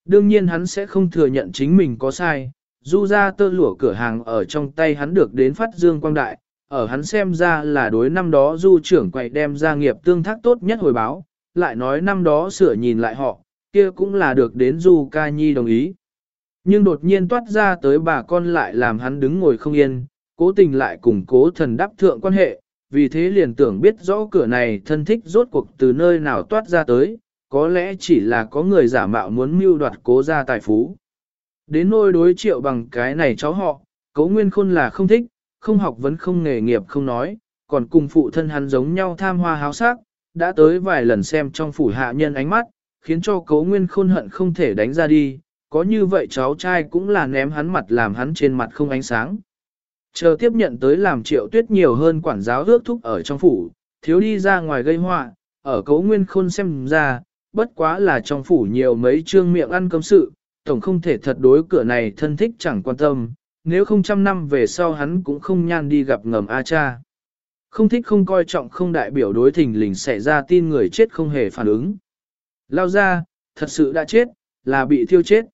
Đương nhiên hắn sẽ không thừa nhận chính mình có sai, du ra tơ lụa cửa hàng ở trong tay hắn được đến phát dương quang đại, ở hắn xem ra là đối năm đó du trưởng quậy đem gia nghiệp tương thác tốt nhất hồi báo, lại nói năm đó sửa nhìn lại họ, kia cũng là được đến du ca nhi đồng ý. Nhưng đột nhiên toát ra tới bà con lại làm hắn đứng ngồi không yên, cố tình lại cùng cố thần đáp thượng quan hệ, vì thế liền tưởng biết rõ cửa này thân thích rốt cuộc từ nơi nào toát ra tới, có lẽ chỉ là có người giả mạo muốn mưu đoạt cố gia tài phú. Đến nôi đối triệu bằng cái này cháu họ, cố nguyên khôn là không thích, không học vẫn không nghề nghiệp không nói, còn cùng phụ thân hắn giống nhau tham hoa háo sắc, đã tới vài lần xem trong phủ hạ nhân ánh mắt, khiến cho cố nguyên khôn hận không thể đánh ra đi, có như vậy cháu trai cũng là ném hắn mặt làm hắn trên mặt không ánh sáng. Chờ tiếp nhận tới làm triệu tuyết nhiều hơn quản giáo ước thúc ở trong phủ, thiếu đi ra ngoài gây họa, ở cấu nguyên khôn xem ra, bất quá là trong phủ nhiều mấy trương miệng ăn cơm sự, tổng không thể thật đối cửa này thân thích chẳng quan tâm, nếu không trăm năm về sau hắn cũng không nhan đi gặp ngầm A cha. Không thích không coi trọng không đại biểu đối thình lình xảy ra tin người chết không hề phản ứng. Lao ra, thật sự đã chết, là bị thiêu chết.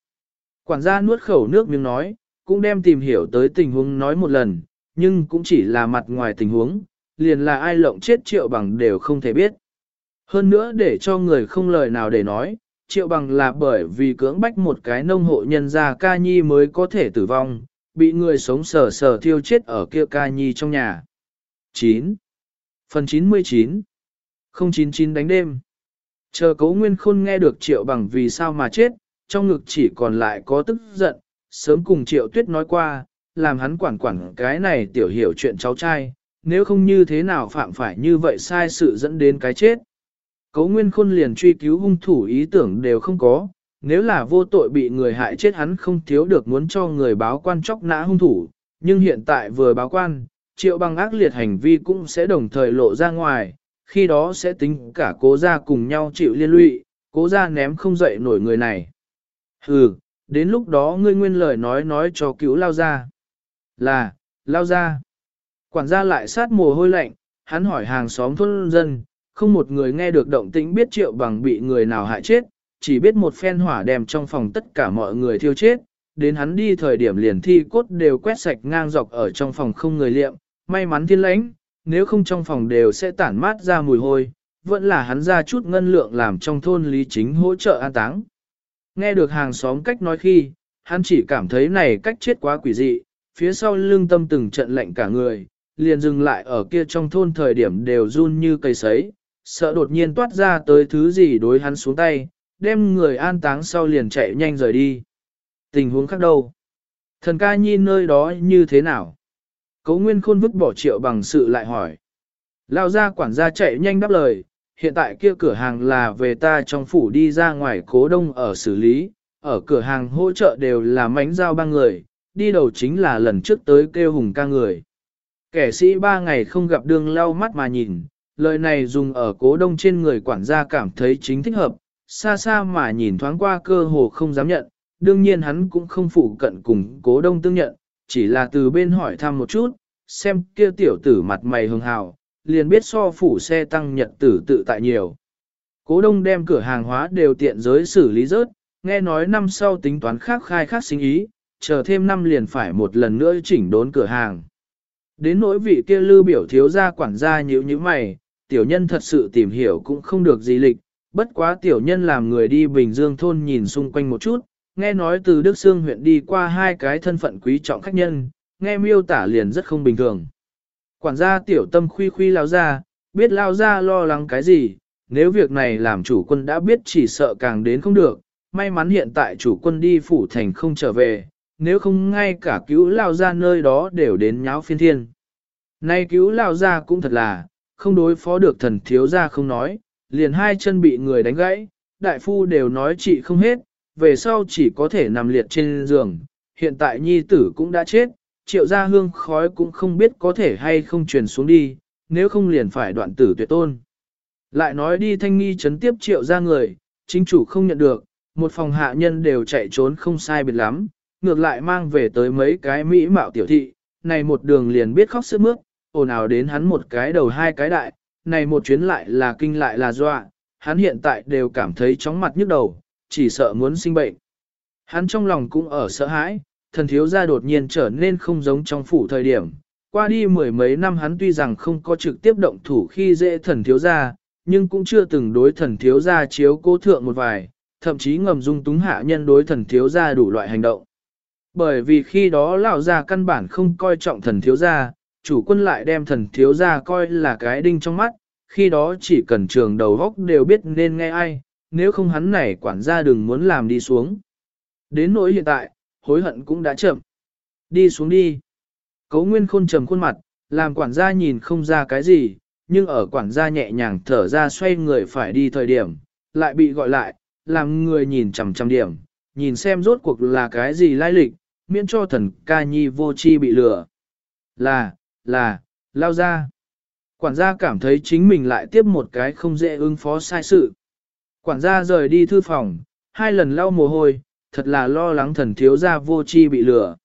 Quản gia nuốt khẩu nước miếng nói, cũng đem tìm hiểu tới tình huống nói một lần, nhưng cũng chỉ là mặt ngoài tình huống, liền là ai lộng chết triệu bằng đều không thể biết. Hơn nữa để cho người không lời nào để nói, triệu bằng là bởi vì cưỡng bách một cái nông hộ nhân gia ca nhi mới có thể tử vong, bị người sống sờ sờ thiêu chết ở kia ca nhi trong nhà. 9. Phần 99 099 đánh đêm Chờ cấu nguyên khôn nghe được triệu bằng vì sao mà chết, trong ngực chỉ còn lại có tức giận, sớm cùng triệu tuyết nói qua, làm hắn quản quản cái này tiểu hiểu chuyện cháu trai, nếu không như thế nào phạm phải như vậy sai sự dẫn đến cái chết. Cấu nguyên khôn liền truy cứu hung thủ ý tưởng đều không có, nếu là vô tội bị người hại chết hắn không thiếu được muốn cho người báo quan chóc nã hung thủ, nhưng hiện tại vừa báo quan, triệu bằng ác liệt hành vi cũng sẽ đồng thời lộ ra ngoài, khi đó sẽ tính cả cố gia cùng nhau chịu liên lụy, cố gia ném không dậy nổi người này. Hừ, đến lúc đó ngươi nguyên lời nói nói cho cứu lao ra. Là, lao ra. Quản gia lại sát mồ hôi lạnh, hắn hỏi hàng xóm thôn dân, không một người nghe được động tĩnh biết triệu bằng bị người nào hại chết, chỉ biết một phen hỏa đem trong phòng tất cả mọi người thiêu chết, đến hắn đi thời điểm liền thi cốt đều quét sạch ngang dọc ở trong phòng không người liệm, may mắn thiên lãnh, nếu không trong phòng đều sẽ tản mát ra mùi hôi, vẫn là hắn ra chút ngân lượng làm trong thôn lý chính hỗ trợ an táng. Nghe được hàng xóm cách nói khi, hắn chỉ cảm thấy này cách chết quá quỷ dị, phía sau lưng tâm từng trận lạnh cả người, liền dừng lại ở kia trong thôn thời điểm đều run như cây sấy, sợ đột nhiên toát ra tới thứ gì đối hắn xuống tay, đem người an táng sau liền chạy nhanh rời đi. Tình huống khác đâu? Thần ca nhi nơi đó như thế nào? Cấu Nguyên Khôn vứt bỏ triệu bằng sự lại hỏi. Lao ra quản gia chạy nhanh đáp lời, hiện tại kia cửa hàng là về ta trong phủ đi ra ngoài cố đông ở xử lý, ở cửa hàng hỗ trợ đều là mánh giao ba người, đi đầu chính là lần trước tới kêu hùng ca người. Kẻ sĩ ba ngày không gặp đường lau mắt mà nhìn, lời này dùng ở cố đông trên người quản gia cảm thấy chính thích hợp, xa xa mà nhìn thoáng qua cơ hồ không dám nhận, đương nhiên hắn cũng không phụ cận cùng cố đông tương nhận, chỉ là từ bên hỏi thăm một chút, xem kia tiểu tử mặt mày hường hào, liền biết so phủ xe tăng nhật tử tự tại nhiều. Cố đông đem cửa hàng hóa đều tiện giới xử lý rớt, nghe nói năm sau tính toán khác khai khác sinh ý, chờ thêm năm liền phải một lần nữa chỉnh đốn cửa hàng. Đến nỗi vị kia lưu biểu thiếu gia quản gia nhíu như mày, tiểu nhân thật sự tìm hiểu cũng không được gì lịch, bất quá tiểu nhân làm người đi Bình Dương thôn nhìn xung quanh một chút, nghe nói từ Đức Sương huyện đi qua hai cái thân phận quý trọng khách nhân, nghe miêu tả liền rất không bình thường. Quản gia tiểu tâm khuy khuy lao ra, biết lao ra lo lắng cái gì, nếu việc này làm chủ quân đã biết chỉ sợ càng đến không được, may mắn hiện tại chủ quân đi phủ thành không trở về, nếu không ngay cả cứu lao ra nơi đó đều đến nháo phiên thiên. Nay cứu lao ra cũng thật là, không đối phó được thần thiếu ra không nói, liền hai chân bị người đánh gãy, đại phu đều nói trị không hết, về sau chỉ có thể nằm liệt trên giường, hiện tại nhi tử cũng đã chết, triệu gia hương khói cũng không biết có thể hay không truyền xuống đi, nếu không liền phải đoạn tử tuyệt tôn. Lại nói đi thanh nghi chấn tiếp triệu gia người, chính chủ không nhận được, một phòng hạ nhân đều chạy trốn không sai biệt lắm, ngược lại mang về tới mấy cái mỹ mạo tiểu thị, này một đường liền biết khóc sức mướt, ồn ào đến hắn một cái đầu hai cái đại, này một chuyến lại là kinh lại là doạ, hắn hiện tại đều cảm thấy chóng mặt nhức đầu, chỉ sợ muốn sinh bệnh. Hắn trong lòng cũng ở sợ hãi, thần thiếu gia đột nhiên trở nên không giống trong phủ thời điểm. Qua đi mười mấy năm hắn tuy rằng không có trực tiếp động thủ khi dễ thần thiếu gia, nhưng cũng chưa từng đối thần thiếu gia chiếu cố thượng một vài, thậm chí ngầm dung túng hạ nhân đối thần thiếu gia đủ loại hành động. Bởi vì khi đó lão gia căn bản không coi trọng thần thiếu gia, chủ quân lại đem thần thiếu gia coi là cái đinh trong mắt, khi đó chỉ cần trường đầu góc đều biết nên nghe ai, nếu không hắn này quản gia đừng muốn làm đi xuống. Đến nỗi hiện tại, hối hận cũng đã chậm. Đi xuống đi. Cấu nguyên khôn trầm khuôn mặt, làm quản gia nhìn không ra cái gì, nhưng ở quản gia nhẹ nhàng thở ra xoay người phải đi thời điểm, lại bị gọi lại, làm người nhìn chằm chằm điểm, nhìn xem rốt cuộc là cái gì lai lịch, miễn cho thần ca nhi vô chi bị lừa. Là, là, lao ra. Quản gia cảm thấy chính mình lại tiếp một cái không dễ ứng phó sai sự. Quản gia rời đi thư phòng, hai lần lau mồ hôi, thật là lo lắng thần thiếu gia vô chi bị lừa.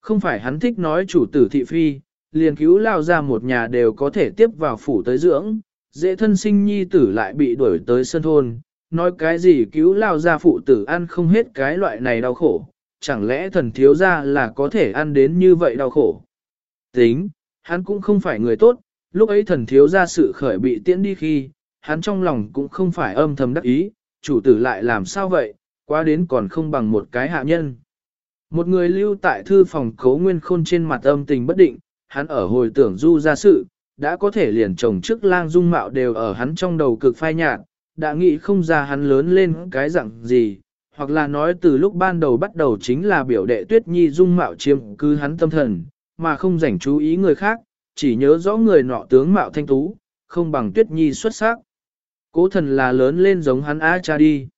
Không phải hắn thích nói chủ tử thị phi, liền cứu lao ra một nhà đều có thể tiếp vào phủ tới dưỡng, dễ thân sinh nhi tử lại bị đuổi tới sân thôn, nói cái gì cứu lao ra phụ tử ăn không hết cái loại này đau khổ, chẳng lẽ thần thiếu gia là có thể ăn đến như vậy đau khổ. Tính, hắn cũng không phải người tốt, lúc ấy thần thiếu gia sự khởi bị tiễn đi khi, hắn trong lòng cũng không phải âm thầm đắc ý, chủ tử lại làm sao vậy, quá đến còn không bằng một cái hạ nhân. Một người lưu tại thư phòng cấu nguyên khôn trên mặt âm tình bất định, hắn ở hồi tưởng du ra sự, đã có thể liền chồng trước lang dung mạo đều ở hắn trong đầu cực phai nhạt, đã nghĩ không ra hắn lớn lên cái dạng gì, hoặc là nói từ lúc ban đầu bắt đầu chính là biểu đệ tuyết nhi dung mạo chiếm cứ hắn tâm thần, mà không dành chú ý người khác, chỉ nhớ rõ người nọ tướng mạo thanh tú, không bằng tuyết nhi xuất sắc. Cố thần là lớn lên giống hắn A cha đi.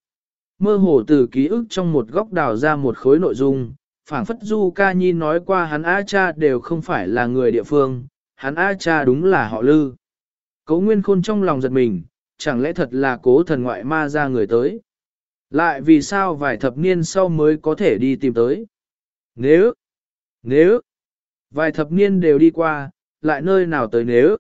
Mơ hồ từ ký ức trong một góc đào ra một khối nội dung, phảng phất du ca nhi nói qua hắn A cha đều không phải là người địa phương, hắn A cha đúng là họ lư. Cố nguyên khôn trong lòng giật mình, chẳng lẽ thật là cố thần ngoại ma ra người tới. Lại vì sao vài thập niên sau mới có thể đi tìm tới? Nếu, nếu, vài thập niên đều đi qua, lại nơi nào tới nếu?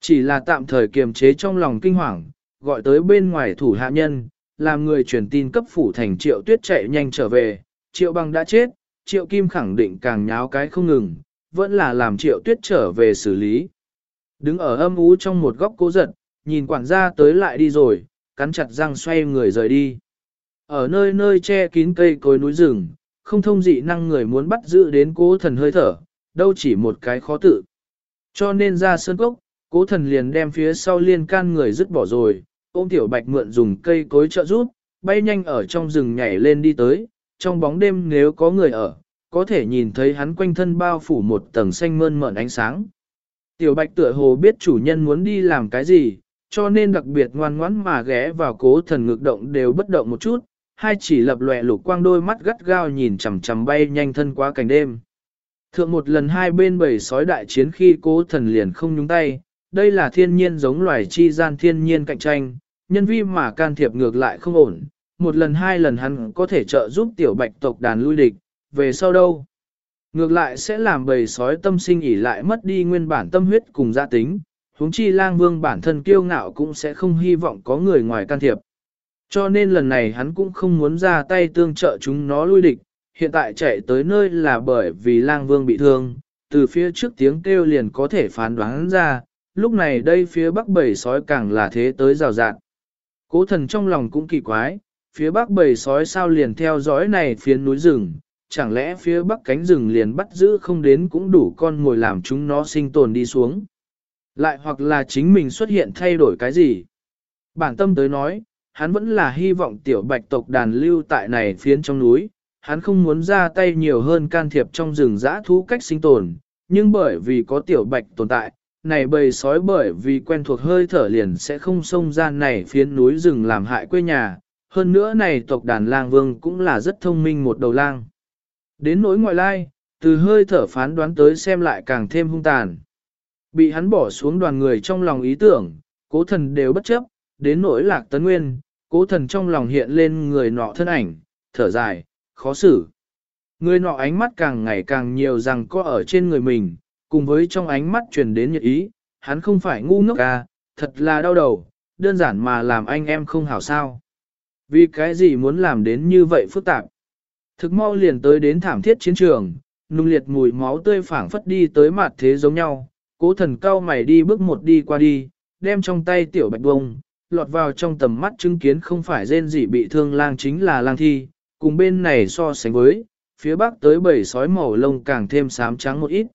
Chỉ là tạm thời kiềm chế trong lòng kinh hoàng, gọi tới bên ngoài thủ hạ nhân, làm người truyền tin cấp phủ thành triệu tuyết chạy nhanh trở về, triệu băng đã chết, triệu kim khẳng định càng nháo cái không ngừng, vẫn là làm triệu tuyết trở về xử lý. Đứng ở âm ú trong một góc cố giật, nhìn quản gia tới lại đi rồi, cắn chặt răng xoay người rời đi. Ở nơi nơi che kín cây cối núi rừng, không thông dị năng người muốn bắt giữ đến cố thần hơi thở, đâu chỉ một cái khó tự. Cho nên ra sơn cốc, cố thần liền đem phía sau liên can người dứt bỏ rồi, ôm tiểu bạch mượn dùng cây cối trợ rút, bay nhanh ở trong rừng nhảy lên đi tới, trong bóng đêm nếu có người ở, có thể nhìn thấy hắn quanh thân bao phủ một tầng xanh mơn mởn ánh sáng. Tiểu bạch tựa hồ biết chủ nhân muốn đi làm cái gì, cho nên đặc biệt ngoan ngoãn mà ghé vào cố thần ngực động đều bất động một chút, hai chỉ lập lòe lục quang đôi mắt gắt gao nhìn chằm chằm bay nhanh thân qua cảnh đêm. Thượng một lần hai bên bầy sói đại chiến khi cố thần liền không nhúng tay, đây là thiên nhiên giống loài chi gian thiên nhiên cạnh tranh, nhân vi mà can thiệp ngược lại không ổn, một lần hai lần hắn có thể trợ giúp tiểu bạch tộc đàn lui địch, về sau đâu? Ngược lại sẽ làm bầy sói tâm sinh ỉ lại mất đi nguyên bản tâm huyết cùng gia tính, huống chi lang vương bản thân kiêu ngạo cũng sẽ không hy vọng có người ngoài can thiệp. Cho nên lần này hắn cũng không muốn ra tay tương trợ chúng nó lui địch, hiện tại chạy tới nơi là bởi vì lang vương bị thương, từ phía trước tiếng kêu liền có thể phán đoán ra, lúc này đây phía bắc bầy sói càng là thế tới rào rạng. Cố thần trong lòng cũng kỳ quái, phía bắc bầy sói sao liền theo dõi này phía núi rừng, chẳng lẽ phía bắc cánh rừng liền bắt giữ không đến cũng đủ con ngồi làm chúng nó sinh tồn đi xuống. Lại hoặc là chính mình xuất hiện thay đổi cái gì. Bản tâm tới nói, hắn vẫn là hy vọng tiểu bạch tộc đàn lưu tại này phiến trong núi, hắn không muốn ra tay nhiều hơn can thiệp trong rừng dã thú cách sinh tồn, nhưng bởi vì có tiểu bạch tồn tại, này bầy sói bởi vì quen thuộc hơi thở liền sẽ không xông ra này phiến núi rừng làm hại quê nhà, hơn nữa này tộc đàn lang vương cũng là rất thông minh một đầu lang. Đến nỗi ngoại lai, từ hơi thở phán đoán tới xem lại càng thêm hung tàn. Bị hắn bỏ xuống đoàn người trong lòng ý tưởng, cố thần đều bất chấp, đến nỗi lạc tấn nguyên, cố thần trong lòng hiện lên người nọ thân ảnh, thở dài, khó xử. Người nọ ánh mắt càng ngày càng nhiều rằng có ở trên người mình, cùng với trong ánh mắt truyền đến nhiệt ý, hắn không phải ngu ngốc à, thật là đau đầu, đơn giản mà làm anh em không hảo sao. Vì cái gì muốn làm đến như vậy phức tạp? Thực mau liền tới đến thảm thiết chiến trường, nung liệt mùi máu tươi phảng phất đi tới mặt thế giống nhau, cố thần cao mày đi bước một đi qua đi, đem trong tay tiểu bạch bông, lọt vào trong tầm mắt chứng kiến không phải rên gì bị thương lang chính là lang thi, cùng bên này so sánh với, phía bắc tới bảy sói màu lông càng thêm xám trắng một ít.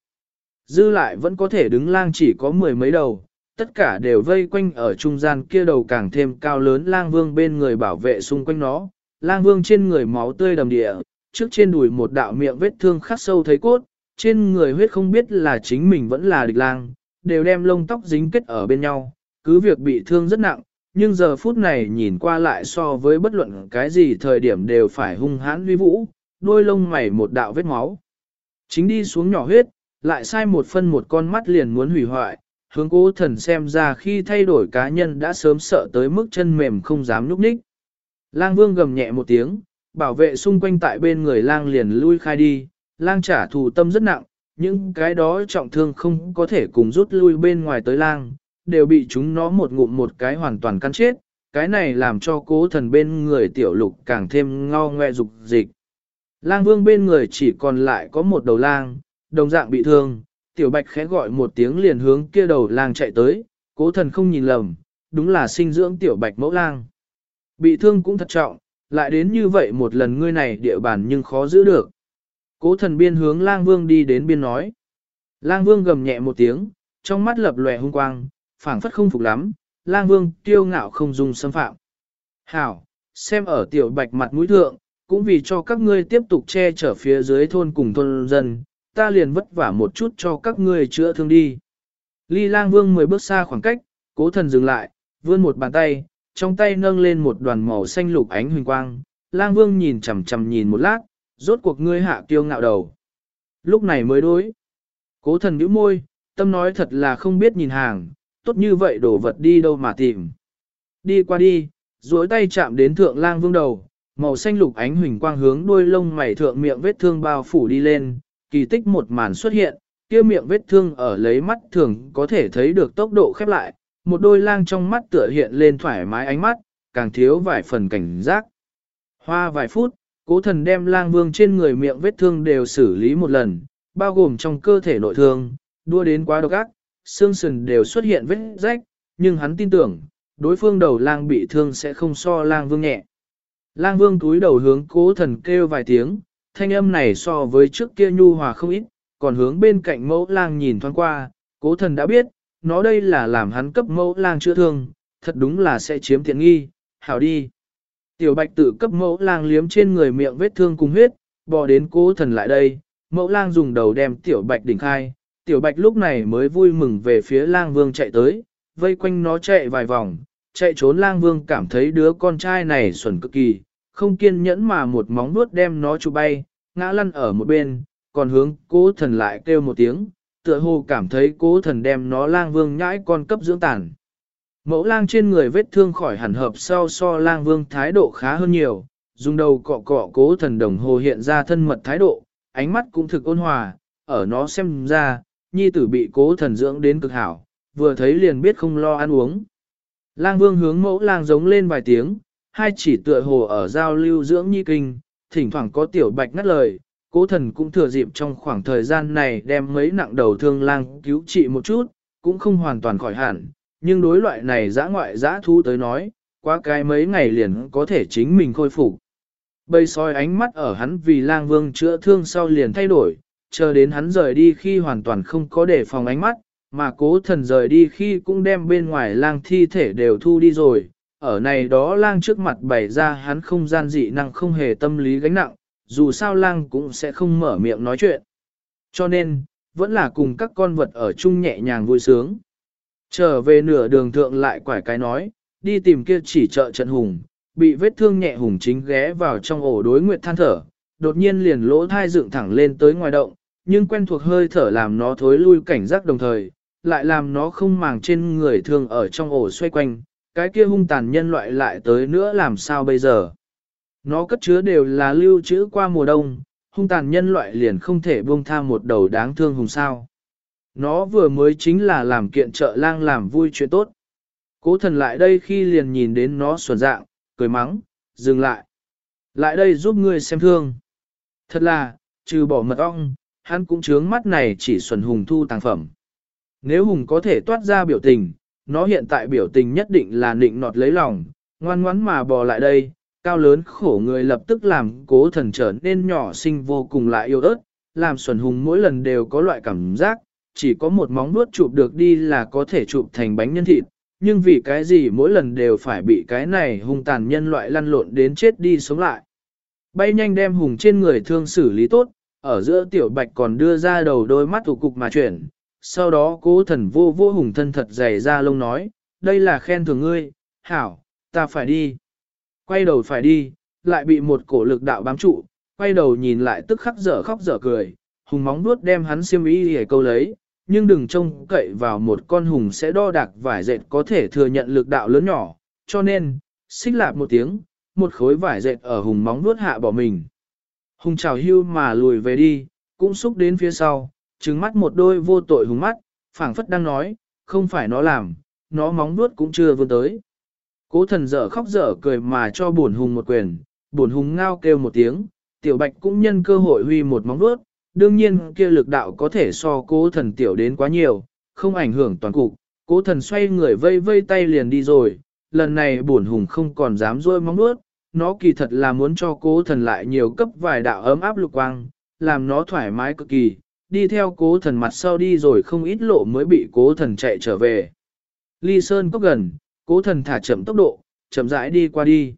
Dư lại vẫn có thể đứng lang chỉ có mười mấy đầu, tất cả đều vây quanh ở trung gian kia đầu càng thêm cao lớn lang vương bên người bảo vệ xung quanh nó, lang vương trên người máu tươi đầm địa, trước trên đùi một đạo miệng vết thương khắc sâu thấy cốt, trên người huyết không biết là chính mình vẫn là địch lang, đều đem lông tóc dính kết ở bên nhau, cứ việc bị thương rất nặng, nhưng giờ phút này nhìn qua lại so với bất luận cái gì thời điểm đều phải hung hãn uy vũ, đôi lông mày một đạo vết máu. Chính đi xuống nhỏ huyết, lại sai một phân một con mắt liền muốn hủy hoại, hướng cố thần xem ra khi thay đổi cá nhân đã sớm sợ tới mức chân mềm không dám núp ních. Lang vương gầm nhẹ một tiếng, bảo vệ xung quanh tại bên người lang liền lui khai đi, lang trả thù tâm rất nặng, những cái đó trọng thương không có thể cùng rút lui bên ngoài tới lang, đều bị chúng nó một ngụm một cái hoàn toàn căn chết, cái này làm cho cố thần bên người tiểu lục càng thêm ngao ngoe dục dịch. Lang vương bên người chỉ còn lại có một đầu lang, đồng dạng bị thương, tiểu bạch khẽ gọi một tiếng liền hướng kia đầu lang chạy tới, cố thần không nhìn lầm, đúng là sinh dưỡng tiểu bạch mẫu lang. Bị thương cũng thật trọng, lại đến như vậy một lần ngươi này địa bàn nhưng khó giữ được. Cố thần biên hướng lang vương đi đến biên nói. Lang vương gầm nhẹ một tiếng, trong mắt lập lòe hung quang, phảng phất không phục lắm, lang vương tiêu ngạo không dùng xâm phạm. Hảo, xem ở tiểu bạch mặt mũi thượng, cũng vì cho các ngươi tiếp tục che chở phía dưới thôn cùng thôn dân, ta liền vất vả một chút cho các ngươi chữa thương đi. Ly lang vương mười bước xa khoảng cách, cố thần dừng lại, vươn một bàn tay, trong tay nâng lên một đoàn màu xanh lục ánh huỳnh quang, lang vương nhìn chằm chằm nhìn một lát, rốt cuộc ngươi hạ kiêu ngạo đầu. Lúc này mới đối. Cố thần nhíu môi, tâm nói thật là không biết nhìn hàng, tốt như vậy đổ vật đi đâu mà tìm. Đi qua đi, duỗi tay chạm đến thượng lang vương đầu, màu xanh lục ánh huỳnh quang hướng đuôi lông mày thượng miệng vết thương bao phủ đi lên, kỳ tích một màn xuất hiện, kia miệng vết thương ở lấy mắt thường có thể thấy được tốc độ khép lại, một đôi lang trong mắt tựa hiện lên thoải mái ánh mắt, càng thiếu vài phần cảnh giác. Hoa vài phút, cố thần đem lang vương trên người miệng vết thương đều xử lý một lần, bao gồm trong cơ thể nội thương, đua đến quá độc ác, xương sườn đều xuất hiện vết rách, nhưng hắn tin tưởng, đối phương đầu lang bị thương sẽ không so lang vương nhẹ. Lang vương túi đầu hướng cố thần kêu vài tiếng, thanh âm này so với trước kia nhu hòa không ít, còn hướng bên cạnh mẫu lang nhìn thoáng qua, cố thần đã biết, nó đây là làm hắn cấp mẫu lang chữa thương, thật đúng là sẽ chiếm tiện nghi, hảo đi. Tiểu bạch tự cấp mẫu lang liếm trên người miệng vết thương cùng huyết, bò đến cố thần lại đây, mẫu lang dùng đầu đem tiểu bạch đỉnh khai, tiểu bạch lúc này mới vui mừng về phía lang vương chạy tới, vây quanh nó chạy vài vòng, chạy trốn lang vương cảm thấy đứa con trai này xuẩn cực kỳ, không kiên nhẫn mà một móng vuốt đem nó chụp bay, ngã lăn ở một bên, còn hướng cố thần lại kêu một tiếng, tựa hồ cảm thấy cố thần đem nó lang vương nhãi con cấp dưỡng tàn. Mẫu lang trên người vết thương khỏi hẳn hợp sau so lang vương thái độ khá hơn nhiều, dùng đầu cọ cọ cố thần đồng hồ hiện ra thân mật thái độ, ánh mắt cũng thực ôn hòa, ở nó xem ra, nhi tử bị cố thần dưỡng đến cực hảo, vừa thấy liền biết không lo ăn uống. Lang vương hướng mẫu lang giống lên vài tiếng, hai chỉ tựa hồ ở giao lưu dưỡng nhi kinh, thỉnh thoảng có tiểu bạch ngắt lời, cố thần cũng thừa dịp trong khoảng thời gian này đem mấy nặng đầu thương lang cứu trị một chút, cũng không hoàn toàn khỏi hẳn, nhưng đối loại này giã ngoại giã thu tới nói, qua cái mấy ngày liền có thể chính mình khôi phục. Bầy soi ánh mắt ở hắn vì lang vương chữa thương sau liền thay đổi, chờ đến hắn rời đi khi hoàn toàn không có để phòng ánh mắt, mà cố thần rời đi khi cũng đem bên ngoài lang thi thể đều thu đi rồi, ở này đó lang trước mặt bày ra hắn không gian dị năng không hề tâm lý gánh nặng, dù sao lang cũng sẽ không mở miệng nói chuyện. Cho nên, vẫn là cùng các con vật ở chung nhẹ nhàng vui sướng. Trở về nửa đường thượng lại quải cái nói, đi tìm kia chỉ trợ trận hùng, bị vết thương nhẹ hùng chính ghé vào trong ổ đối nguyệt than thở, đột nhiên liền lỗ thai dựng thẳng lên tới ngoài động, nhưng quen thuộc hơi thở làm nó thối lui cảnh giác đồng thời, lại làm nó không màng trên người thương ở trong ổ xoay quanh, cái kia hung tàn nhân loại lại tới nữa làm sao bây giờ. Nó cất chứa đều là lưu trữ qua mùa đông, hung tàn nhân loại liền không thể buông tha một đầu đáng thương hùng sao. Nó vừa mới chính là làm kiện trợ lang làm vui chuyện tốt. Cố thần lại đây khi liền nhìn đến nó xuẩn dạng, cười mắng, dừng lại. Lại đây giúp ngươi xem thương. Thật là, trừ bỏ mật ong, hắn cũng chướng mắt này chỉ xuẩn hùng thu tàng phẩm. Nếu hùng có thể toát ra biểu tình, nó hiện tại biểu tình nhất định là nịnh nọt lấy lòng, ngoan ngoãn mà bò lại đây, cao lớn khổ người lập tức làm cố thần trở nên nhỏ xinh vô cùng lại yêu ớt, làm xuẩn hùng mỗi lần đều có loại cảm giác, chỉ có một móng nuốt chụp được đi là có thể chụp thành bánh nhân thịt, nhưng vì cái gì mỗi lần đều phải bị cái này hung tàn nhân loại lăn lộn đến chết đi sống lại. Bay nhanh đem hùng trên người thương xử lý tốt, ở giữa tiểu bạch còn đưa ra đầu đôi mắt thủ cục mà chuyển, sau đó cố thần vô vô hùng thân thật dày ra lông nói, đây là khen thưởng ngươi, hảo, ta phải đi. Quay đầu phải đi, lại bị một cổ lực đạo bám trụ, quay đầu nhìn lại tức khắc dở khóc dở cười, hùng móng nuốt đem hắn xiêm y để câu lấy, nhưng đừng trông cậy vào một con hùng sẽ đo đạc vải dệt có thể thừa nhận lực đạo lớn nhỏ, cho nên, xích lạp một tiếng, một khối vải dệt ở hùng móng nuốt hạ bỏ mình. Hùng chào hưu mà lùi về đi, cũng xúc đến phía sau, trừng mắt một đôi vô tội hùng mắt, phảng phất đang nói, không phải nó làm, nó móng vuốt cũng chưa vươn tới. Cố thần dở khóc dở cười mà cho buồn hùng một quyền, buồn hùng ngao kêu một tiếng, tiểu bạch cũng nhân cơ hội huy một móng vuốt, đương nhiên kia lực đạo có thể so cố thần tiểu đến quá nhiều, không ảnh hưởng toàn cục, cố thần xoay người vây vây tay liền đi rồi, lần này buồn hùng không còn dám rôi móng vuốt, nó kỳ thật là muốn cho cố thần lại nhiều cấp vài đạo ấm áp lục quang, làm nó thoải mái cực kỳ, đi theo cố thần mặt sau đi rồi không ít lộ mới bị cố thần chạy trở về. Ly Sơn cốc gần, cố thần thả chậm tốc độ, chậm rãi đi qua đi.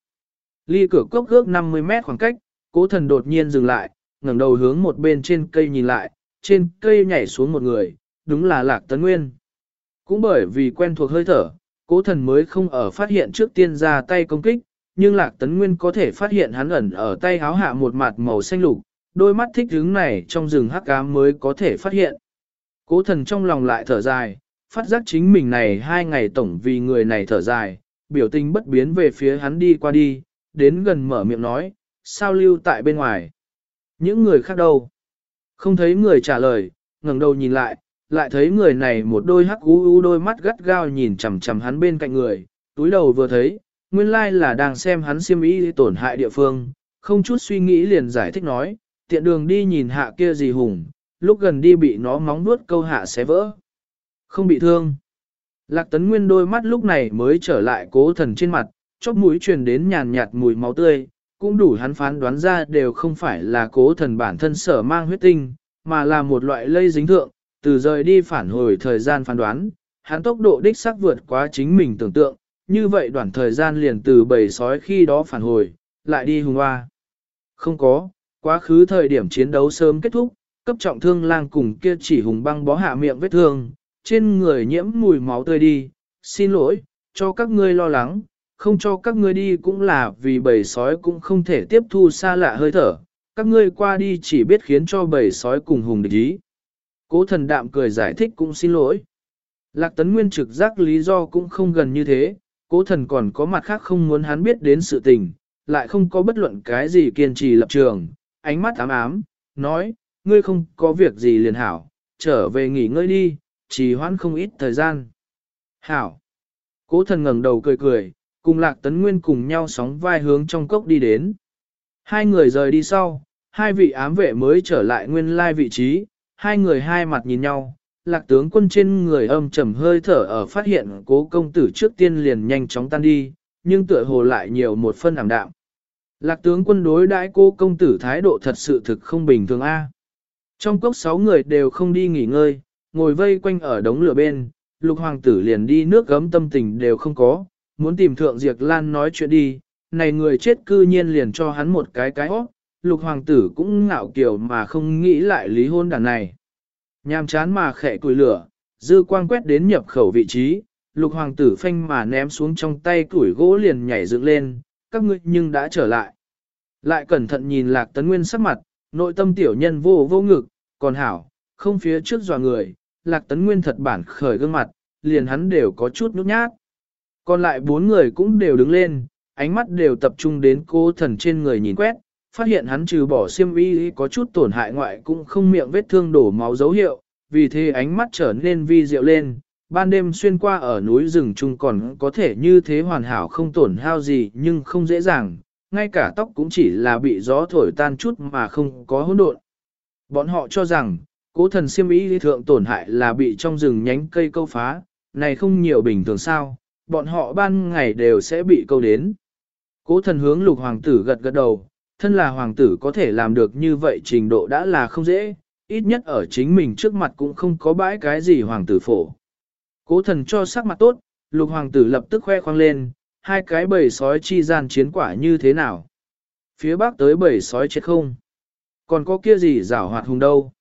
Ly cửa cốc ước 50 mét khoảng cách, cố thần đột nhiên dừng lại, ngẩng đầu hướng một bên trên cây nhìn lại, trên cây nhảy xuống một người, đúng là Lạc Tấn Nguyên. Cũng bởi vì quen thuộc hơi thở, cố thần mới không ở phát hiện trước tiên ra tay công kích, nhưng Lạc Tấn Nguyên có thể phát hiện hắn ẩn ở tay háo hạ một mặt màu xanh lục, đôi mắt thích hứng này trong rừng hắc ám mới có thể phát hiện. Cố thần trong lòng lại thở dài, phát giác chính mình này hai ngày tổng vì người này thở dài, biểu tình bất biến về phía hắn đi qua đi, đến gần mở miệng nói, sao lưu tại bên ngoài. Những người khác đâu? Không thấy người trả lời, ngẩng đầu nhìn lại, lại thấy người này một đôi hắc u u đôi mắt gắt gao nhìn chằm chằm hắn bên cạnh người, túi đầu vừa thấy, nguyên lai là đang xem hắn siêm ý tổn hại địa phương, không chút suy nghĩ liền giải thích nói, tiện đường đi nhìn hạ kia gì hùng, lúc gần đi bị nó móng nuốt câu hạ xé vỡ. Không bị thương. Lạc tấn nguyên đôi mắt lúc này mới trở lại cố thần trên mặt, chóp mũi truyền đến nhàn nhạt mùi máu tươi, cũng đủ hắn phán đoán ra đều không phải là cố thần bản thân sở mang huyết tinh, mà là một loại lây dính thượng, từ rời đi phản hồi thời gian phán đoán, hắn tốc độ đích xác vượt quá chính mình tưởng tượng, như vậy đoạn thời gian liền từ bầy sói khi đó phản hồi, lại đi hùng hoa. Không có, quá khứ thời điểm chiến đấu sớm kết thúc, cấp trọng thương lang cùng kia chỉ hùng băng bó hạ miệng vết thương, trên người nhiễm mùi máu tươi đi, xin lỗi, cho các ngươi lo lắng, không cho các ngươi đi cũng là vì bầy sói cũng không thể tiếp thu xa lạ hơi thở, các ngươi qua đi chỉ biết khiến cho bầy sói cùng hùng địch ý. Cố thần đạm cười giải thích cũng xin lỗi. Lạc tấn nguyên trực giác lý do cũng không gần như thế, cố thần còn có mặt khác không muốn hắn biết đến sự tình, lại không có bất luận cái gì kiên trì lập trường, ánh mắt ám ám, nói, ngươi không có việc gì liền hảo, trở về nghỉ ngơi đi, trì hoãn không ít thời gian. Hảo. Cố thần ngẩng đầu cười cười, cùng lạc tấn nguyên cùng nhau sóng vai hướng trong cốc đi đến. Hai người rời đi sau, hai vị ám vệ mới trở lại nguyên lai vị trí, hai người hai mặt nhìn nhau, lạc tướng quân trên người âm trầm hơi thở ở phát hiện cố công tử trước tiên liền nhanh chóng tan đi, nhưng tựa hồ lại nhiều một phân ảm đạm. Lạc tướng quân đối đãi cô công tử thái độ thật sự thực không bình thường a. Trong cốc sáu người đều không đi nghỉ ngơi, ngồi vây quanh ở đống lửa bên, lục hoàng tử liền đi nước gấm tâm tình đều không có, muốn tìm thượng diệt lan nói chuyện đi, này người chết cư nhiên liền cho hắn một cái cái hót, lục hoàng tử cũng ngạo kiểu mà không nghĩ lại lý hôn đàn này. Nhàm chán mà khẽ cùi lửa, dư quang quét đến nhập khẩu vị trí, lục hoàng tử phanh mà ném xuống trong tay củi gỗ liền nhảy dựng lên, các ngươi nhưng đã trở lại. Lại cẩn thận nhìn lạc tấn nguyên sắc mặt, nội tâm tiểu nhân vô vô ngực, còn hảo, không phía trước dò người, lạc tấn nguyên thật bản khởi gương mặt, liền hắn đều có chút nhút nhát. Còn lại bốn người cũng đều đứng lên, ánh mắt đều tập trung đến cô thần trên người nhìn quét, phát hiện hắn trừ bỏ xiêm y có chút tổn hại ngoại cũng không miệng vết thương đổ máu dấu hiệu, vì thế ánh mắt trở nên vi diệu lên, ban đêm xuyên qua ở núi rừng chung còn có thể như thế hoàn hảo không tổn hao gì nhưng không dễ dàng, ngay cả tóc cũng chỉ là bị gió thổi tan chút mà không có hỗn độn. Bọn họ cho rằng, cố thần siêm ý thượng tổn hại là bị trong rừng nhánh cây câu phá, này không nhiều bình thường sao, bọn họ ban ngày đều sẽ bị câu đến. Cố thần hướng lục hoàng tử gật gật đầu, thân là hoàng tử có thể làm được như vậy trình độ đã là không dễ, ít nhất ở chính mình trước mặt cũng không có bãi cái gì hoàng tử phổ. Cố thần cho sắc mặt tốt, lục hoàng tử lập tức khoe khoang lên, hai cái bầy sói chi gian chiến quả như thế nào. Phía bắc tới bầy sói chết không? Còn có kia gì rảo hoạt hùng đâu?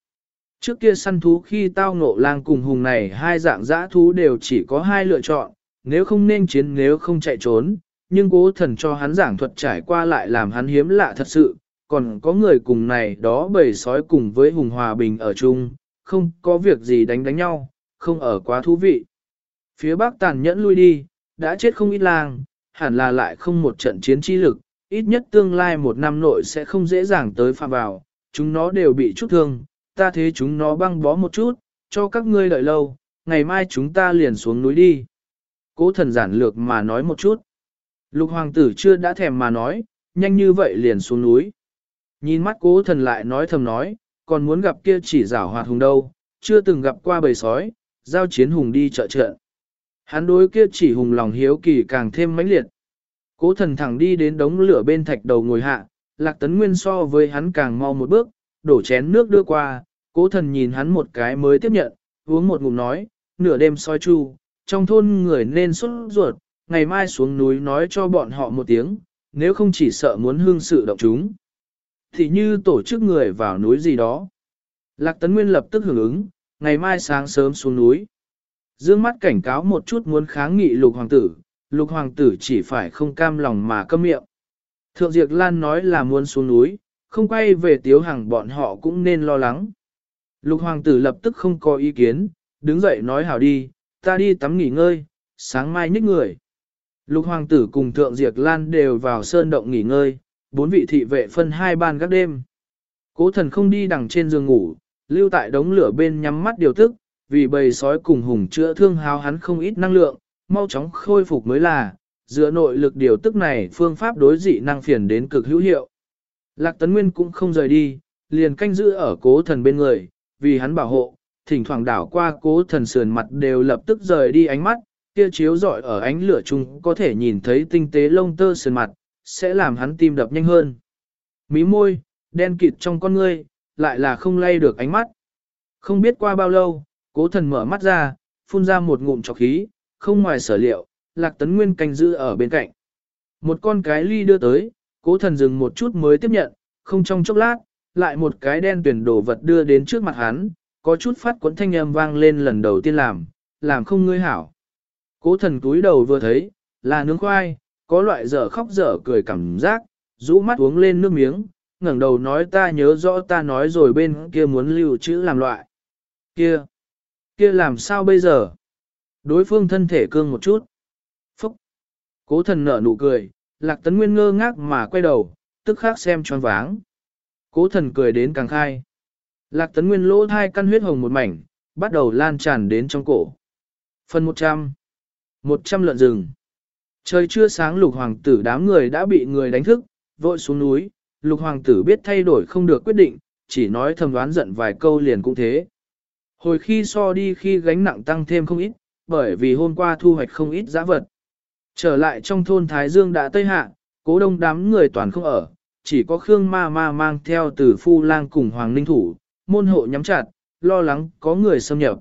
Trước kia săn thú khi tao ngộ lang cùng hùng này hai dạng dã thú đều chỉ có hai lựa chọn, nếu không nên chiến nếu không chạy trốn, nhưng cố thần cho hắn giảng thuật trải qua lại làm hắn hiếm lạ thật sự, còn có người cùng này đó bầy sói cùng với hùng hòa bình ở chung, không có việc gì đánh đánh nhau, không ở quá thú vị. Phía bắc tàn nhẫn lui đi, đã chết không ít lang, hẳn là lại không một trận chiến chi lực, ít nhất tương lai một năm nội sẽ không dễ dàng tới phạm vào, chúng nó đều bị chút thương, ta thế chúng nó băng bó một chút, cho các ngươi đợi lâu, ngày mai chúng ta liền xuống núi đi. Cố thần giản lược mà nói một chút. Lục hoàng tử chưa đã thèm mà nói, nhanh như vậy liền xuống núi. Nhìn mắt cố thần lại nói thầm nói, còn muốn gặp kia chỉ rảo hoạt hùng đâu, chưa từng gặp qua bầy sói, giao chiến hùng đi chợ trận. Hắn đối kia chỉ hùng lòng hiếu kỳ càng thêm mãnh liệt. Cố thần thẳng đi đến đống lửa bên thạch đầu ngồi hạ, lạc tấn nguyên so với hắn càng mau một bước, đổ chén nước đưa qua, cố thần nhìn hắn một cái mới tiếp nhận, uống một ngụm nói, nửa đêm soi chu, trong thôn người nên xuất ruột, ngày mai xuống núi nói cho bọn họ một tiếng, nếu không chỉ sợ muốn hương sự động chúng. Thì như tổ chức người vào núi gì đó. Lạc Tấn Nguyên lập tức hưởng ứng, ngày mai sáng sớm xuống núi. Dương mắt cảnh cáo một chút muốn kháng nghị lục hoàng tử, lục hoàng tử chỉ phải không cam lòng mà câm miệng. Thượng Diệp Lan nói là muốn xuống núi, không quay về tiếu hàng bọn họ cũng nên lo lắng. Lục hoàng tử lập tức không có ý kiến, đứng dậy nói hảo đi, ta đi tắm nghỉ ngơi, sáng mai nhích người. Lục hoàng tử cùng thượng diệt lan đều vào sơn động nghỉ ngơi, bốn vị thị vệ phân hai ban các đêm. Cố thần không đi đằng trên giường ngủ, lưu tại đống lửa bên nhắm mắt điều tức, vì bầy sói cùng hùng chữa thương hao hắn không ít năng lượng, mau chóng khôi phục mới là, dựa nội lực điều tức này phương pháp đối dị năng phiền đến cực hữu hiệu. Lạc Tấn Nguyên cũng không rời đi, liền canh giữ ở cố thần bên người, vì hắn bảo hộ, thỉnh thoảng đảo qua cố thần sườn mặt đều lập tức rời đi ánh mắt, kia chiếu rọi ở ánh lửa chung có thể nhìn thấy tinh tế lông tơ sườn mặt, sẽ làm hắn tim đập nhanh hơn. Mí môi, đen kịt trong con ngươi, lại là không lay được ánh mắt. Không biết qua bao lâu, cố thần mở mắt ra, phun ra một ngụm trọc khí, không ngoài sở liệu, lạc tấn nguyên canh giữ ở bên cạnh. Một con cái ly đưa tới, cố thần dừng một chút mới tiếp nhận, không trong chốc lát, lại một cái đen tuyển đồ vật đưa đến trước mặt hắn, có chút phát cuốn thanh âm vang lên lần đầu tiên làm, làm không ngươi hảo. Cố thần túi đầu vừa thấy, là nướng khoai, có loại dở khóc dở cười cảm giác, rũ mắt uống lên nước miếng, ngẩng đầu nói ta nhớ rõ ta nói rồi bên kia muốn lưu trữ làm loại. Kia, kia làm sao bây giờ? Đối phương thân thể cương một chút. Phúc. Cố thần nở nụ cười, lạc tấn nguyên ngơ ngác mà quay đầu, tức khắc xem tròn váng. Cố thần cười đến càng khai. Lạc tấn nguyên lỗ thai căn huyết hồng một mảnh, bắt đầu lan tràn đến trong cổ. Phần 100 100 lợn rừng Trời chưa sáng lục hoàng tử đám người đã bị người đánh thức, vội xuống núi, lục hoàng tử biết thay đổi không được quyết định, chỉ nói thầm đoán giận vài câu liền cũng thế. Hồi khi so đi khi gánh nặng tăng thêm không ít, bởi vì hôm qua thu hoạch không ít giá vật. Trở lại trong thôn Thái Dương đã tây hạ, cố đông đám người toàn không ở, chỉ có Khương ma ma mang theo từ phu lang cùng Hoàng Ninh Thủ, môn hộ nhắm chặt, lo lắng có người xâm nhập.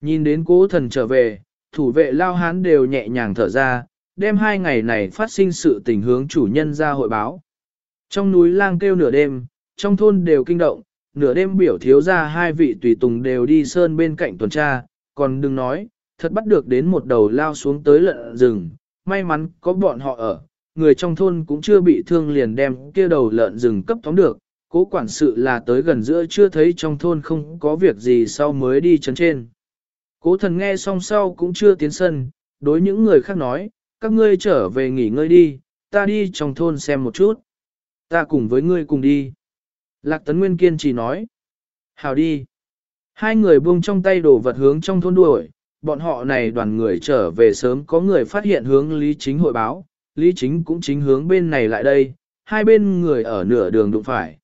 Nhìn đến cố thần trở về, thủ vệ lao hán đều nhẹ nhàng thở ra, đem hai ngày này phát sinh sự tình hướng chủ nhân ra hội báo. Trong núi lang kêu nửa đêm, trong thôn đều kinh động, nửa đêm biểu thiếu ra hai vị tùy tùng đều đi sơn bên cạnh tuần tra, còn đừng nói, thật bắt được đến một đầu lao xuống tới lợn rừng, may mắn có bọn họ ở, người trong thôn cũng chưa bị thương liền đem kia đầu lợn rừng cấp tóm được, cố quản sự là tới gần giữa chưa thấy trong thôn không có việc gì sau mới đi chấn trên. Cố thần nghe xong sau cũng chưa tiến sân, đối những người khác nói, các ngươi trở về nghỉ ngơi đi, ta đi trong thôn xem một chút. Ta cùng với ngươi cùng đi. Lạc Tấn Nguyên kiên trì nói. Hào đi. Hai người buông trong tay đồ vật hướng trong thôn đuổi, bọn họ này đoàn người trở về sớm có người phát hiện hướng Lý Chính hội báo, Lý Chính cũng chính hướng bên này lại đây, hai bên người ở nửa đường đụng phải.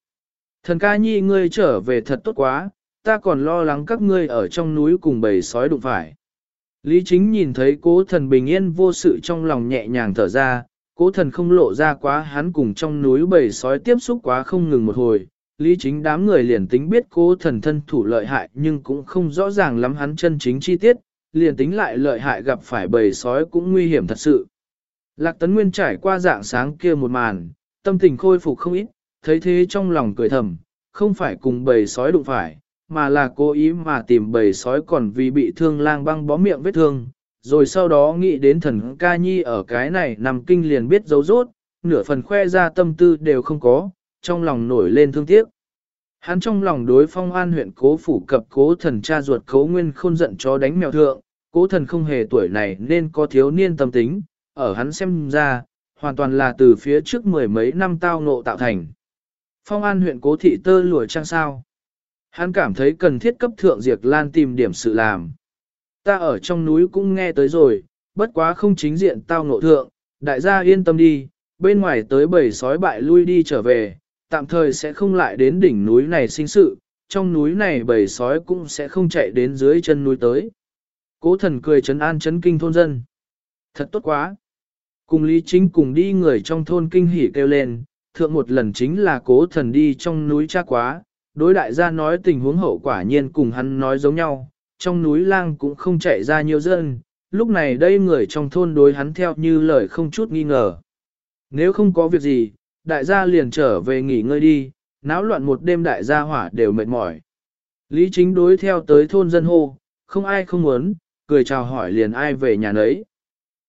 Thần ca nhi ngươi trở về thật tốt quá, ta còn lo lắng các ngươi ở trong núi cùng bầy sói đụng phải. Lý Chính nhìn thấy cố thần bình yên vô sự trong lòng nhẹ nhàng thở ra, cố thần không lộ ra quá hắn cùng trong núi bầy sói tiếp xúc quá không ngừng một hồi. Lý Chính đám người liền tính biết cố thần thân thủ lợi hại nhưng cũng không rõ ràng lắm hắn chân chính chi tiết, liền tính lại lợi hại gặp phải bầy sói cũng nguy hiểm thật sự. Lạc Tấn Nguyên trải qua dạng sáng kia một màn, tâm tình khôi phục không ít, thấy thế trong lòng cười thầm, không phải cùng bầy sói đụng phải, mà là cố ý mà tìm bầy sói còn vì bị thương lang băng bó miệng vết thương, rồi sau đó nghĩ đến thần ca nhi ở cái này nằm kinh liền biết dấu rốt, nửa phần khoe ra tâm tư đều không có, trong lòng nổi lên thương tiếc. Hắn trong lòng đối phong an huyện cố phủ cập cố thần cha ruột cố nguyên khôn giận cho đánh mèo thượng, cố thần không hề tuổi này nên có thiếu niên tâm tính, ở hắn xem ra, hoàn toàn là từ phía trước mười mấy năm tao nộ tạo thành. Phong an huyện cố thị tơ lùa trang sao. Hắn cảm thấy cần thiết cấp thượng diệt lan tìm điểm sự làm. Ta ở trong núi cũng nghe tới rồi, bất quá không chính diện tao nộ thượng, đại gia yên tâm đi, bên ngoài tới bầy sói bại lui đi trở về, tạm thời sẽ không lại đến đỉnh núi này sinh sự, trong núi này bầy sói cũng sẽ không chạy đến dưới chân núi tới. Cố thần cười chấn an chấn kinh thôn dân. Thật tốt quá. Cùng Lý Chính cùng đi người trong thôn kinh hỉ kêu lên, thượng một lần chính là cố thần đi trong núi cha quá, đối đại gia nói tình huống hậu quả nhiên cùng hắn nói giống nhau, trong núi lang cũng không chạy ra nhiều dân, lúc này đây người trong thôn đối hắn theo như lời không chút nghi ngờ. Nếu không có việc gì, đại gia liền trở về nghỉ ngơi đi, náo loạn một đêm đại gia hỏa đều mệt mỏi. Lý chính đối theo tới thôn dân hô, không ai không muốn, cười chào hỏi liền ai về nhà nấy.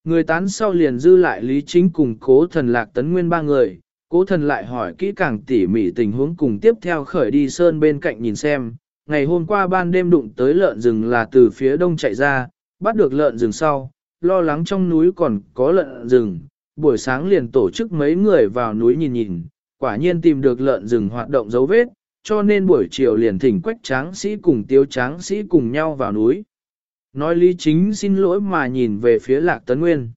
Người tán sau liền dư lại Lý chính cùng cố thần lạc tấn nguyên ba người, cố thần lại hỏi kỹ càng tỉ mỉ tình huống cùng tiếp theo khởi đi sơn bên cạnh nhìn xem. Ngày hôm qua ban đêm đụng tới lợn rừng là từ phía đông chạy ra, bắt được lợn rừng sau, lo lắng trong núi còn có lợn rừng, buổi sáng liền tổ chức mấy người vào núi nhìn nhìn, quả nhiên tìm được lợn rừng hoạt động dấu vết, cho nên buổi chiều liền thỉnh quách tráng sĩ cùng tiêu tráng sĩ cùng nhau vào núi. Nói lý chính xin lỗi mà nhìn về phía lạc tấn nguyên.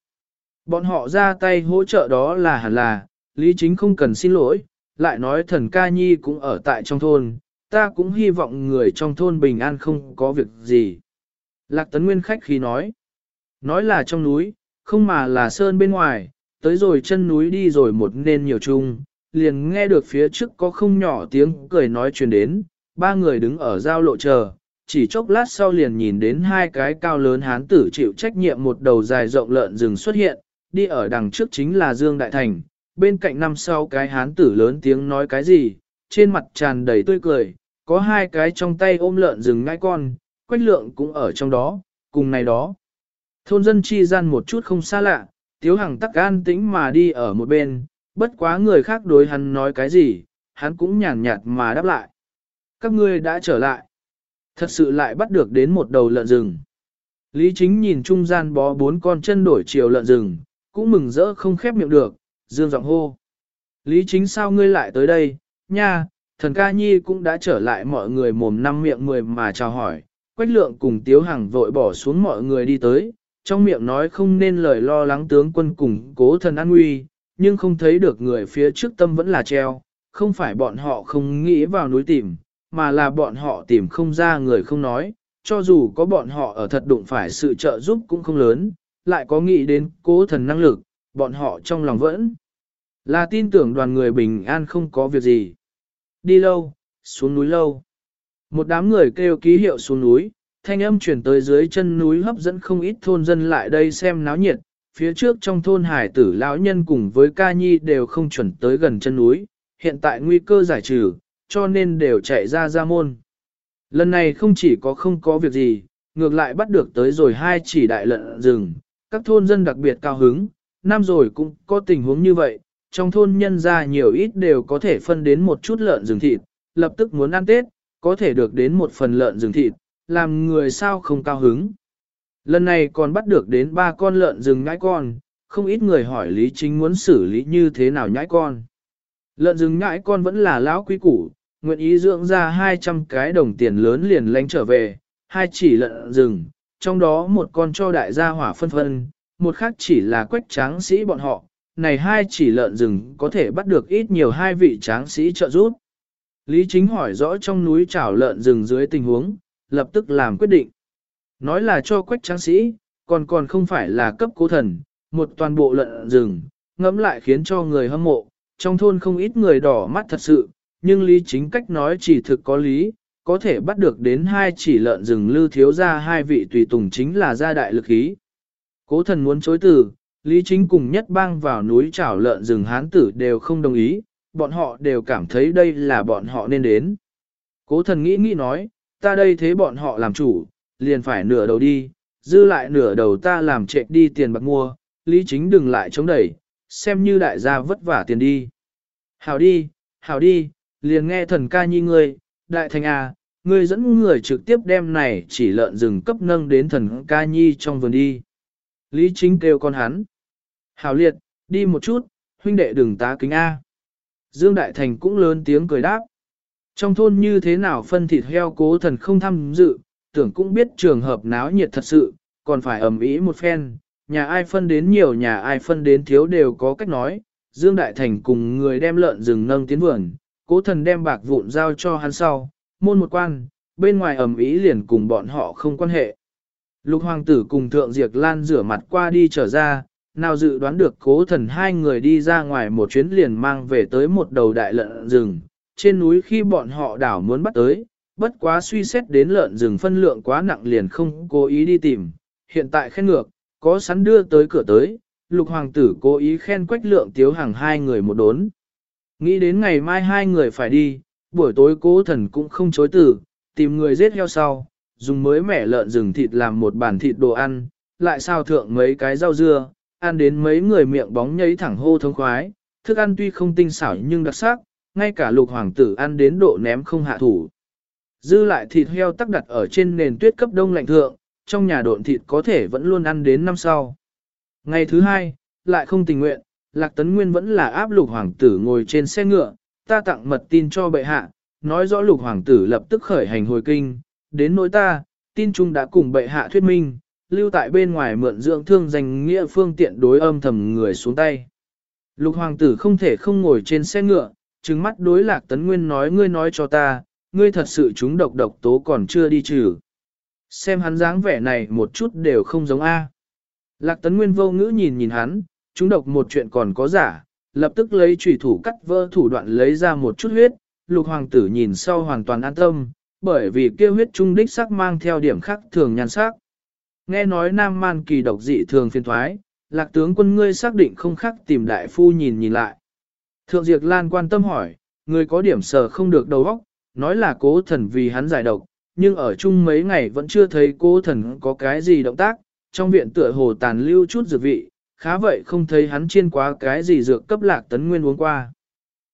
Bọn họ ra tay hỗ trợ đó là hẳn là, lý chính không cần xin lỗi, lại nói thần ca nhi cũng ở tại trong thôn, ta cũng hy vọng người trong thôn bình an không có việc gì. Lạc tấn nguyên khách khi nói, nói là trong núi, không mà là sơn bên ngoài, tới rồi chân núi đi rồi một nên nhiều chung, liền nghe được phía trước có không nhỏ tiếng cười nói truyền đến, ba người đứng ở giao lộ chờ, chỉ chốc lát sau liền nhìn đến hai cái cao lớn hán tử chịu trách nhiệm một đầu dài rộng lợn rừng xuất hiện, đi ở đằng trước chính là Dương Đại Thành, bên cạnh năm sau cái hán tử lớn tiếng nói cái gì, trên mặt tràn đầy tươi cười, có hai cái trong tay ôm lợn rừng ngai con, quách lượng cũng ở trong đó, cùng này đó. Thôn dân chi gian một chút không xa lạ, Tiếu Hằng tắc an tĩnh mà đi ở một bên, bất quá người khác đối hắn nói cái gì, hắn cũng nhàn nhạt mà đáp lại. Các ngươi đã trở lại. Thật sự lại bắt được đến một đầu lợn rừng. Lý chính nhìn trung gian bó bốn con chân đổi chiều lợn rừng, cũng mừng rỡ không khép miệng được, dương giọng hô. Lý chính sao ngươi lại tới đây, nha, thần ca nhi cũng đã trở lại mọi người mồm năm miệng mười mà chào hỏi. Quách lượng cùng tiếu hằng vội bỏ xuống mọi người đi tới, trong miệng nói không nên lời lo lắng tướng quân cùng cố thần an nguy, nhưng không thấy được người phía trước tâm vẫn là treo, không phải bọn họ không nghĩ vào núi tìm, mà là bọn họ tìm không ra người không nói, cho dù có bọn họ ở thật đụng phải sự trợ giúp cũng không lớn, lại có nghĩ đến cố thần năng lực, bọn họ trong lòng vẫn là tin tưởng đoàn người bình an không có việc gì. Đi lâu, xuống núi lâu. Một đám người kêu ký hiệu xuống núi, thanh âm chuyển tới dưới chân núi hấp dẫn không ít thôn dân lại đây xem náo nhiệt, phía trước trong thôn hải tử lão nhân cùng với ca nhi đều không chuẩn tới gần chân núi, hiện tại nguy cơ giải trừ, cho nên đều chạy ra ra môn. Lần này không chỉ có không có việc gì, ngược lại bắt được tới rồi hai chỉ đại lợn rừng, các thôn dân đặc biệt cao hứng, năm rồi cũng có tình huống như vậy, trong thôn nhân ra nhiều ít đều có thể phân đến một chút lợn rừng thịt, lập tức muốn ăn Tết, có thể được đến một phần lợn rừng thịt, làm người sao không cao hứng. Lần này còn bắt được đến ba con lợn rừng nhãi con, không ít người hỏi Lý Chính muốn xử lý như thế nào nhãi con. Lợn rừng nhãi con vẫn là lão quý củ, nguyện ý dưỡng ra 200 cái đồng tiền lớn liền lánh trở về, hai chỉ lợn rừng, trong đó một con cho đại gia hỏa phân phân, một khác chỉ là quách tráng sĩ bọn họ, này hai chỉ lợn rừng có thể bắt được ít nhiều hai vị tráng sĩ trợ giúp. Lý Chính hỏi rõ trong núi chảo lợn rừng dưới tình huống, lập tức làm quyết định. Nói là cho quách tráng sĩ, còn còn không phải là cấp cố thần, một toàn bộ lợn rừng, ngẫm lại khiến cho người hâm mộ, trong thôn không ít người đỏ mắt thật sự, nhưng Lý Chính cách nói chỉ thực có lý, có thể bắt được đến hai chỉ lợn rừng lưu thiếu ra hai vị tùy tùng chính là gia đại lực ý. Cố thần muốn chối từ, Lý Chính cùng nhất bang vào núi chảo lợn rừng hán tử đều không đồng ý, bọn họ đều cảm thấy đây là bọn họ nên đến. Cố thần nghĩ nghĩ nói, ta đây thế bọn họ làm chủ, liền phải nửa đầu đi, dư lại nửa đầu ta làm trệ đi tiền bạc mua, Lý Chính đừng lại chống đẩy, xem như đại gia vất vả tiền đi. Hảo đi, hảo đi, liền nghe thần ca nhi ngươi, đại thành à, ngươi dẫn người trực tiếp đem này chỉ lợn rừng cấp nâng đến thần ca nhi trong vườn đi. Lý chính kêu con hắn. Hảo liệt, đi một chút, huynh đệ đừng tá kính A. Dương Đại Thành cũng lớn tiếng cười đáp. Trong thôn như thế nào phân thịt heo cố thần không tham dự, tưởng cũng biết trường hợp náo nhiệt thật sự, còn phải ẩm ý một phen, nhà ai phân đến nhiều nhà ai phân đến thiếu đều có cách nói. Dương Đại Thành cùng người đem lợn rừng nâng tiến vườn, cố thần đem bạc vụn giao cho hắn sau, môn một quan, bên ngoài ẩm ý liền cùng bọn họ không quan hệ. Lục hoàng tử cùng thượng diệt lan rửa mặt qua đi trở ra, nào dự đoán được cố thần hai người đi ra ngoài một chuyến liền mang về tới một đầu đại lợn rừng, trên núi khi bọn họ đảo muốn bắt tới, bất quá suy xét đến lợn rừng phân lượng quá nặng liền không cố ý đi tìm, hiện tại khen ngược, có sẵn đưa tới cửa tới, lục hoàng tử cố ý khen quách lượng tiếu hàng hai người một đốn. Nghĩ đến ngày mai hai người phải đi, buổi tối cố thần cũng không chối từ, tìm người giết heo sau, dùng mới mẻ lợn rừng thịt làm một bàn thịt đồ ăn, lại sao thượng mấy cái rau dưa, ăn đến mấy người miệng bóng nhấy thẳng hô thông khoái, thức ăn tuy không tinh xảo nhưng đặc sắc, ngay cả lục hoàng tử ăn đến độ ném không hạ thủ. Dư lại thịt heo tắc đặt ở trên nền tuyết cấp đông lạnh thượng, trong nhà độn thịt có thể vẫn luôn ăn đến năm sau. Ngày thứ hai, lại không tình nguyện, Lạc Tấn Nguyên vẫn là áp lục hoàng tử ngồi trên xe ngựa, ta tặng mật tin cho bệ hạ, nói rõ lục hoàng tử lập tức khởi hành hồi kinh, đến nỗi ta, tin chung đã cùng bệ hạ thuyết minh, lưu tại bên ngoài mượn dưỡng thương danh nghĩa phương tiện đối âm thầm người xuống tay. Lục hoàng tử không thể không ngồi trên xe ngựa, trừng mắt đối lạc tấn nguyên nói ngươi nói cho ta, ngươi thật sự chúng độc độc tố còn chưa đi trừ. Xem hắn dáng vẻ này một chút đều không giống A. Lạc tấn nguyên vô ngữ nhìn nhìn hắn, chúng độc một chuyện còn có giả, lập tức lấy trùy thủ cắt vỡ thủ đoạn lấy ra một chút huyết, lục hoàng tử nhìn sau hoàn toàn an tâm, bởi vì kia huyết trung đích sắc mang theo điểm khác thường nhan sắc. Nghe nói nam man kỳ độc dị thường phiên thoái, lạc tướng quân ngươi xác định không khác tìm đại phu nhìn nhìn lại. Thượng Diệp Lan quan tâm hỏi, người có điểm sờ không được đầu óc, nói là cố thần vì hắn giải độc, nhưng ở chung mấy ngày vẫn chưa thấy cố thần có cái gì động tác, trong viện tựa hồ tàn lưu chút dược vị, khá vậy không thấy hắn chiên quá cái gì dược cấp lạc tấn nguyên uống qua.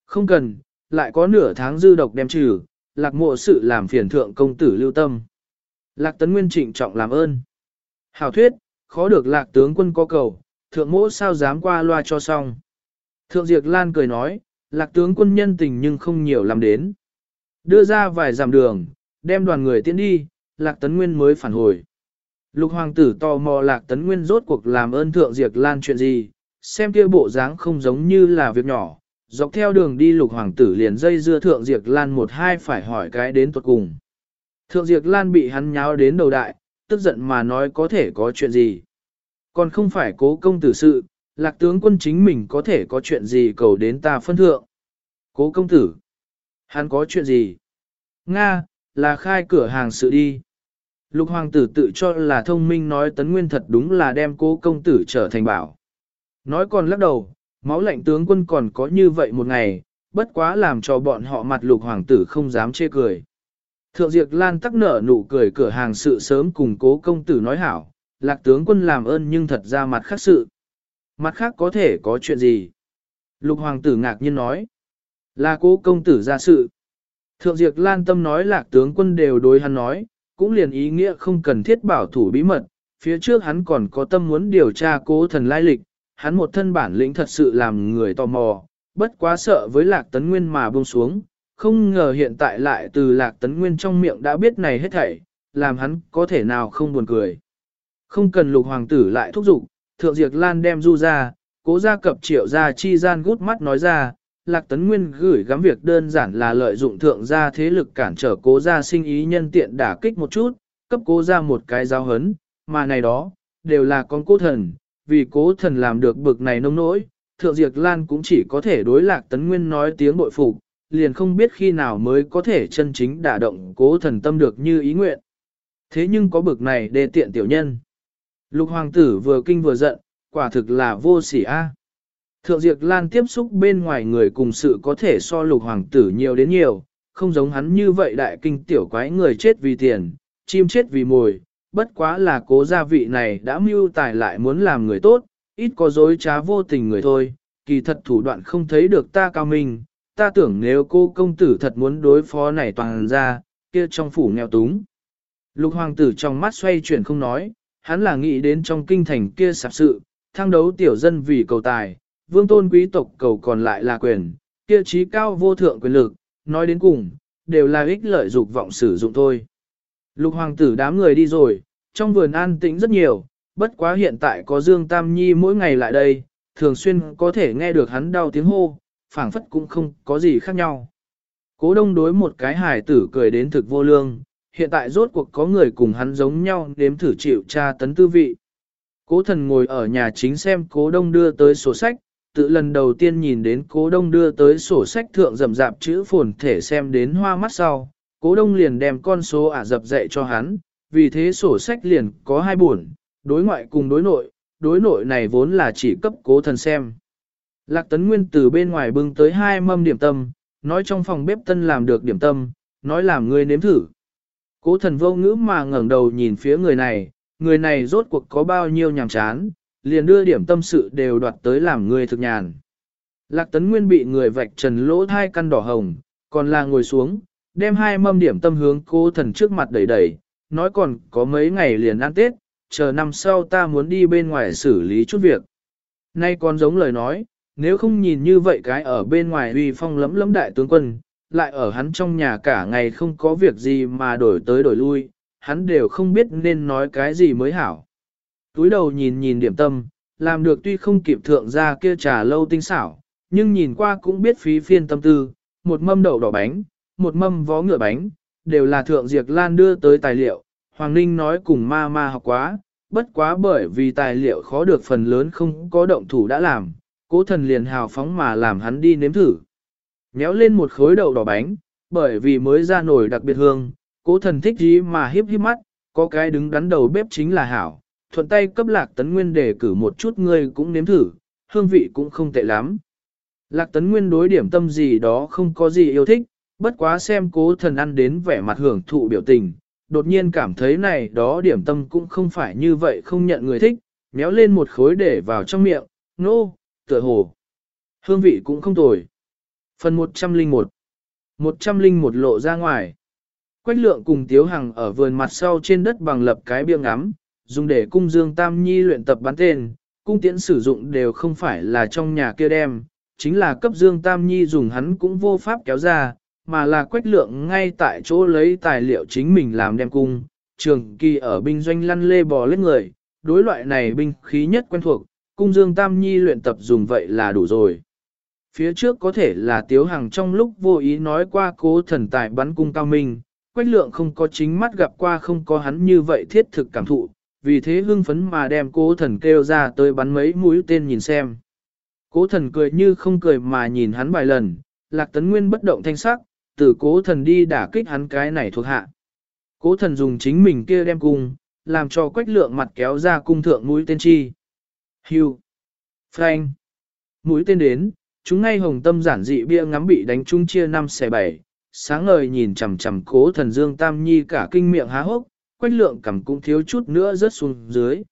Không cần, lại có nửa tháng dư độc đem trừ, lạc mộ sự làm phiền thượng công tử lưu tâm. Lạc tấn nguyên trịnh trọng làm ơn. Hảo thuyết, khó được lạc tướng quân có cầu, thượng mộ sao dám qua loa cho xong. Thượng Diệp Lan cười nói, lạc tướng quân nhân tình nhưng không nhiều làm đến. Đưa ra vài dặm đường, đem đoàn người tiến đi, lạc tấn nguyên mới phản hồi. Lục hoàng tử tò mò lạc tấn nguyên rốt cuộc làm ơn thượng diệt lan chuyện gì, xem kia bộ dáng không giống như là việc nhỏ. Dọc theo đường đi lục hoàng tử liền dây dưa thượng diệt lan một hai phải hỏi cái đến tuột cùng. Thượng diệt lan bị hắn nháo đến đầu đại, tức giận mà nói có thể có chuyện gì. Còn không phải cố công tử sự, lạc tướng quân chính mình có thể có chuyện gì cầu đến ta phân thượng. Cố công tử, hắn có chuyện gì? Nga, là khai cửa hàng sự đi. Lục hoàng tử tự cho là thông minh nói tấn nguyên thật đúng là đem cố công tử trở thành bảo. Nói còn lắc đầu, máu lạnh tướng quân còn có như vậy một ngày, bất quá làm cho bọn họ mặt lục hoàng tử không dám chê cười. Thượng Diệp Lan tắc nở nụ cười cửa hàng sự sớm cùng cố công tử nói hảo, lạc tướng quân làm ơn nhưng thật ra mặt khác sự. Mặt khác có thể có chuyện gì? Lục hoàng tử ngạc nhiên nói. Là cố công tử ra sự. Thượng diệt Lan tâm nói lạc tướng quân đều đối hắn nói, cũng liền ý nghĩa không cần thiết bảo thủ bí mật, phía trước hắn còn có tâm muốn điều tra cố thần lai lịch, hắn một thân bản lĩnh thật sự làm người tò mò, bất quá sợ với lạc tấn nguyên mà buông xuống, không ngờ hiện tại lại từ lạc tấn nguyên trong miệng đã biết này hết thảy, làm hắn có thể nào không buồn cười. Không cần lục hoàng tử lại thúc giục, thượng Diệp lan đem du ra, cố gia cập triệu ra chi gian gút mắt nói ra, lạc tấn nguyên gửi gắm việc đơn giản là lợi dụng thượng gia thế lực cản trở cố gia sinh ý nhân tiện đả kích một chút, cấp cố gia một cái giao hấn, mà này đó, đều là con cố thần, vì cố thần làm được bực này nông nỗi, thượng Diệp lan cũng chỉ có thể đối lạc tấn nguyên nói tiếng bội phục, liền không biết khi nào mới có thể chân chính đả động cố thần tâm được như ý nguyện. Thế nhưng có bực này để tiện tiểu nhân. Lục hoàng tử vừa kinh vừa giận, quả thực là vô sỉ a. Thượng Diệp Lan tiếp xúc bên ngoài người cùng sự có thể so lục hoàng tử nhiều đến nhiều, không giống hắn như vậy đại kinh tiểu quái người chết vì tiền, chim chết vì mồi, bất quá là cố gia vị này đã mưu tài lại muốn làm người tốt, ít có dối trá vô tình người thôi, kỳ thật thủ đoạn không thấy được ta cao minh, ta tưởng nếu cô công tử thật muốn đối phó này toàn ra, kia trong phủ nghèo túng. Lục hoàng tử trong mắt xoay chuyển không nói, hắn là nghĩ đến trong kinh thành kia sạp sự, thăng đấu tiểu dân vì cầu tài, vương tôn quý tộc cầu còn lại là quyền, kia trí cao vô thượng quyền lực, nói đến cùng, đều là ích lợi dục vọng sử dụng thôi. Lục hoàng tử đám người đi rồi, trong vườn an tĩnh rất nhiều, bất quá hiện tại có Dương Tam Nhi mỗi ngày lại đây, thường xuyên có thể nghe được hắn đau tiếng hô, phảng phất cũng không có gì khác nhau. Cố đông đối một cái hài tử cười đến thực vô lương, hiện tại rốt cuộc có người cùng hắn giống nhau nếm thử chịu tra tấn tư vị. Cố thần ngồi ở nhà chính xem cố đông đưa tới sổ sách, tự lần đầu tiên nhìn đến cố đông đưa tới sổ sách thượng rầm rạp chữ phồn thể xem đến hoa mắt sau, cố đông liền đem con số ả dập dạy cho hắn, vì thế sổ sách liền có hai buồn, đối ngoại cùng đối nội, đối nội này vốn là chỉ cấp cố thần xem. Lạc tấn nguyên từ bên ngoài bưng tới hai mâm điểm tâm, nói trong phòng bếp tân làm được điểm tâm, nói làm người nếm thử. Cố thần vô ngữ mà ngẩng đầu nhìn phía người này, người này rốt cuộc có bao nhiêu nhàm chán, liền đưa điểm tâm sự đều đoạt tới làm người thực nhàn. Lạc tấn nguyên bị người vạch trần lỗ hai căn đỏ hồng, còn là ngồi xuống, đem hai mâm điểm tâm hướng cố thần trước mặt đẩy đẩy, nói còn có mấy ngày liền ăn Tết, chờ năm sau ta muốn đi bên ngoài xử lý chút việc. Nay còn giống lời nói, nếu không nhìn như vậy cái ở bên ngoài uy phong lấm lấm đại tướng quân, lại ở hắn trong nhà cả ngày không có việc gì mà đổi tới đổi lui, hắn đều không biết nên nói cái gì mới hảo. Túi đầu nhìn nhìn điểm tâm, làm được tuy không kịp thượng ra kia trà lâu tinh xảo, nhưng nhìn qua cũng biết phí phiên tâm tư, một mâm đậu đỏ bánh, một mâm vó ngựa bánh, đều là thượng diệt lan đưa tới tài liệu, Hoàng Ninh nói cùng ma ma học quá, bất quá bởi vì tài liệu khó được phần lớn không có động thủ đã làm, cố thần liền hào phóng mà làm hắn đi nếm thử. Nhéo lên một khối đậu đỏ bánh, bởi vì mới ra nổi đặc biệt hương, cố thần thích gì mà hiếp hiếp mắt, có cái đứng đắn đầu bếp chính là hảo, thuận tay cấp lạc tấn nguyên để cử một chút người cũng nếm thử, hương vị cũng không tệ lắm. Lạc tấn nguyên đối điểm tâm gì đó không có gì yêu thích, bất quá xem cố thần ăn đến vẻ mặt hưởng thụ biểu tình, đột nhiên cảm thấy này đó điểm tâm cũng không phải như vậy không nhận người thích, méo lên một khối để vào trong miệng, nô, no, tựa hồ. Hương vị cũng không tồi. Phần 101 101 lộ ra ngoài. Quách lượng cùng Tiếu Hằng ở vườn mặt sau trên đất bằng lập cái biêng ngắm, dùng để cung Dương Tam Nhi luyện tập bắn tên, cung tiễn sử dụng đều không phải là trong nhà kia đem, chính là cấp Dương Tam Nhi dùng hắn cũng vô pháp kéo ra, mà là quách lượng ngay tại chỗ lấy tài liệu chính mình làm đem cung, trường kỳ ở binh doanh lăn lê bò lên người, đối loại này binh khí nhất quen thuộc, cung Dương Tam Nhi luyện tập dùng vậy là đủ rồi. Phía trước có thể là Tiếu Hằng trong lúc vô ý nói qua cố thần tài bắn cung cao minh, Quách lượng không có chính mắt gặp qua không có hắn như vậy thiết thực cảm thụ, vì thế hưng phấn mà đem cố thần kêu ra tới bắn mấy mũi tên nhìn xem. Cố thần cười như không cười mà nhìn hắn vài lần, lạc tấn nguyên bất động thanh sắc, từ cố thần đi đả kích hắn cái này thuộc hạ. Cố thần dùng chính mình kia đem cung, làm cho quách lượng mặt kéo ra cung thượng mũi tên chi. hưu Frank. Mũi tên đến, chúng ngay hồng tâm giản dị bia ngắm bị đánh trúng chia năm xẻ bảy, sáng ngời nhìn chằm chằm cố thần Dương Tam Nhi cả kinh miệng há hốc, quách lượng cầm cũng thiếu chút nữa rớt xuống dưới.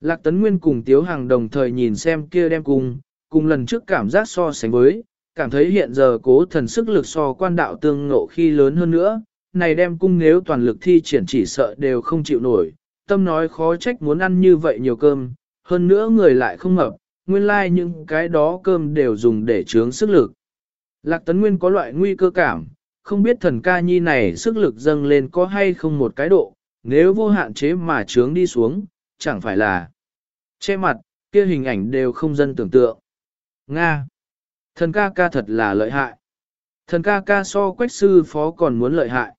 Lạc Tấn Nguyên cùng Tiếu Hàng đồng thời nhìn xem kia đem cùng, cùng lần trước cảm giác so sánh với, cảm thấy hiện giờ cố thần sức lực so quan đạo tương ngộ khi lớn hơn nữa, này đem cung nếu toàn lực thi triển chỉ sợ đều không chịu nổi, tâm nói khó trách muốn ăn như vậy nhiều cơm, hơn nữa người lại không mập, nguyên lai like những cái đó cơm đều dùng để chướng sức lực. Lạc Tấn Nguyên có loại nguy cơ cảm, không biết thần ca nhi này sức lực dâng lên có hay không một cái độ, nếu vô hạn chế mà chướng đi xuống, chẳng phải là che mặt, kia hình ảnh đều không dân tưởng tượng. Nga Thần ca ca thật là lợi hại. Thần ca ca so quách sư phó còn muốn lợi hại.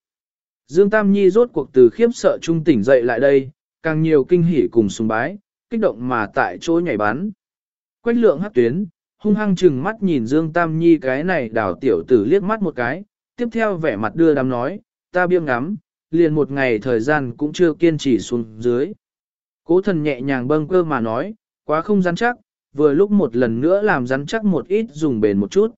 Dương Tam Nhi rốt cuộc từ khiếp sợ trung tỉnh dậy lại đây, càng nhiều kinh hỉ cùng sùng bái, kích động mà tại chỗ nhảy bắn. Quách lượng hắc tuyến, hung hăng chừng mắt nhìn Dương Tam Nhi cái này đảo tiểu tử liếc mắt một cái, tiếp theo vẻ mặt đưa đám nói, ta biêng ngắm, liền một ngày thời gian cũng chưa kiên trì xuống dưới. Cố thần nhẹ nhàng bâng cơ mà nói, quá không rắn chắc, vừa lúc một lần nữa làm rắn chắc một ít dùng bền một chút.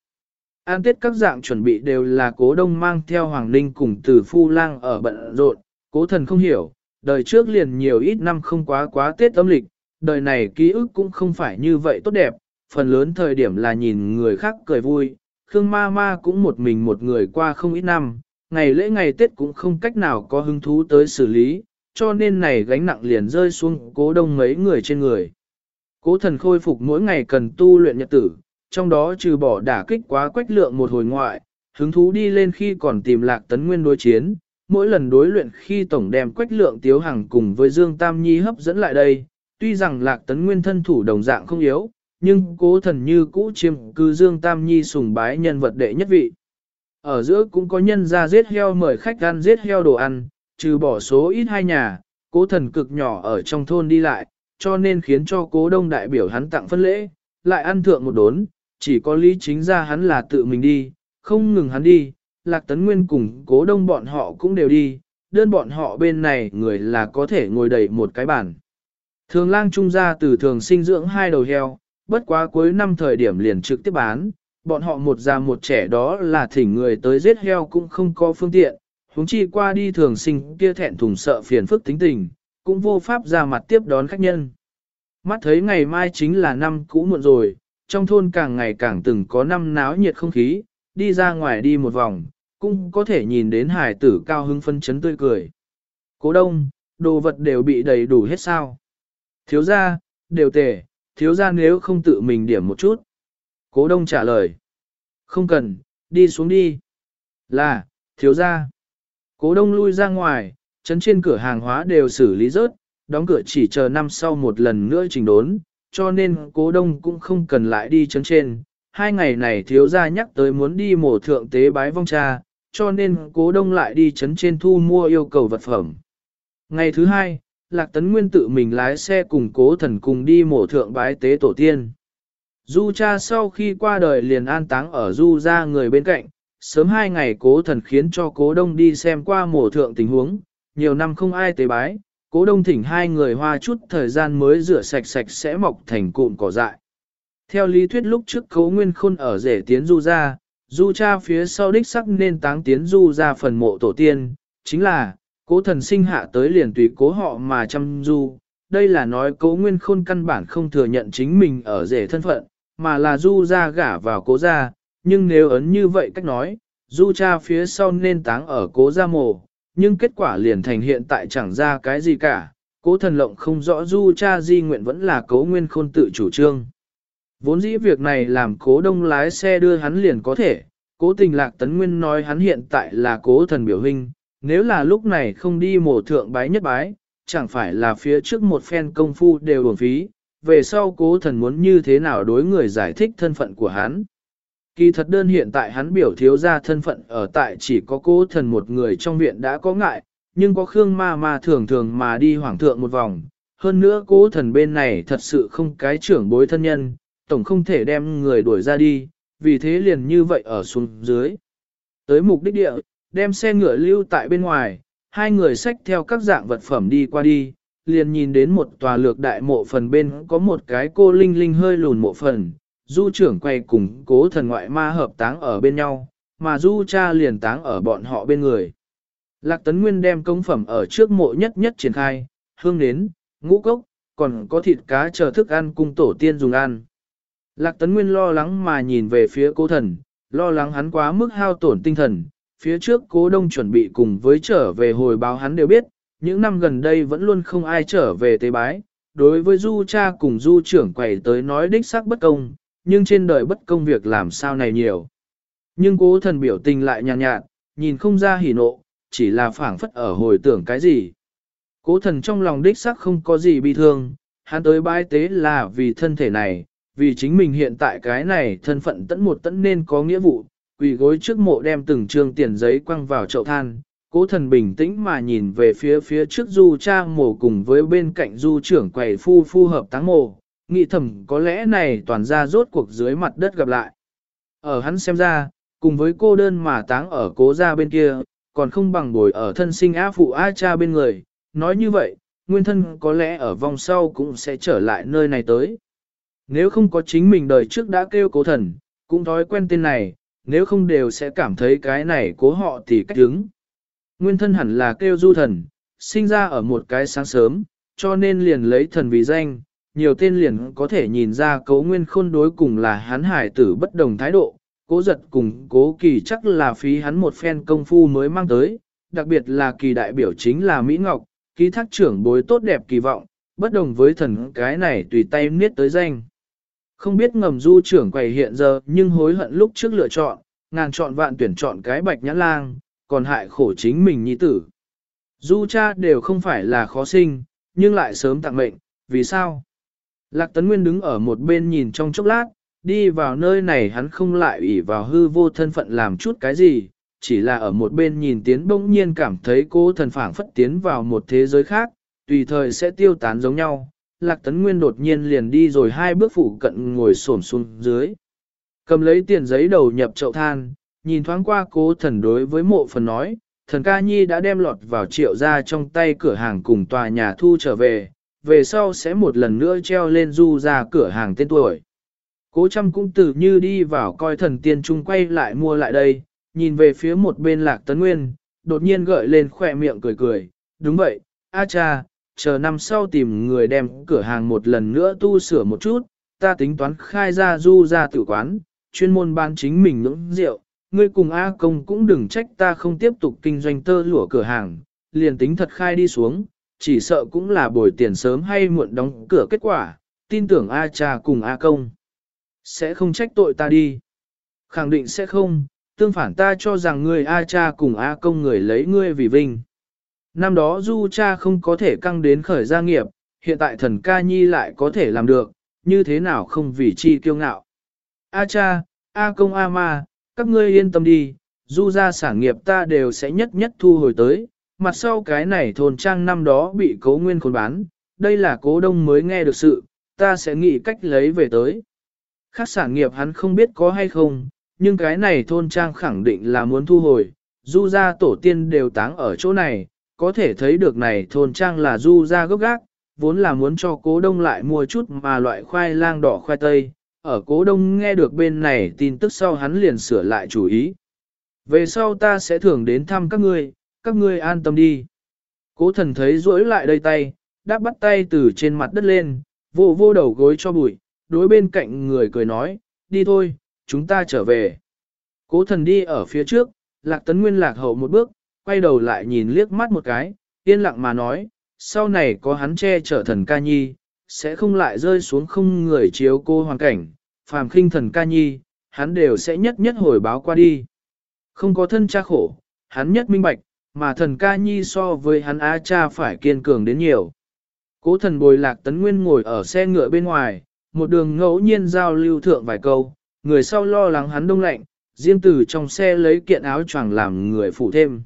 An tiết các dạng chuẩn bị đều là cố đông mang theo Hoàng Ninh cùng từ phu lang ở bận rộn, cố thần không hiểu, đời trước liền nhiều ít năm không quá quá tết âm lịch, đời này ký ức cũng không phải như vậy tốt đẹp, phần lớn thời điểm là nhìn người khác cười vui, Khương ma ma cũng một mình một người qua không ít năm, ngày lễ ngày Tết cũng không cách nào có hứng thú tới xử lý, cho nên này gánh nặng liền rơi xuống cố đông mấy người trên người. Cố thần khôi phục mỗi ngày cần tu luyện nhật tử, trong đó trừ bỏ đả kích quá quách lượng một hồi ngoại, hứng thú đi lên khi còn tìm lạc tấn nguyên đối chiến, mỗi lần đối luyện khi tổng đem quách lượng tiếu hằng cùng với Dương Tam Nhi hấp dẫn lại đây, tuy rằng lạc tấn nguyên thân thủ đồng dạng không yếu, nhưng cố thần như cũ chiêm cư Dương Tam Nhi sùng bái nhân vật đệ nhất vị. Ở giữa cũng có nhân ra giết heo mời khách ăn giết heo đồ ăn, trừ bỏ số ít hai nhà, cố thần cực nhỏ ở trong thôn đi lại, cho nên khiến cho cố đông đại biểu hắn tặng phân lễ, lại ăn thượng một đốn, chỉ có lý chính ra hắn là tự mình đi, không ngừng hắn đi, lạc tấn nguyên cùng cố đông bọn họ cũng đều đi, đơn bọn họ bên này người là có thể ngồi đầy một cái bàn. Thường lang trung ra từ thường sinh dưỡng hai đầu heo, bất quá cuối năm thời điểm liền trực tiếp bán, bọn họ một già một trẻ đó là thỉnh người tới giết heo cũng không có phương tiện, huống chi qua đi thường sinh kia thẹn thùng sợ phiền phức tính tình, cũng vô pháp ra mặt tiếp đón khách nhân. Mắt thấy ngày mai chính là năm cũ muộn rồi, trong thôn càng ngày càng từng có năm náo nhiệt không khí, đi ra ngoài đi một vòng, cũng có thể nhìn đến hải tử cao hưng phân chấn tươi cười. Cố đông, đồ vật đều bị đầy đủ hết sao. Thiếu ra, đều tề, thiếu ra nếu không tự mình điểm một chút. Cố đông trả lời. Không cần, đi xuống đi. Là, thiếu ra. Cố đông lui ra ngoài, chấn trên cửa hàng hóa đều xử lý rớt, đóng cửa chỉ chờ năm sau một lần nữa trình đốn, cho nên cố đông cũng không cần lại đi chấn trên. Hai ngày này thiếu gia nhắc tới muốn đi mổ thượng tế bái vong cha, cho nên cố đông lại đi chấn trên thu mua yêu cầu vật phẩm. Ngày thứ hai, Lạc Tấn Nguyên tự mình lái xe cùng cố thần cùng đi mổ thượng bái tế tổ tiên. Du cha sau khi qua đời liền an táng ở du ra người bên cạnh, sớm hai ngày cố thần khiến cho cố đông đi xem qua mổ thượng tình huống, nhiều năm không ai tế bái, cố đông thỉnh hai người hoa chút thời gian mới rửa sạch sạch sẽ mọc thành cụm cỏ dại. Theo lý thuyết lúc trước cố nguyên khôn ở rể tiến du ra, du cha phía sau đích sắc nên táng tiến du ra phần mộ tổ tiên, chính là, cố thần sinh hạ tới liền tùy cố họ mà chăm du. Đây là nói cố nguyên khôn căn bản không thừa nhận chính mình ở rể thân phận, mà là du ra gả vào cố gia, nhưng nếu ấn như vậy cách nói, du cha phía sau nên táng ở cố gia mồ, nhưng kết quả liền thành hiện tại chẳng ra cái gì cả, cố thần lộng không rõ du cha di nguyện vẫn là cố nguyên khôn tự chủ trương. Vốn dĩ việc này làm cố đông lái xe đưa hắn liền có thể, cố tình lạc tấn nguyên nói hắn hiện tại là cố thần biểu hình, nếu là lúc này không đi mổ thượng bái nhất bái, chẳng phải là phía trước một phen công phu đều uổng phí, về sau cố thần muốn như thế nào đối người giải thích thân phận của hắn. Kỳ thật đơn hiện tại hắn biểu thiếu ra thân phận ở tại chỉ có cố thần một người trong viện đã có ngại, nhưng có Khương ma ma thường thường mà đi hoàng thượng một vòng. Hơn nữa cố thần bên này thật sự không cái trưởng bối thân nhân, tổng không thể đem người đuổi ra đi, vì thế liền như vậy ở xuống dưới. Tới mục đích địa, đem xe ngựa lưu tại bên ngoài, hai người xách theo các dạng vật phẩm đi qua đi, liền nhìn đến một tòa lược đại mộ phần bên có một cái cô linh linh hơi lùn mộ phần, du trưởng quay cùng cố thần ngoại ma hợp táng ở bên nhau, mà du cha liền táng ở bọn họ bên người. Lạc Tấn Nguyên đem công phẩm ở trước mộ nhất nhất triển khai, hương nến, ngũ cốc, còn có thịt cá chờ thức ăn cung tổ tiên dùng ăn. Lạc Tấn Nguyên lo lắng mà nhìn về phía cố thần, lo lắng hắn quá mức hao tổn tinh thần, phía trước cố đông chuẩn bị cùng với trở về hồi báo hắn đều biết, những năm gần đây vẫn luôn không ai trở về tế bái, đối với du cha cùng du trưởng quầy tới nói đích xác bất công, nhưng trên đời bất công việc làm sao này nhiều. Nhưng cố thần biểu tình lại nhàn nhạt, nhạt, nhìn không ra hỉ nộ, chỉ là phảng phất ở hồi tưởng cái gì. Cố thần trong lòng đích xác không có gì bi thương, hắn tới bái tế là vì thân thể này, vì chính mình hiện tại cái này thân phận tẫn một tẫn nên có nghĩa vụ, quỳ gối trước mộ đem từng trương tiền giấy quăng vào chậu than. Cố thần bình tĩnh mà nhìn về phía phía trước du cha mộ cùng với bên cạnh du trưởng quầy phu phu hợp táng mộ, nghĩ thầm có lẽ này toàn ra rốt cuộc dưới mặt đất gặp lại. Ở hắn xem ra, cùng với cô đơn mà táng ở cố gia bên kia, còn không bằng bồi ở thân sinh á phụ á cha bên người, nói như vậy, nguyên thân có lẽ ở vòng sau cũng sẽ trở lại nơi này tới. Nếu không có chính mình đời trước đã kêu cố thần, cũng thói quen tên này, nếu không đều sẽ cảm thấy cái này cố họ thì cách đứng. Nguyên thân hẳn là kêu du thần, sinh ra ở một cái sáng sớm, cho nên liền lấy thần vì danh, nhiều tên liền có thể nhìn ra cấu nguyên khôn đối cùng là hắn hải tử bất đồng thái độ, cố giật cùng cố kỳ chắc là phí hắn một phen công phu mới mang tới, đặc biệt là kỳ đại biểu chính là Mỹ Ngọc, ký thác trưởng bối tốt đẹp kỳ vọng, bất đồng với thần cái này tùy tay niết tới danh. Không biết ngầm du trưởng quầy hiện giờ nhưng hối hận lúc trước lựa chọn, ngàn chọn vạn tuyển chọn cái bạch nhãn lang, còn hại khổ chính mình nhi tử. Du cha đều không phải là khó sinh, nhưng lại sớm tặng mệnh, vì sao? Lạc Tấn Nguyên đứng ở một bên nhìn trong chốc lát, đi vào nơi này hắn không lại ủy vào hư vô thân phận làm chút cái gì, chỉ là ở một bên nhìn tiến bỗng nhiên cảm thấy cô thần phảng phất tiến vào một thế giới khác, tùy thời sẽ tiêu tán giống nhau. Lạc Tấn Nguyên đột nhiên liền đi rồi hai bước phụ cận ngồi xổm xuống dưới. Cầm lấy tiền giấy đầu nhập chậu than, nhìn thoáng qua cố thần đối với mộ phần nói, thần ca nhi đã đem lọt vào triệu ra trong tay cửa hàng cùng tòa nhà thu trở về, về sau sẽ một lần nữa treo lên du ra cửa hàng tên tuổi. Cố chăm cũng tự như đi vào coi thần tiên trung quay lại mua lại đây, nhìn về phía một bên lạc tấn nguyên, đột nhiên gợi lên khỏe miệng cười cười, đúng vậy, a cha, chờ năm sau tìm người đem cửa hàng một lần nữa tu sửa một chút, ta tính toán khai ra du ra tử quán, chuyên môn bán chính mình những rượu, ngươi cùng A công cũng đừng trách ta không tiếp tục kinh doanh tơ lụa cửa hàng, liền tính thật khai đi xuống, chỉ sợ cũng là bồi tiền sớm hay muộn đóng cửa kết quả, tin tưởng A cha cùng A công. Sẽ không trách tội ta đi. Khẳng định sẽ không, tương phản ta cho rằng ngươi A cha cùng A công người lấy ngươi vì vinh. Năm đó du cha không có thể căng đến khởi gia nghiệp, hiện tại thần ca nhi lại có thể làm được, như thế nào không vì chi kiêu ngạo. A cha, A công A ma, các ngươi yên tâm đi, du ra sản nghiệp ta đều sẽ nhất nhất thu hồi tới, mặt sau cái này thôn trang năm đó bị cố nguyên khốn bán, đây là cố đông mới nghe được sự, ta sẽ nghĩ cách lấy về tới. Khác sản nghiệp hắn không biết có hay không, nhưng cái này thôn trang khẳng định là muốn thu hồi, du ra tổ tiên đều táng ở chỗ này, có thể thấy được này thôn trang là du ra gốc gác, vốn là muốn cho cố đông lại mua chút mà loại khoai lang đỏ khoai tây, ở cố đông nghe được bên này tin tức sau hắn liền sửa lại chủ ý. Về sau ta sẽ thường đến thăm các ngươi, các ngươi an tâm đi. Cố thần thấy rỗi lại đây tay, đáp bắt tay từ trên mặt đất lên, vô vô đầu gối cho bụi, đối bên cạnh người cười nói, đi thôi, chúng ta trở về. Cố thần đi ở phía trước, lạc tấn nguyên lạc hậu một bước, quay đầu lại nhìn liếc mắt một cái, yên lặng mà nói, sau này có hắn che chở thần ca nhi, sẽ không lại rơi xuống không người chiếu cô hoàn cảnh, phàm khinh thần ca nhi, hắn đều sẽ nhất nhất hồi báo qua đi. Không có thân cha khổ, hắn nhất minh bạch, mà thần ca nhi so với hắn á cha phải kiên cường đến nhiều. Cố thần bồi lạc tấn nguyên ngồi ở xe ngựa bên ngoài, một đường ngẫu nhiên giao lưu thượng vài câu, người sau lo lắng hắn đông lạnh, riêng từ trong xe lấy kiện áo choàng làm người phụ thêm.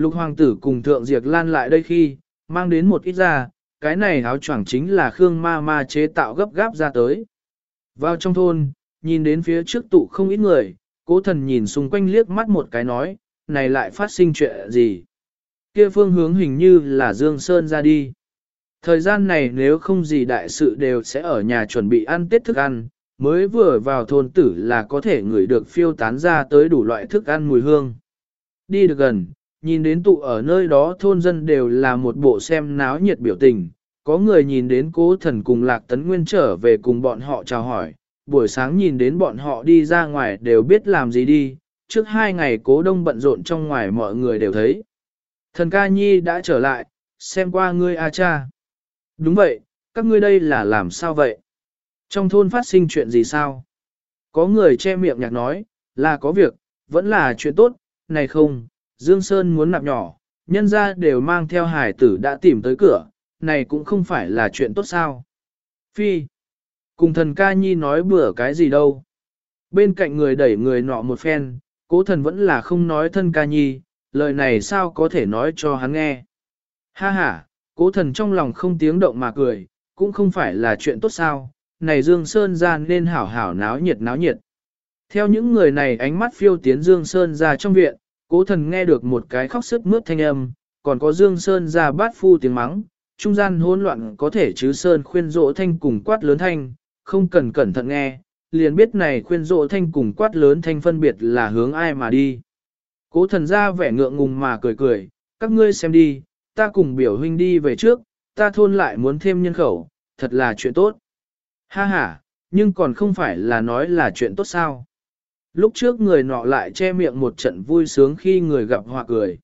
Lục hoàng tử cùng thượng diệt lan lại đây khi, mang đến một ít ra, cái này áo choàng chính là Khương ma ma chế tạo gấp gáp ra tới. Vào trong thôn, nhìn đến phía trước tụ không ít người, cố thần nhìn xung quanh liếc mắt một cái nói, này lại phát sinh chuyện gì? Kia phương hướng hình như là Dương Sơn ra đi. Thời gian này nếu không gì đại sự đều sẽ ở nhà chuẩn bị ăn tết thức ăn, mới vừa vào thôn tử là có thể ngửi được phiêu tán ra tới đủ loại thức ăn mùi hương. Đi được gần, nhìn đến tụ ở nơi đó thôn dân đều là một bộ xem náo nhiệt biểu tình, có người nhìn đến cố thần cùng lạc tấn nguyên trở về cùng bọn họ chào hỏi, buổi sáng nhìn đến bọn họ đi ra ngoài đều biết làm gì đi, trước hai ngày cố đông bận rộn trong ngoài mọi người đều thấy. Thần ca nhi đã trở lại, xem qua ngươi a cha. Đúng vậy, các ngươi đây là làm sao vậy? Trong thôn phát sinh chuyện gì sao? Có người che miệng nhạc nói, là có việc, vẫn là chuyện tốt, này không, Dương Sơn muốn nạp nhỏ, nhân ra đều mang theo hải tử đã tìm tới cửa, này cũng không phải là chuyện tốt sao. Phi, cùng thần ca nhi nói bữa cái gì đâu. Bên cạnh người đẩy người nọ một phen, cố thần vẫn là không nói thân ca nhi, lời này sao có thể nói cho hắn nghe. Ha ha, cố thần trong lòng không tiếng động mà cười, cũng không phải là chuyện tốt sao, này Dương Sơn ra nên hảo hảo náo nhiệt náo nhiệt. Theo những người này ánh mắt phiêu tiến Dương Sơn ra trong viện, cố thần nghe được một cái khóc sức mướt thanh âm, còn có Dương Sơn ra bát phu tiếng mắng, trung gian hỗn loạn có thể chứ Sơn khuyên rỗ thanh cùng quát lớn thanh, không cần cẩn thận nghe, liền biết này khuyên rỗ thanh cùng quát lớn thanh phân biệt là hướng ai mà đi. Cố thần ra vẻ ngượng ngùng mà cười cười, các ngươi xem đi, ta cùng biểu huynh đi về trước, ta thôn lại muốn thêm nhân khẩu, thật là chuyện tốt. Ha ha, nhưng còn không phải là nói là chuyện tốt sao. Lúc trước người nọ lại che miệng một trận vui sướng khi người gặp họa cười.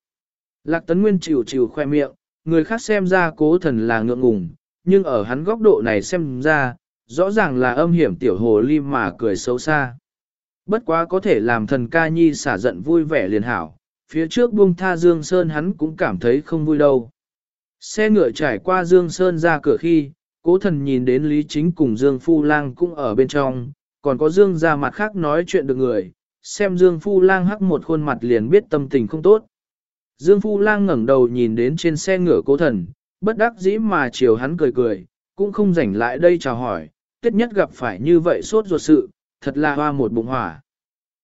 Lạc Tấn Nguyên chịu chịu khoe miệng, người khác xem ra cố thần là ngượng ngùng, nhưng ở hắn góc độ này xem ra, rõ ràng là âm hiểm tiểu hồ ly mà cười xấu xa. Bất quá có thể làm thần ca nhi xả giận vui vẻ liền hảo, phía trước buông tha Dương Sơn hắn cũng cảm thấy không vui đâu. Xe ngựa trải qua Dương Sơn ra cửa khi, cố thần nhìn đến Lý Chính cùng Dương Phu Lang cũng ở bên trong, còn có Dương ra mặt khác nói chuyện được người, xem Dương Phu Lang hắc một khuôn mặt liền biết tâm tình không tốt. Dương Phu Lang ngẩng đầu nhìn đến trên xe ngựa cố thần, bất đắc dĩ mà chiều hắn cười cười, cũng không rảnh lại đây chào hỏi, tiết nhất gặp phải như vậy sốt ruột sự, thật là hoa một bụng hỏa.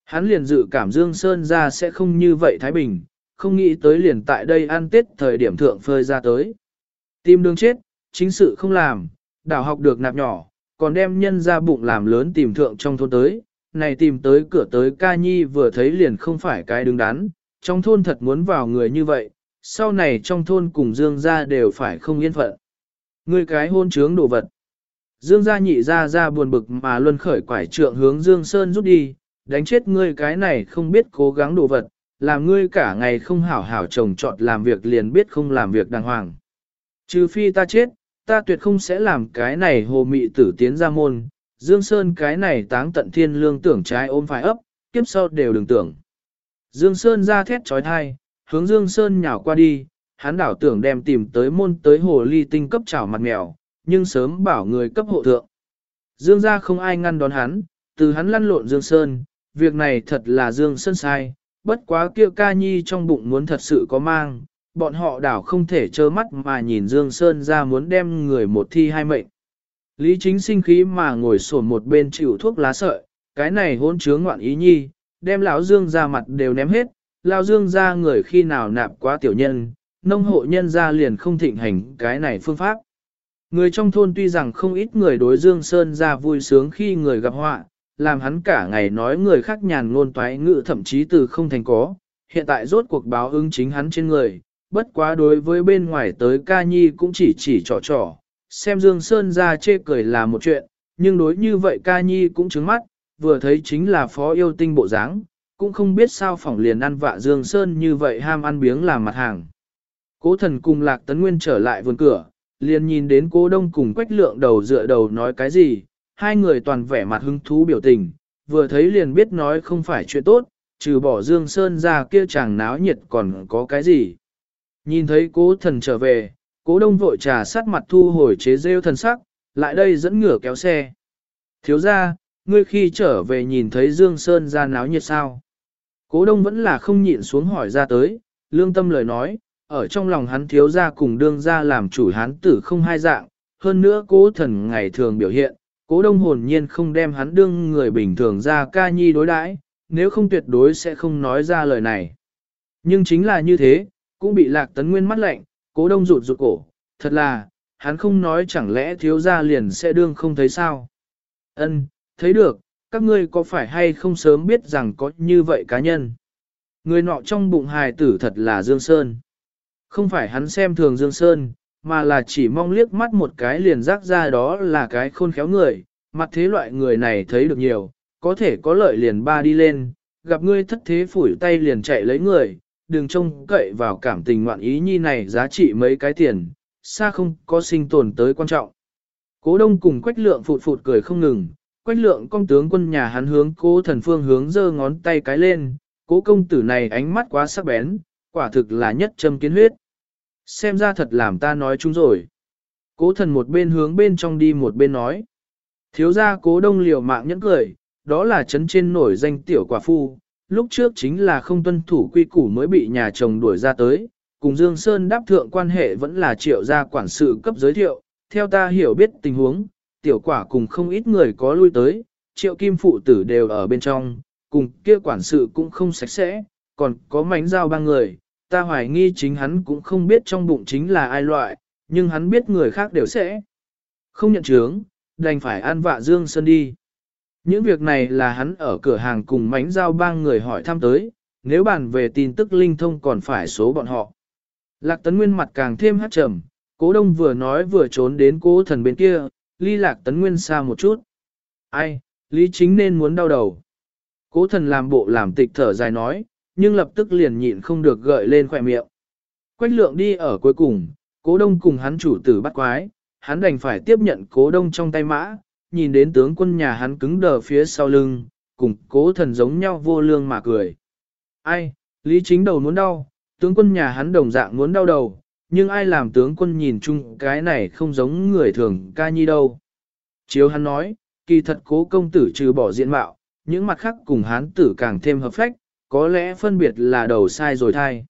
Hắn liền dự cảm Dương Sơn ra sẽ không như vậy Thái Bình, không nghĩ tới liền tại đây ăn tết thời điểm thượng phơi ra tới. tim đường chết, chính sự không làm, đảo học được nạp nhỏ, còn đem nhân ra bụng làm lớn tìm thượng trong thôn tới, này tìm tới cửa tới ca nhi vừa thấy liền không phải cái đứng đắn, trong thôn thật muốn vào người như vậy, sau này trong thôn cùng Dương gia đều phải không yên phận. Người cái hôn trướng đồ vật. Dương gia nhị ra ra buồn bực mà luân khởi quải trượng hướng Dương Sơn rút đi, đánh chết ngươi cái này không biết cố gắng đồ vật, làm ngươi cả ngày không hảo hảo trồng trọt làm việc liền biết không làm việc đàng hoàng. Trừ phi ta chết, ta tuyệt không sẽ làm cái này hồ mị tử tiến ra môn, Dương Sơn cái này táng tận thiên lương tưởng trái ôm phải ấp, kiếp sau đều đừng tưởng. Dương Sơn ra thét trói thai, hướng Dương Sơn nhào qua đi, hắn đảo tưởng đem tìm tới môn tới hồ ly tinh cấp chảo mặt mèo, nhưng sớm bảo người cấp hộ thượng. Dương ra không ai ngăn đón hắn, từ hắn lăn lộn Dương Sơn, việc này thật là Dương Sơn sai, bất quá kia ca nhi trong bụng muốn thật sự có mang, bọn họ đảo không thể trơ mắt mà nhìn Dương Sơn ra muốn đem người một thi hai mệnh. Lý chính sinh khí mà ngồi sổn một bên chịu thuốc lá sợi, cái này hôn chướng ngoạn ý nhi, đem lão Dương ra mặt đều ném hết, lão Dương ra người khi nào nạp quá tiểu nhân, nông hộ nhân ra liền không thịnh hành cái này phương pháp. Người trong thôn tuy rằng không ít người đối Dương Sơn ra vui sướng khi người gặp họa, làm hắn cả ngày nói người khác nhàn ngôn toái ngữ thậm chí từ không thành có, hiện tại rốt cuộc báo ứng chính hắn trên người, bất quá đối với bên ngoài tới ca nhi cũng chỉ chỉ trò trò, xem Dương Sơn ra chê cười là một chuyện, nhưng đối như vậy ca nhi cũng trứng mắt, vừa thấy chính là phó yêu tinh bộ dáng, cũng không biết sao phỏng liền ăn vạ Dương Sơn như vậy ham ăn biếng làm mặt hàng. Cố thần cùng Lạc Tấn Nguyên trở lại vườn cửa, liền nhìn đến cố đông cùng quách lượng đầu dựa đầu nói cái gì, hai người toàn vẻ mặt hứng thú biểu tình, vừa thấy liền biết nói không phải chuyện tốt, trừ bỏ Dương Sơn ra kia chàng náo nhiệt còn có cái gì. Nhìn thấy cố thần trở về, cố đông vội trà sát mặt thu hồi chế rêu thần sắc, lại đây dẫn ngửa kéo xe. Thiếu ra, ngươi khi trở về nhìn thấy Dương Sơn ra náo nhiệt sao. Cố đông vẫn là không nhịn xuống hỏi ra tới, lương tâm lời nói, ở trong lòng hắn thiếu ra cùng đương ra làm chủ hán tử không hai dạng, hơn nữa cố thần ngày thường biểu hiện, cố đông hồn nhiên không đem hắn đương người bình thường ra ca nhi đối đãi, nếu không tuyệt đối sẽ không nói ra lời này. Nhưng chính là như thế, cũng bị lạc tấn nguyên mắt lạnh, cố đông rụt rụt cổ, thật là, hắn không nói chẳng lẽ thiếu gia liền sẽ đương không thấy sao. Ân, thấy được, các ngươi có phải hay không sớm biết rằng có như vậy cá nhân. Người nọ trong bụng hài tử thật là Dương Sơn. Không phải hắn xem thường Dương Sơn, mà là chỉ mong liếc mắt một cái liền rác ra đó là cái khôn khéo người, mặt thế loại người này thấy được nhiều, có thể có lợi liền ba đi lên, gặp ngươi thất thế phủi tay liền chạy lấy người, đừng trông cậy vào cảm tình ngoạn ý nhi này giá trị mấy cái tiền, xa không có sinh tồn tới quan trọng. Cố đông cùng quách lượng phụt phụt cười không ngừng, quách lượng công tướng quân nhà hắn hướng cố thần phương hướng giơ ngón tay cái lên, cố công tử này ánh mắt quá sắc bén, quả thực là nhất châm kiến huyết. Xem ra thật làm ta nói chúng rồi. Cố thần một bên hướng bên trong đi một bên nói. Thiếu gia cố đông liều mạng nhẫn cười, đó là chấn trên nổi danh tiểu quả phu, lúc trước chính là không tuân thủ quy củ mới bị nhà chồng đuổi ra tới, cùng Dương Sơn đáp thượng quan hệ vẫn là triệu gia quản sự cấp giới thiệu, theo ta hiểu biết tình huống, tiểu quả cùng không ít người có lui tới, triệu kim phụ tử đều ở bên trong, cùng kia quản sự cũng không sạch sẽ, còn có mánh dao ba người, ta hoài nghi chính hắn cũng không biết trong bụng chính là ai loại, nhưng hắn biết người khác đều sẽ không nhận chướng, đành phải an vạ Dương Sơn đi. Những việc này là hắn ở cửa hàng cùng mánh giao ba người hỏi thăm tới, nếu bàn về tin tức linh thông còn phải số bọn họ. Lạc tấn nguyên mặt càng thêm hát trầm, cố đông vừa nói vừa trốn đến cố thần bên kia, ly lạc tấn nguyên xa một chút. Ai, lý chính nên muốn đau đầu. Cố thần làm bộ làm tịch thở dài nói, nhưng lập tức liền nhịn không được gợi lên khỏe miệng. Quách lượng đi ở cuối cùng, cố đông cùng hắn chủ tử bắt quái, hắn đành phải tiếp nhận cố đông trong tay mã, nhìn đến tướng quân nhà hắn cứng đờ phía sau lưng, cùng cố thần giống nhau vô lương mà cười. Ai, lý chính đầu muốn đau, tướng quân nhà hắn đồng dạng muốn đau đầu, nhưng ai làm tướng quân nhìn chung cái này không giống người thường ca nhi đâu. Chiếu hắn nói, kỳ thật cố công tử trừ bỏ diện mạo, những mặt khác cùng hắn tử càng thêm hợp phách, có lẽ phân biệt là đầu sai rồi thai.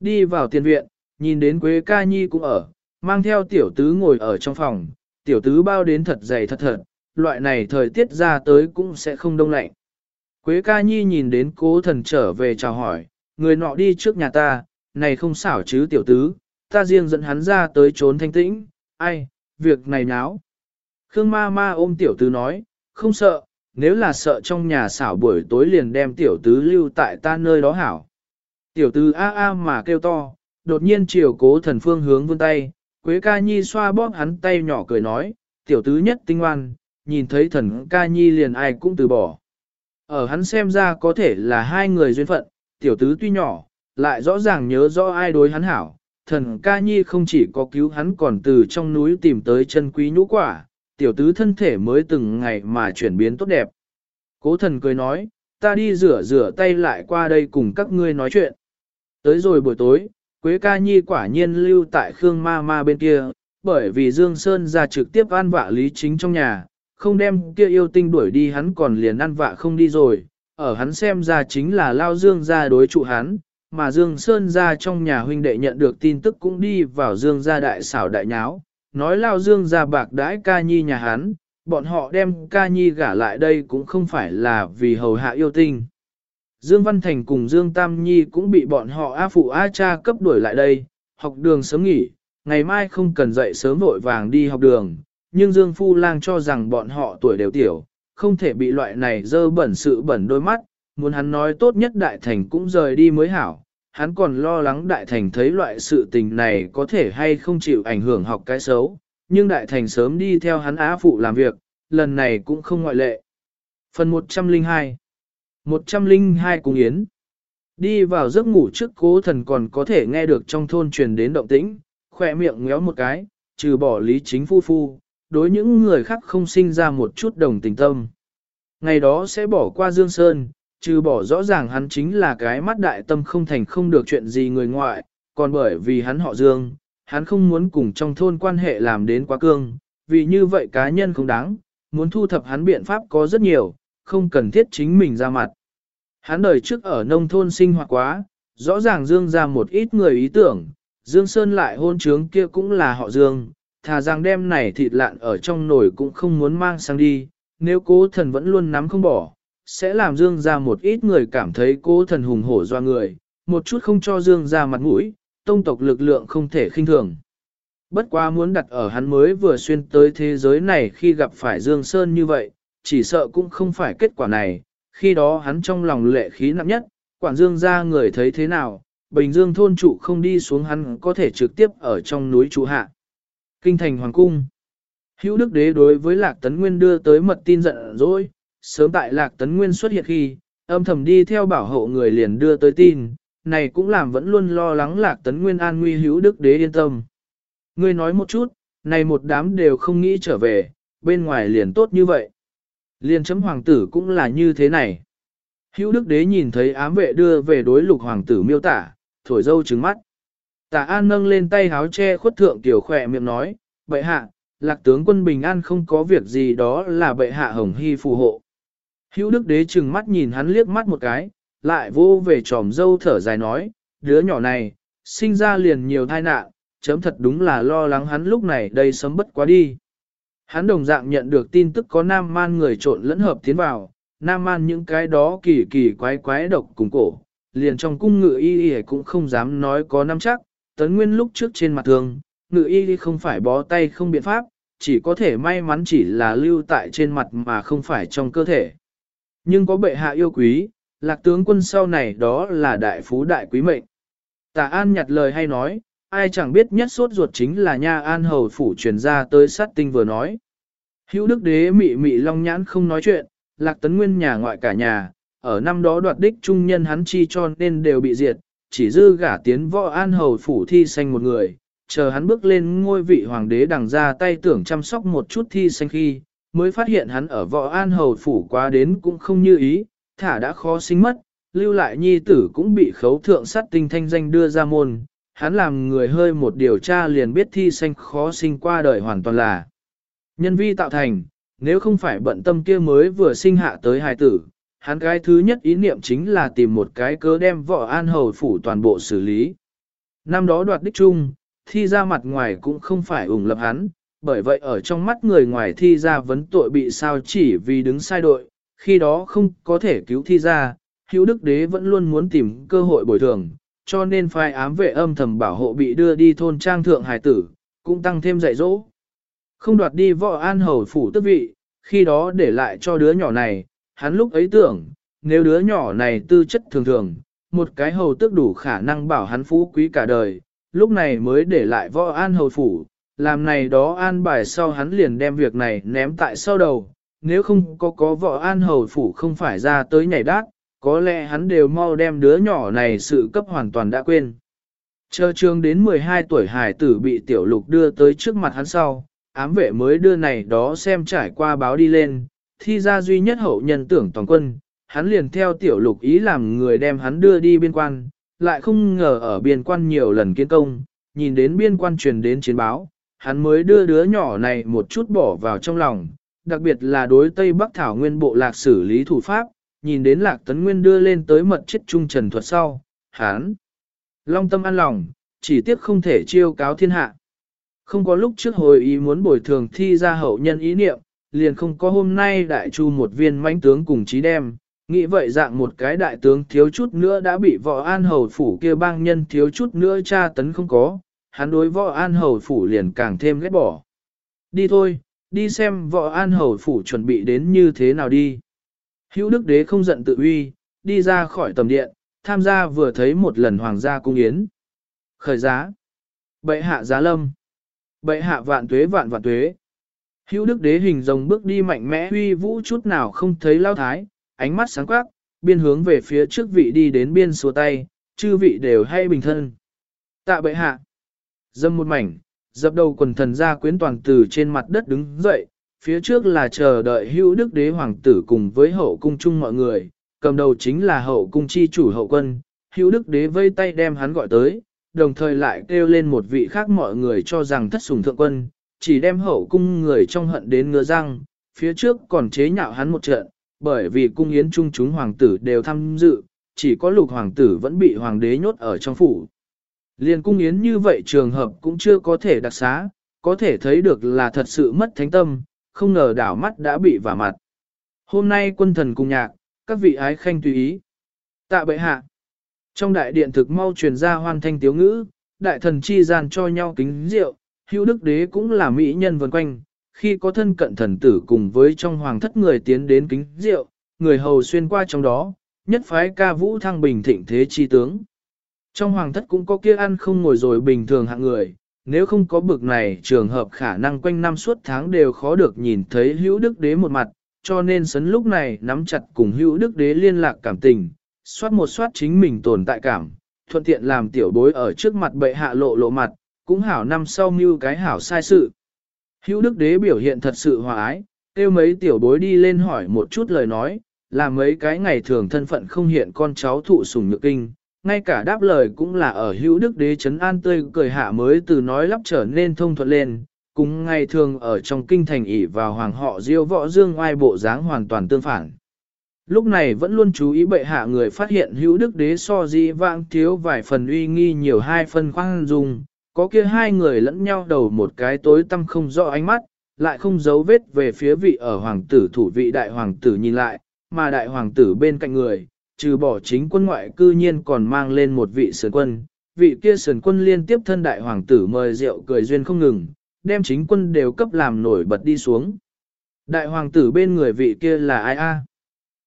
Đi vào tiền viện, nhìn đến Quế ca nhi cũng ở, mang theo tiểu tứ ngồi ở trong phòng, tiểu tứ bao đến thật dày thật thật, loại này thời tiết ra tới cũng sẽ không đông lạnh. Quế ca nhi nhìn đến cố thần trở về chào hỏi, người nọ đi trước nhà ta, này không xảo chứ tiểu tứ, ta riêng dẫn hắn ra tới trốn thanh tĩnh, ai, việc này náo. Khương ma ma ôm tiểu tứ nói, không sợ, nếu là sợ trong nhà xảo buổi tối liền đem tiểu tứ lưu tại ta nơi đó hảo. Tiểu tứ a a mà kêu to, đột nhiên chiều cố thần phương hướng vươn tay, Quế ca nhi xoa bóp hắn tay nhỏ cười nói, tiểu tứ nhất tinh ngoan, nhìn thấy thần ca nhi liền ai cũng từ bỏ. Ở hắn xem ra có thể là hai người duyên phận, tiểu tứ tuy nhỏ, lại rõ ràng nhớ rõ ai đối hắn hảo. Thần ca nhi không chỉ có cứu hắn còn từ trong núi tìm tới chân quý nhũ quả, tiểu tứ thân thể mới từng ngày mà chuyển biến tốt đẹp. Cố thần cười nói, ta đi rửa rửa tay lại qua đây cùng các ngươi nói chuyện. Tới rồi buổi tối, Quế ca nhi quả nhiên lưu tại Khương ma ma bên kia, bởi vì Dương Sơn ra trực tiếp an vạ lý chính trong nhà, không đem kia yêu tinh đuổi đi hắn còn liền ăn vạ không đi rồi, ở hắn xem ra chính là lao Dương ra đối trụ hắn, mà Dương Sơn ra trong nhà huynh đệ nhận được tin tức cũng đi vào Dương ra đại xảo đại nháo, nói lao Dương ra bạc đãi ca nhi nhà hắn, bọn họ đem ca nhi gả lại đây cũng không phải là vì hầu hạ yêu tinh. Dương Văn Thành cùng Dương Tam Nhi cũng bị bọn họ A Phụ A Cha cấp đuổi lại đây, học đường sớm nghỉ, ngày mai không cần dậy sớm vội vàng đi học đường, nhưng Dương Phu Lang cho rằng bọn họ tuổi đều tiểu, không thể bị loại này dơ bẩn sự bẩn đôi mắt, muốn hắn nói tốt nhất Đại Thành cũng rời đi mới hảo. Hắn còn lo lắng Đại Thành thấy loại sự tình này có thể hay không chịu ảnh hưởng học cái xấu, nhưng Đại Thành sớm đi theo hắn Á Phụ làm việc, lần này cũng không ngoại lệ. Phần 102 102 Cung Yến Đi vào giấc ngủ trước cố thần còn có thể nghe được trong thôn truyền đến động tĩnh, khỏe miệng ngéo một cái, trừ bỏ lý chính phu phu, đối những người khác không sinh ra một chút đồng tình tâm. Ngày đó sẽ bỏ qua Dương Sơn, trừ bỏ rõ ràng hắn chính là cái mắt đại tâm không thành không được chuyện gì người ngoại, còn bởi vì hắn họ Dương, hắn không muốn cùng trong thôn quan hệ làm đến quá cương, vì như vậy cá nhân không đáng, muốn thu thập hắn biện pháp có rất nhiều, không cần thiết chính mình ra mặt. Hắn đời trước ở nông thôn sinh hoạt quá, rõ ràng Dương ra một ít người ý tưởng, Dương Sơn lại hôn trướng kia cũng là họ Dương, thà rằng đem này thịt lạn ở trong nồi cũng không muốn mang sang đi, nếu cố thần vẫn luôn nắm không bỏ, sẽ làm Dương ra một ít người cảm thấy cố thần hùng hổ doa người, một chút không cho Dương ra mặt mũi, tông tộc lực lượng không thể khinh thường. Bất quá muốn đặt ở hắn mới vừa xuyên tới thế giới này khi gặp phải Dương Sơn như vậy, chỉ sợ cũng không phải kết quả này, khi đó hắn trong lòng lệ khí nặng nhất, quản dương ra người thấy thế nào, Bình Dương thôn trụ không đi xuống hắn có thể trực tiếp ở trong núi trụ hạ. Kinh thành Hoàng Cung Hữu Đức Đế đối với Lạc Tấn Nguyên đưa tới mật tin giận dỗi, sớm tại Lạc Tấn Nguyên xuất hiện khi, âm thầm đi theo bảo hộ người liền đưa tới tin, này cũng làm vẫn luôn lo lắng Lạc Tấn Nguyên an nguy Hữu Đức Đế yên tâm. Ngươi nói một chút, này một đám đều không nghĩ trở về, bên ngoài liền tốt như vậy. Liền chấm hoàng tử cũng là như thế này. Hữu Đức Đế nhìn thấy ám vệ đưa về đối lục hoàng tử miêu tả, thổi dâu trứng mắt. Tả An nâng lên tay háo che khuất thượng tiểu khỏe miệng nói, bệ hạ, lạc tướng quân bình an không có việc gì đó là bệ hạ hồng hy phù hộ. Hữu Đức Đế chừng mắt nhìn hắn liếc mắt một cái, lại vô về tròm dâu thở dài nói, đứa nhỏ này, sinh ra liền nhiều tai nạn, chấm thật đúng là lo lắng hắn lúc này đây sớm bất quá đi. Hắn đồng dạng nhận được tin tức có nam man người trộn lẫn hợp tiến vào, nam man những cái đó kỳ kỳ quái quái độc cùng cổ, liền trong cung ngự y y cũng không dám nói có năm chắc, tấn nguyên lúc trước trên mặt thường, ngự y không phải bó tay không biện pháp, chỉ có thể may mắn chỉ là lưu tại trên mặt mà không phải trong cơ thể. Nhưng có bệ hạ yêu quý, lạc tướng quân sau này đó là đại phú đại quý mệnh. Tà An nhặt lời hay nói, ai chẳng biết nhất sốt ruột chính là nha An hầu phủ truyền ra tới sát tinh vừa nói. Hữu đức đế mị mị long nhãn không nói chuyện, lạc tấn nguyên nhà ngoại cả nhà, ở năm đó đoạt đích trung nhân hắn chi cho nên đều bị diệt, chỉ dư gả tiến võ an hầu phủ thi sanh một người, chờ hắn bước lên ngôi vị hoàng đế đằng ra tay tưởng chăm sóc một chút thi sanh khi, mới phát hiện hắn ở võ an hầu phủ quá đến cũng không như ý, thả đã khó sinh mất, lưu lại nhi tử cũng bị khấu thượng sát tinh thanh danh đưa ra môn, hắn làm người hơi một điều tra liền biết thi sanh khó sinh qua đời hoàn toàn là nhân vi tạo thành, nếu không phải bận tâm kia mới vừa sinh hạ tới hài tử, hắn cái thứ nhất ý niệm chính là tìm một cái cớ đem võ an hầu phủ toàn bộ xử lý. Năm đó đoạt đích chung, thi ra mặt ngoài cũng không phải ủng lập hắn, bởi vậy ở trong mắt người ngoài thi ra vấn tội bị sao chỉ vì đứng sai đội, khi đó không có thể cứu thi ra, hữu đức đế vẫn luôn muốn tìm cơ hội bồi thường, cho nên phai ám vệ âm thầm bảo hộ bị đưa đi thôn trang thượng hải tử, cũng tăng thêm dạy dỗ. Không đoạt đi võ an hầu phủ tước vị, khi đó để lại cho đứa nhỏ này, hắn lúc ấy tưởng, nếu đứa nhỏ này tư chất thường thường, một cái hầu tước đủ khả năng bảo hắn phú quý cả đời, lúc này mới để lại võ an hầu phủ, làm này đó an bài sau hắn liền đem việc này ném tại sau đầu, nếu không có có võ an hầu phủ không phải ra tới nhảy đát, có lẽ hắn đều mau đem đứa nhỏ này sự cấp hoàn toàn đã quên. Chờ trường đến 12 tuổi hải tử bị tiểu lục đưa tới trước mặt hắn sau, ám vệ mới đưa này đó xem trải qua báo đi lên, thi ra duy nhất hậu nhân tưởng toàn quân, hắn liền theo tiểu lục ý làm người đem hắn đưa đi biên quan, lại không ngờ ở biên quan nhiều lần kiến công, nhìn đến biên quan truyền đến chiến báo, hắn mới đưa đứa nhỏ này một chút bỏ vào trong lòng, đặc biệt là đối Tây Bắc Thảo Nguyên bộ lạc xử lý thủ pháp, nhìn đến lạc tấn nguyên đưa lên tới mật chết trung trần thuật sau, hắn long tâm an lòng, chỉ tiếc không thể chiêu cáo thiên hạ. Không có lúc trước hồi ý muốn bồi thường thi ra hậu nhân ý niệm, liền không có hôm nay đại chu một viên mãnh tướng cùng chí đem, nghĩ vậy dạng một cái đại tướng thiếu chút nữa đã bị võ an hầu phủ kia bang nhân thiếu chút nữa tra tấn không có, hắn đối võ an hầu phủ liền càng thêm ghét bỏ. Đi thôi, đi xem võ an hầu phủ chuẩn bị đến như thế nào đi. Hữu đức đế không giận tự uy, đi ra khỏi tầm điện, tham gia vừa thấy một lần hoàng gia cung yến. Khởi giá. Bệ hạ giá lâm. Bệ hạ vạn tuế vạn vạn tuế. Hữu đức đế hình rồng bước đi mạnh mẽ huy vũ chút nào không thấy lao thái, ánh mắt sáng quắc, biên hướng về phía trước vị đi đến biên số tay, chư vị đều hay bình thân. Tạ bệ hạ. Dâm một mảnh, dập đầu quần thần ra quyến toàn từ trên mặt đất đứng dậy, phía trước là chờ đợi hữu đức đế hoàng tử cùng với hậu cung chung mọi người, cầm đầu chính là hậu cung chi chủ hậu quân, hữu đức đế vây tay đem hắn gọi tới, đồng thời lại kêu lên một vị khác mọi người cho rằng thất sùng thượng quân, chỉ đem hậu cung người trong hận đến ngứa răng, phía trước còn chế nhạo hắn một trận, bởi vì cung yến trung chúng hoàng tử đều tham dự, chỉ có lục hoàng tử vẫn bị hoàng đế nhốt ở trong phủ. Liên cung yến như vậy trường hợp cũng chưa có thể đặc xá, có thể thấy được là thật sự mất thánh tâm, không ngờ đảo mắt đã bị vả mặt. Hôm nay quân thần cùng nhạc, các vị ái khanh tùy ý. Tạ bệ hạ. Trong đại điện thực mau truyền ra hoan thanh tiếu ngữ, đại thần chi gian cho nhau kính rượu, hữu đức đế cũng là mỹ nhân vần quanh, khi có thân cận thần tử cùng với trong hoàng thất người tiến đến kính rượu, người hầu xuyên qua trong đó, nhất phái ca vũ thăng bình thịnh thế chi tướng. Trong hoàng thất cũng có kia ăn không ngồi rồi bình thường hạng người, nếu không có bực này trường hợp khả năng quanh năm suốt tháng đều khó được nhìn thấy hữu đức đế một mặt, cho nên sấn lúc này nắm chặt cùng hữu đức đế liên lạc cảm tình, soát một soát chính mình tồn tại cảm, thuận tiện làm tiểu bối ở trước mặt bệ hạ lộ lộ mặt, cũng hảo năm sau mưu cái hảo sai sự. Hữu đức đế biểu hiện thật sự hòa ái, kêu mấy tiểu bối đi lên hỏi một chút lời nói, là mấy cái ngày thường thân phận không hiện con cháu thụ sủng nhược kinh, ngay cả đáp lời cũng là ở hữu đức đế chấn an tươi cười hạ mới từ nói lắp trở nên thông thuận lên, cùng ngày thường ở trong kinh thành ỉ vào hoàng họ diêu võ dương oai bộ dáng hoàn toàn tương phản. Lúc này vẫn luôn chú ý bệ hạ người phát hiện hữu đức đế so di vãng thiếu vài phần uy nghi nhiều hai phần khoan dung, có kia hai người lẫn nhau đầu một cái tối tâm không rõ ánh mắt, lại không giấu vết về phía vị ở hoàng tử thủ vị đại hoàng tử nhìn lại, mà đại hoàng tử bên cạnh người, trừ bỏ chính quân ngoại cư nhiên còn mang lên một vị sườn quân, vị kia sườn quân liên tiếp thân đại hoàng tử mời rượu cười duyên không ngừng, đem chính quân đều cấp làm nổi bật đi xuống. Đại hoàng tử bên người vị kia là ai a?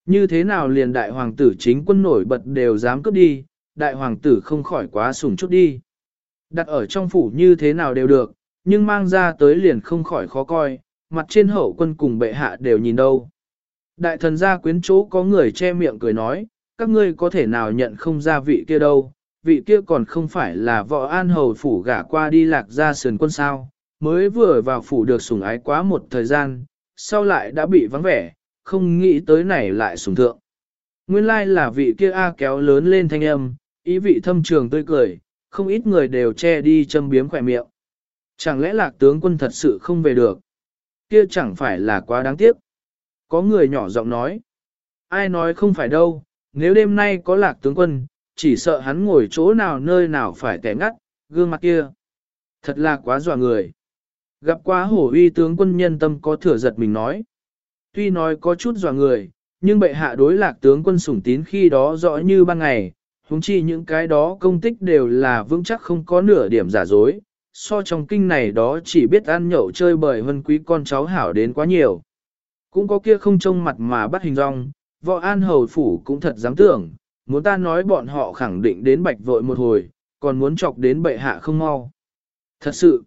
Như thế nào liền đại hoàng tử chính quân nổi bật đều dám cướp đi, đại hoàng tử không khỏi quá sủng chút đi. Đặt ở trong phủ như thế nào đều được, nhưng mang ra tới liền không khỏi khó coi, mặt trên hậu quân cùng bệ hạ đều nhìn đâu. Đại thần gia quyến chỗ có người che miệng cười nói, các ngươi có thể nào nhận không ra vị kia đâu, vị kia còn không phải là võ an hầu phủ gả qua đi lạc ra sườn quân sao, mới vừa vào phủ được sủng ái quá một thời gian, sau lại đã bị vắng vẻ, không nghĩ tới này lại sủng thượng. Nguyên lai là vị kia A kéo lớn lên thanh âm, ý vị thâm trường tươi cười, không ít người đều che đi châm biếm khỏe miệng. Chẳng lẽ lạc tướng quân thật sự không về được? Kia chẳng phải là quá đáng tiếc. Có người nhỏ giọng nói. Ai nói không phải đâu, nếu đêm nay có lạc tướng quân, chỉ sợ hắn ngồi chỗ nào nơi nào phải té ngắt, gương mặt kia. Thật là quá dọa người. Gặp quá hổ uy tướng quân nhân tâm có thừa giật mình nói. Tuy nói có chút dọa người, nhưng bệ hạ đối lạc tướng quân sủng tín khi đó rõ như ban ngày, huống chi những cái đó công tích đều là vững chắc không có nửa điểm giả dối, so trong kinh này đó chỉ biết ăn nhậu chơi bời hơn quý con cháu hảo đến quá nhiều. Cũng có kia không trông mặt mà bắt hình rong, võ an hầu phủ cũng thật dám tưởng, muốn ta nói bọn họ khẳng định đến bạch vội một hồi, còn muốn chọc đến bệ hạ không mau. Thật sự,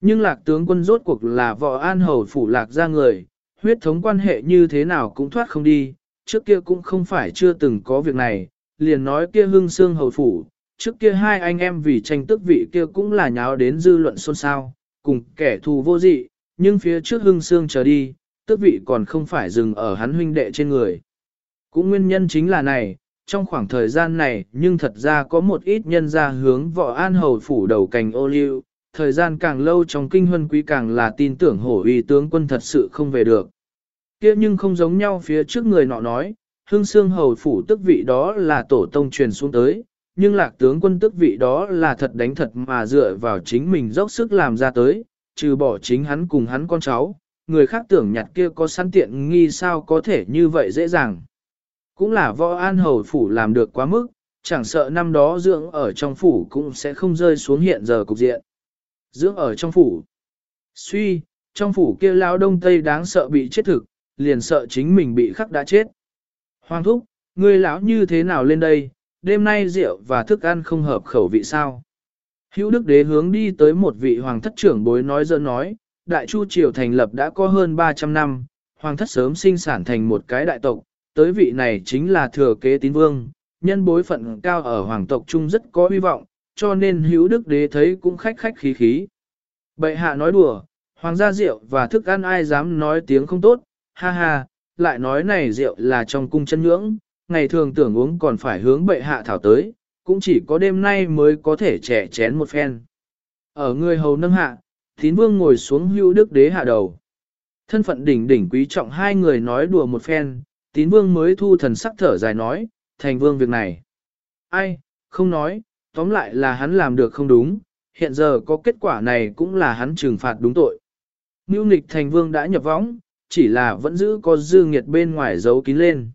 nhưng lạc tướng quân rốt cuộc là võ an hầu phủ lạc ra người, huyết thống quan hệ như thế nào cũng thoát không đi, trước kia cũng không phải chưa từng có việc này, liền nói kia hưng xương hầu phủ, trước kia hai anh em vì tranh tức vị kia cũng là nháo đến dư luận xôn xao, cùng kẻ thù vô dị, nhưng phía trước hưng xương trở đi, tức vị còn không phải dừng ở hắn huynh đệ trên người. Cũng nguyên nhân chính là này, trong khoảng thời gian này nhưng thật ra có một ít nhân ra hướng võ an hầu phủ đầu cành ô liu, thời gian càng lâu trong kinh huân quý càng là tin tưởng hổ uy tướng quân thật sự không về được. kia nhưng không giống nhau phía trước người nọ nói, hương xương hầu phủ tức vị đó là tổ tông truyền xuống tới, nhưng lạc tướng quân tức vị đó là thật đánh thật mà dựa vào chính mình dốc sức làm ra tới, trừ bỏ chính hắn cùng hắn con cháu, người khác tưởng nhặt kia có sẵn tiện nghi sao có thể như vậy dễ dàng. Cũng là võ an hầu phủ làm được quá mức, chẳng sợ năm đó dưỡng ở trong phủ cũng sẽ không rơi xuống hiện giờ cục diện. Dưỡng ở trong phủ. Suy, trong phủ kia lao đông tây đáng sợ bị chết thực, liền sợ chính mình bị khắc đã chết. Hoàng thúc, ngươi lão như thế nào lên đây, đêm nay rượu và thức ăn không hợp khẩu vị sao? Hữu Đức Đế hướng đi tới một vị hoàng thất trưởng bối nói dơ nói, Đại Chu Triều thành lập đã có hơn 300 năm, hoàng thất sớm sinh sản thành một cái đại tộc, tới vị này chính là thừa kế tín vương, nhân bối phận cao ở hoàng tộc trung rất có hy vọng, cho nên hữu đức đế thấy cũng khách khách khí khí. Bệ hạ nói đùa, hoàng gia rượu và thức ăn ai dám nói tiếng không tốt, ha ha, lại nói này rượu là trong cung chân nhưỡng, ngày thường tưởng uống còn phải hướng bệ hạ thảo tới, cũng chỉ có đêm nay mới có thể trẻ chén một phen. Ở người hầu nâng hạ, tín vương ngồi xuống hữu đức đế hạ đầu. Thân phận đỉnh đỉnh quý trọng hai người nói đùa một phen, tín vương mới thu thần sắc thở dài nói, thành vương việc này. Ai, không nói, tóm lại là hắn làm được không đúng, hiện giờ có kết quả này cũng là hắn trừng phạt đúng tội. Mưu nghịch thành vương đã nhập võng, chỉ là vẫn giữ có dư nghiệt bên ngoài giấu kín lên.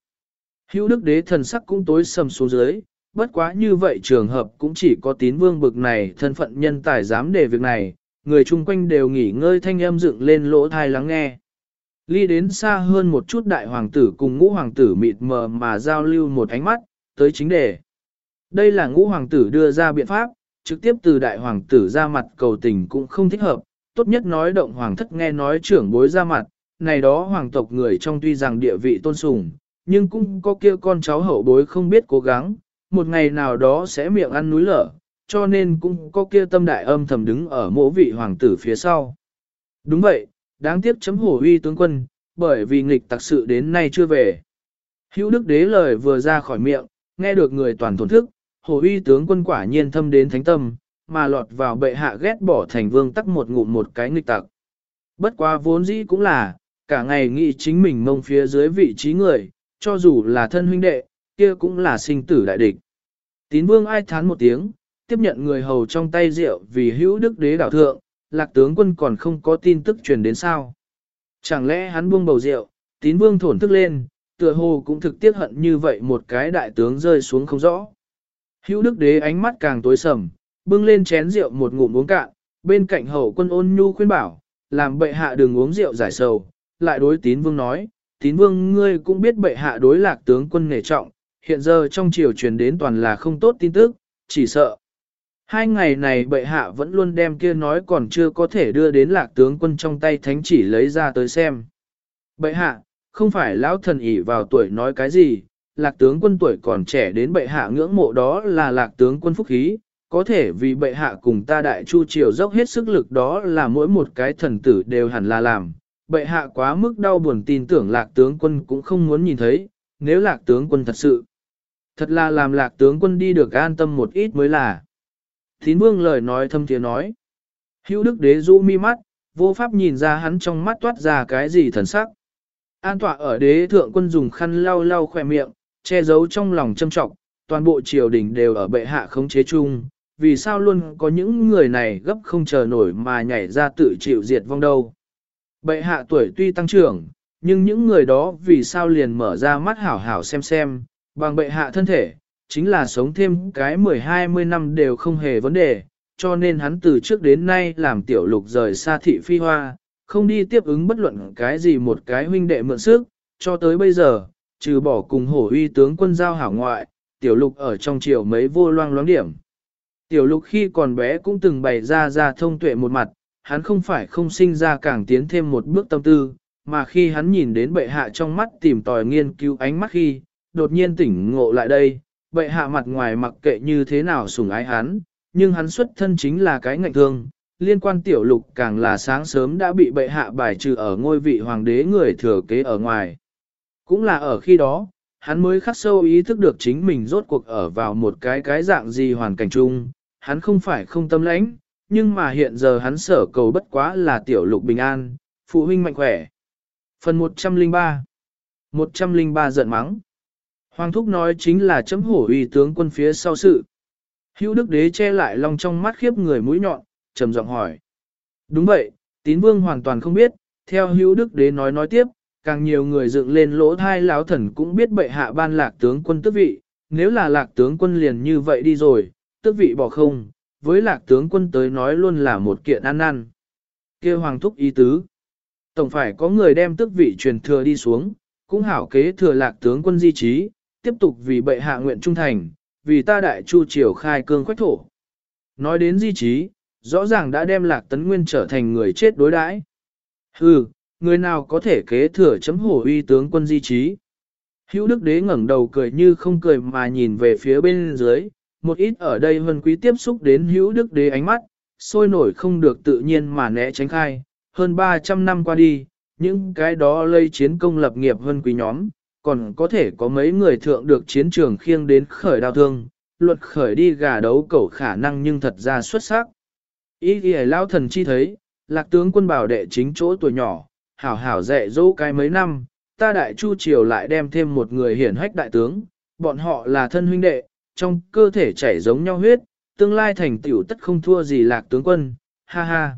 Hữu đức đế thần sắc cũng tối sầm xuống dưới, bất quá như vậy trường hợp cũng chỉ có tín vương bực này thân phận nhân tài dám để việc này, người chung quanh đều nghỉ ngơi thanh âm dựng lên lỗ thai lắng nghe. Ly đến xa hơn một chút đại hoàng tử cùng ngũ hoàng tử mịt mờ mà giao lưu một ánh mắt, tới chính đề. Đây là ngũ hoàng tử đưa ra biện pháp, trực tiếp từ đại hoàng tử ra mặt cầu tình cũng không thích hợp, tốt nhất nói động hoàng thất nghe nói trưởng bối ra mặt, này đó hoàng tộc người trong tuy rằng địa vị tôn sùng, nhưng cũng có kia con cháu hậu bối không biết cố gắng, một ngày nào đó sẽ miệng ăn núi lở, cho nên cũng có kia tâm đại âm thầm đứng ở mỗ vị hoàng tử phía sau. Đúng vậy, đáng tiếc chấm hổ uy tướng quân, bởi vì nghịch tặc sự đến nay chưa về. Hữu đức đế lời vừa ra khỏi miệng, nghe được người toàn thổn thức, hổ uy tướng quân quả nhiên thâm đến thánh tâm, mà lọt vào bệ hạ ghét bỏ thành vương tắc một ngụm một cái nghịch tặc. Bất quá vốn dĩ cũng là, cả ngày nghĩ chính mình mông phía dưới vị trí người, cho dù là thân huynh đệ, kia cũng là sinh tử đại địch. Tín vương ai thán một tiếng, tiếp nhận người hầu trong tay rượu vì hữu đức đế đảo thượng, lạc tướng quân còn không có tin tức truyền đến sao. Chẳng lẽ hắn buông bầu rượu, tín vương thổn thức lên, tựa hồ cũng thực tiếc hận như vậy một cái đại tướng rơi xuống không rõ. Hữu đức đế ánh mắt càng tối sầm, bưng lên chén rượu một ngụm uống cạn, bên cạnh hậu quân ôn nhu khuyên bảo, làm bệ hạ đừng uống rượu giải sầu, lại đối tín vương nói, tín vương ngươi cũng biết bệ hạ đối lạc tướng quân nể trọng, hiện giờ trong triều truyền đến toàn là không tốt tin tức, chỉ sợ. Hai ngày này bệ hạ vẫn luôn đem kia nói còn chưa có thể đưa đến lạc tướng quân trong tay thánh chỉ lấy ra tới xem. Bệ hạ, không phải lão thần ỷ vào tuổi nói cái gì, lạc tướng quân tuổi còn trẻ đến bệ hạ ngưỡng mộ đó là lạc tướng quân phúc khí, có thể vì bệ hạ cùng ta đại chu triều dốc hết sức lực đó là mỗi một cái thần tử đều hẳn là làm. Bệ hạ quá mức đau buồn tin tưởng lạc tướng quân cũng không muốn nhìn thấy, nếu lạc tướng quân thật sự. Thật là làm lạc tướng quân đi được an tâm một ít mới là. Thín vương lời nói thâm tiếng nói. Hữu đức đế rũ mi mắt, vô pháp nhìn ra hắn trong mắt toát ra cái gì thần sắc. An tọa ở đế thượng quân dùng khăn lau lau khỏe miệng, che giấu trong lòng châm trọng, toàn bộ triều đình đều ở bệ hạ khống chế chung, vì sao luôn có những người này gấp không chờ nổi mà nhảy ra tự chịu diệt vong đâu. Bệ hạ tuổi tuy tăng trưởng, nhưng những người đó vì sao liền mở ra mắt hảo hảo xem xem, bằng bệ hạ thân thể, chính là sống thêm cái 10-20 năm đều không hề vấn đề, cho nên hắn từ trước đến nay làm tiểu lục rời xa thị phi hoa, không đi tiếp ứng bất luận cái gì một cái huynh đệ mượn sức, cho tới bây giờ, trừ bỏ cùng hổ uy tướng quân giao hảo ngoại, tiểu lục ở trong triều mấy vô loang loáng điểm. Tiểu lục khi còn bé cũng từng bày ra ra thông tuệ một mặt, hắn không phải không sinh ra càng tiến thêm một bước tâm tư, mà khi hắn nhìn đến bệ hạ trong mắt tìm tòi nghiên cứu ánh mắt khi, đột nhiên tỉnh ngộ lại đây, bệ hạ mặt ngoài mặc kệ như thế nào sủng ái hắn, nhưng hắn xuất thân chính là cái ngạnh thương, liên quan tiểu lục càng là sáng sớm đã bị bệ hạ bài trừ ở ngôi vị hoàng đế người thừa kế ở ngoài. Cũng là ở khi đó, hắn mới khắc sâu ý thức được chính mình rốt cuộc ở vào một cái cái dạng gì hoàn cảnh chung, hắn không phải không tâm lãnh, nhưng mà hiện giờ hắn sở cầu bất quá là tiểu lục bình an, phụ huynh mạnh khỏe. Phần 103 103 giận mắng Hoàng thúc nói chính là chấm hổ uy tướng quân phía sau sự. Hữu đức đế che lại lòng trong mắt khiếp người mũi nhọn, trầm giọng hỏi. Đúng vậy, tín vương hoàn toàn không biết, theo hữu đức đế nói nói tiếp, càng nhiều người dựng lên lỗ thai láo thần cũng biết bệ hạ ban lạc tướng quân tước vị, nếu là lạc tướng quân liền như vậy đi rồi, tước vị bỏ không, với lạc tướng quân tới nói luôn là một kiện ăn năn. kia hoàng thúc ý tứ. Tổng phải có người đem tước vị truyền thừa đi xuống, cũng hảo kế thừa lạc tướng quân di trí, tiếp tục vì bệ hạ nguyện trung thành, vì ta đại chu triều khai cương khoách thổ. Nói đến di trí, rõ ràng đã đem lạc tấn nguyên trở thành người chết đối đãi. Hừ, người nào có thể kế thừa chấm hổ uy tướng quân di trí. Hữu đức đế ngẩng đầu cười như không cười mà nhìn về phía bên dưới, một ít ở đây vân quý tiếp xúc đến hữu đức đế ánh mắt, sôi nổi không được tự nhiên mà né tránh khai, hơn 300 năm qua đi, những cái đó lây chiến công lập nghiệp vân quý nhóm, còn có thể có mấy người thượng được chiến trường khiêng đến khởi đau thương, luật khởi đi gà đấu cẩu khả năng nhưng thật ra xuất sắc. Ý ghi lao thần chi thấy, lạc tướng quân bảo đệ chính chỗ tuổi nhỏ, hảo hảo dạy dỗ cái mấy năm, ta đại chu triều lại đem thêm một người hiển hách đại tướng, bọn họ là thân huynh đệ, trong cơ thể chảy giống nhau huyết, tương lai thành tiểu tất không thua gì lạc tướng quân, ha ha.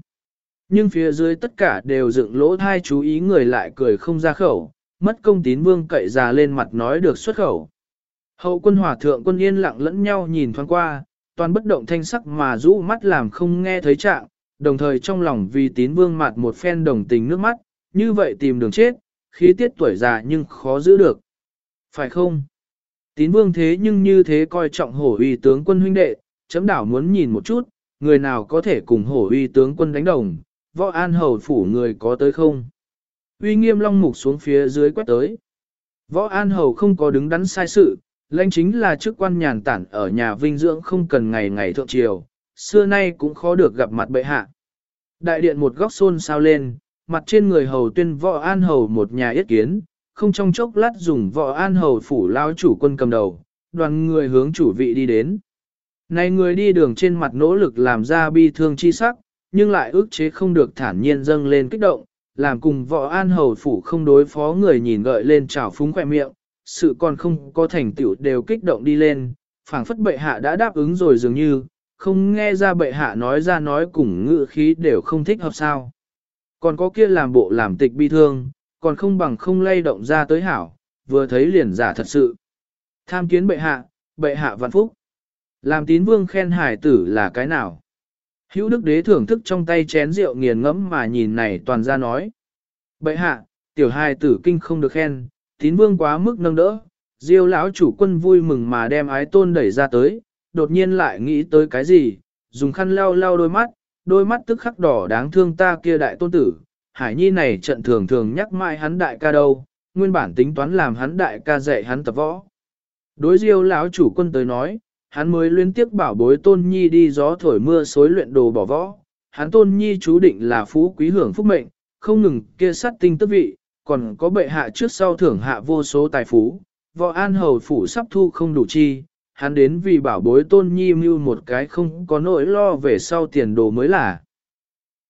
Nhưng phía dưới tất cả đều dựng lỗ thai chú ý người lại cười không ra khẩu, mất công tín vương cậy già lên mặt nói được xuất khẩu. Hậu quân hỏa thượng quân yên lặng lẫn nhau nhìn thoáng qua, toàn bất động thanh sắc mà rũ mắt làm không nghe thấy trạng, đồng thời trong lòng vì tín vương mặt một phen đồng tình nước mắt, như vậy tìm đường chết, khí tiết tuổi già nhưng khó giữ được. Phải không? Tín vương thế nhưng như thế coi trọng hổ uy tướng quân huynh đệ, chấm đảo muốn nhìn một chút, người nào có thể cùng hổ uy tướng quân đánh đồng, võ an hầu phủ người có tới không? Uy nghiêm long mục xuống phía dưới quét tới. Võ an hầu không có đứng đắn sai sự, lãnh chính là chức quan nhàn tản ở nhà vinh dưỡng không cần ngày ngày thượng triều, xưa nay cũng khó được gặp mặt bệ hạ. Đại điện một góc xôn sao lên, mặt trên người hầu tuyên võ an hầu một nhà yết kiến, không trong chốc lát dùng võ an hầu phủ lao chủ quân cầm đầu, đoàn người hướng chủ vị đi đến. Này người đi đường trên mặt nỗ lực làm ra bi thương chi sắc, nhưng lại ước chế không được thản nhiên dâng lên kích động, làm cùng võ an hầu phủ không đối phó người nhìn gợi lên trào phúng khỏe miệng, sự còn không có thành tựu đều kích động đi lên, phảng phất bệ hạ đã đáp ứng rồi dường như, không nghe ra bệ hạ nói ra nói cùng ngữ khí đều không thích hợp sao. Còn có kia làm bộ làm tịch bi thương, còn không bằng không lay động ra tới hảo, vừa thấy liền giả thật sự. Tham kiến bệ hạ, bệ hạ vạn phúc. Làm tín vương khen hải tử là cái nào? Hữu đức đế thưởng thức trong tay chén rượu nghiền ngẫm mà nhìn này toàn ra nói. Bệ hạ, tiểu hài tử kinh không được khen, tín vương quá mức nâng đỡ. Diêu lão chủ quân vui mừng mà đem ái tôn đẩy ra tới, đột nhiên lại nghĩ tới cái gì, dùng khăn lau lau đôi mắt, đôi mắt tức khắc đỏ đáng thương ta kia đại tôn tử. Hải nhi này trận thường thường nhắc mãi hắn đại ca đâu, nguyên bản tính toán làm hắn đại ca dạy hắn tập võ. Đối diêu lão chủ quân tới nói, hắn mới liên tiếp bảo bối tôn nhi đi gió thổi mưa xối luyện đồ bỏ võ. Hắn tôn nhi chú định là phú quý hưởng phúc mệnh, không ngừng kia sát tinh tức vị, còn có bệ hạ trước sau thưởng hạ vô số tài phú. Võ an hầu phủ sắp thu không đủ chi, hắn đến vì bảo bối tôn nhi mưu một cái không có nỗi lo về sau tiền đồ mới là.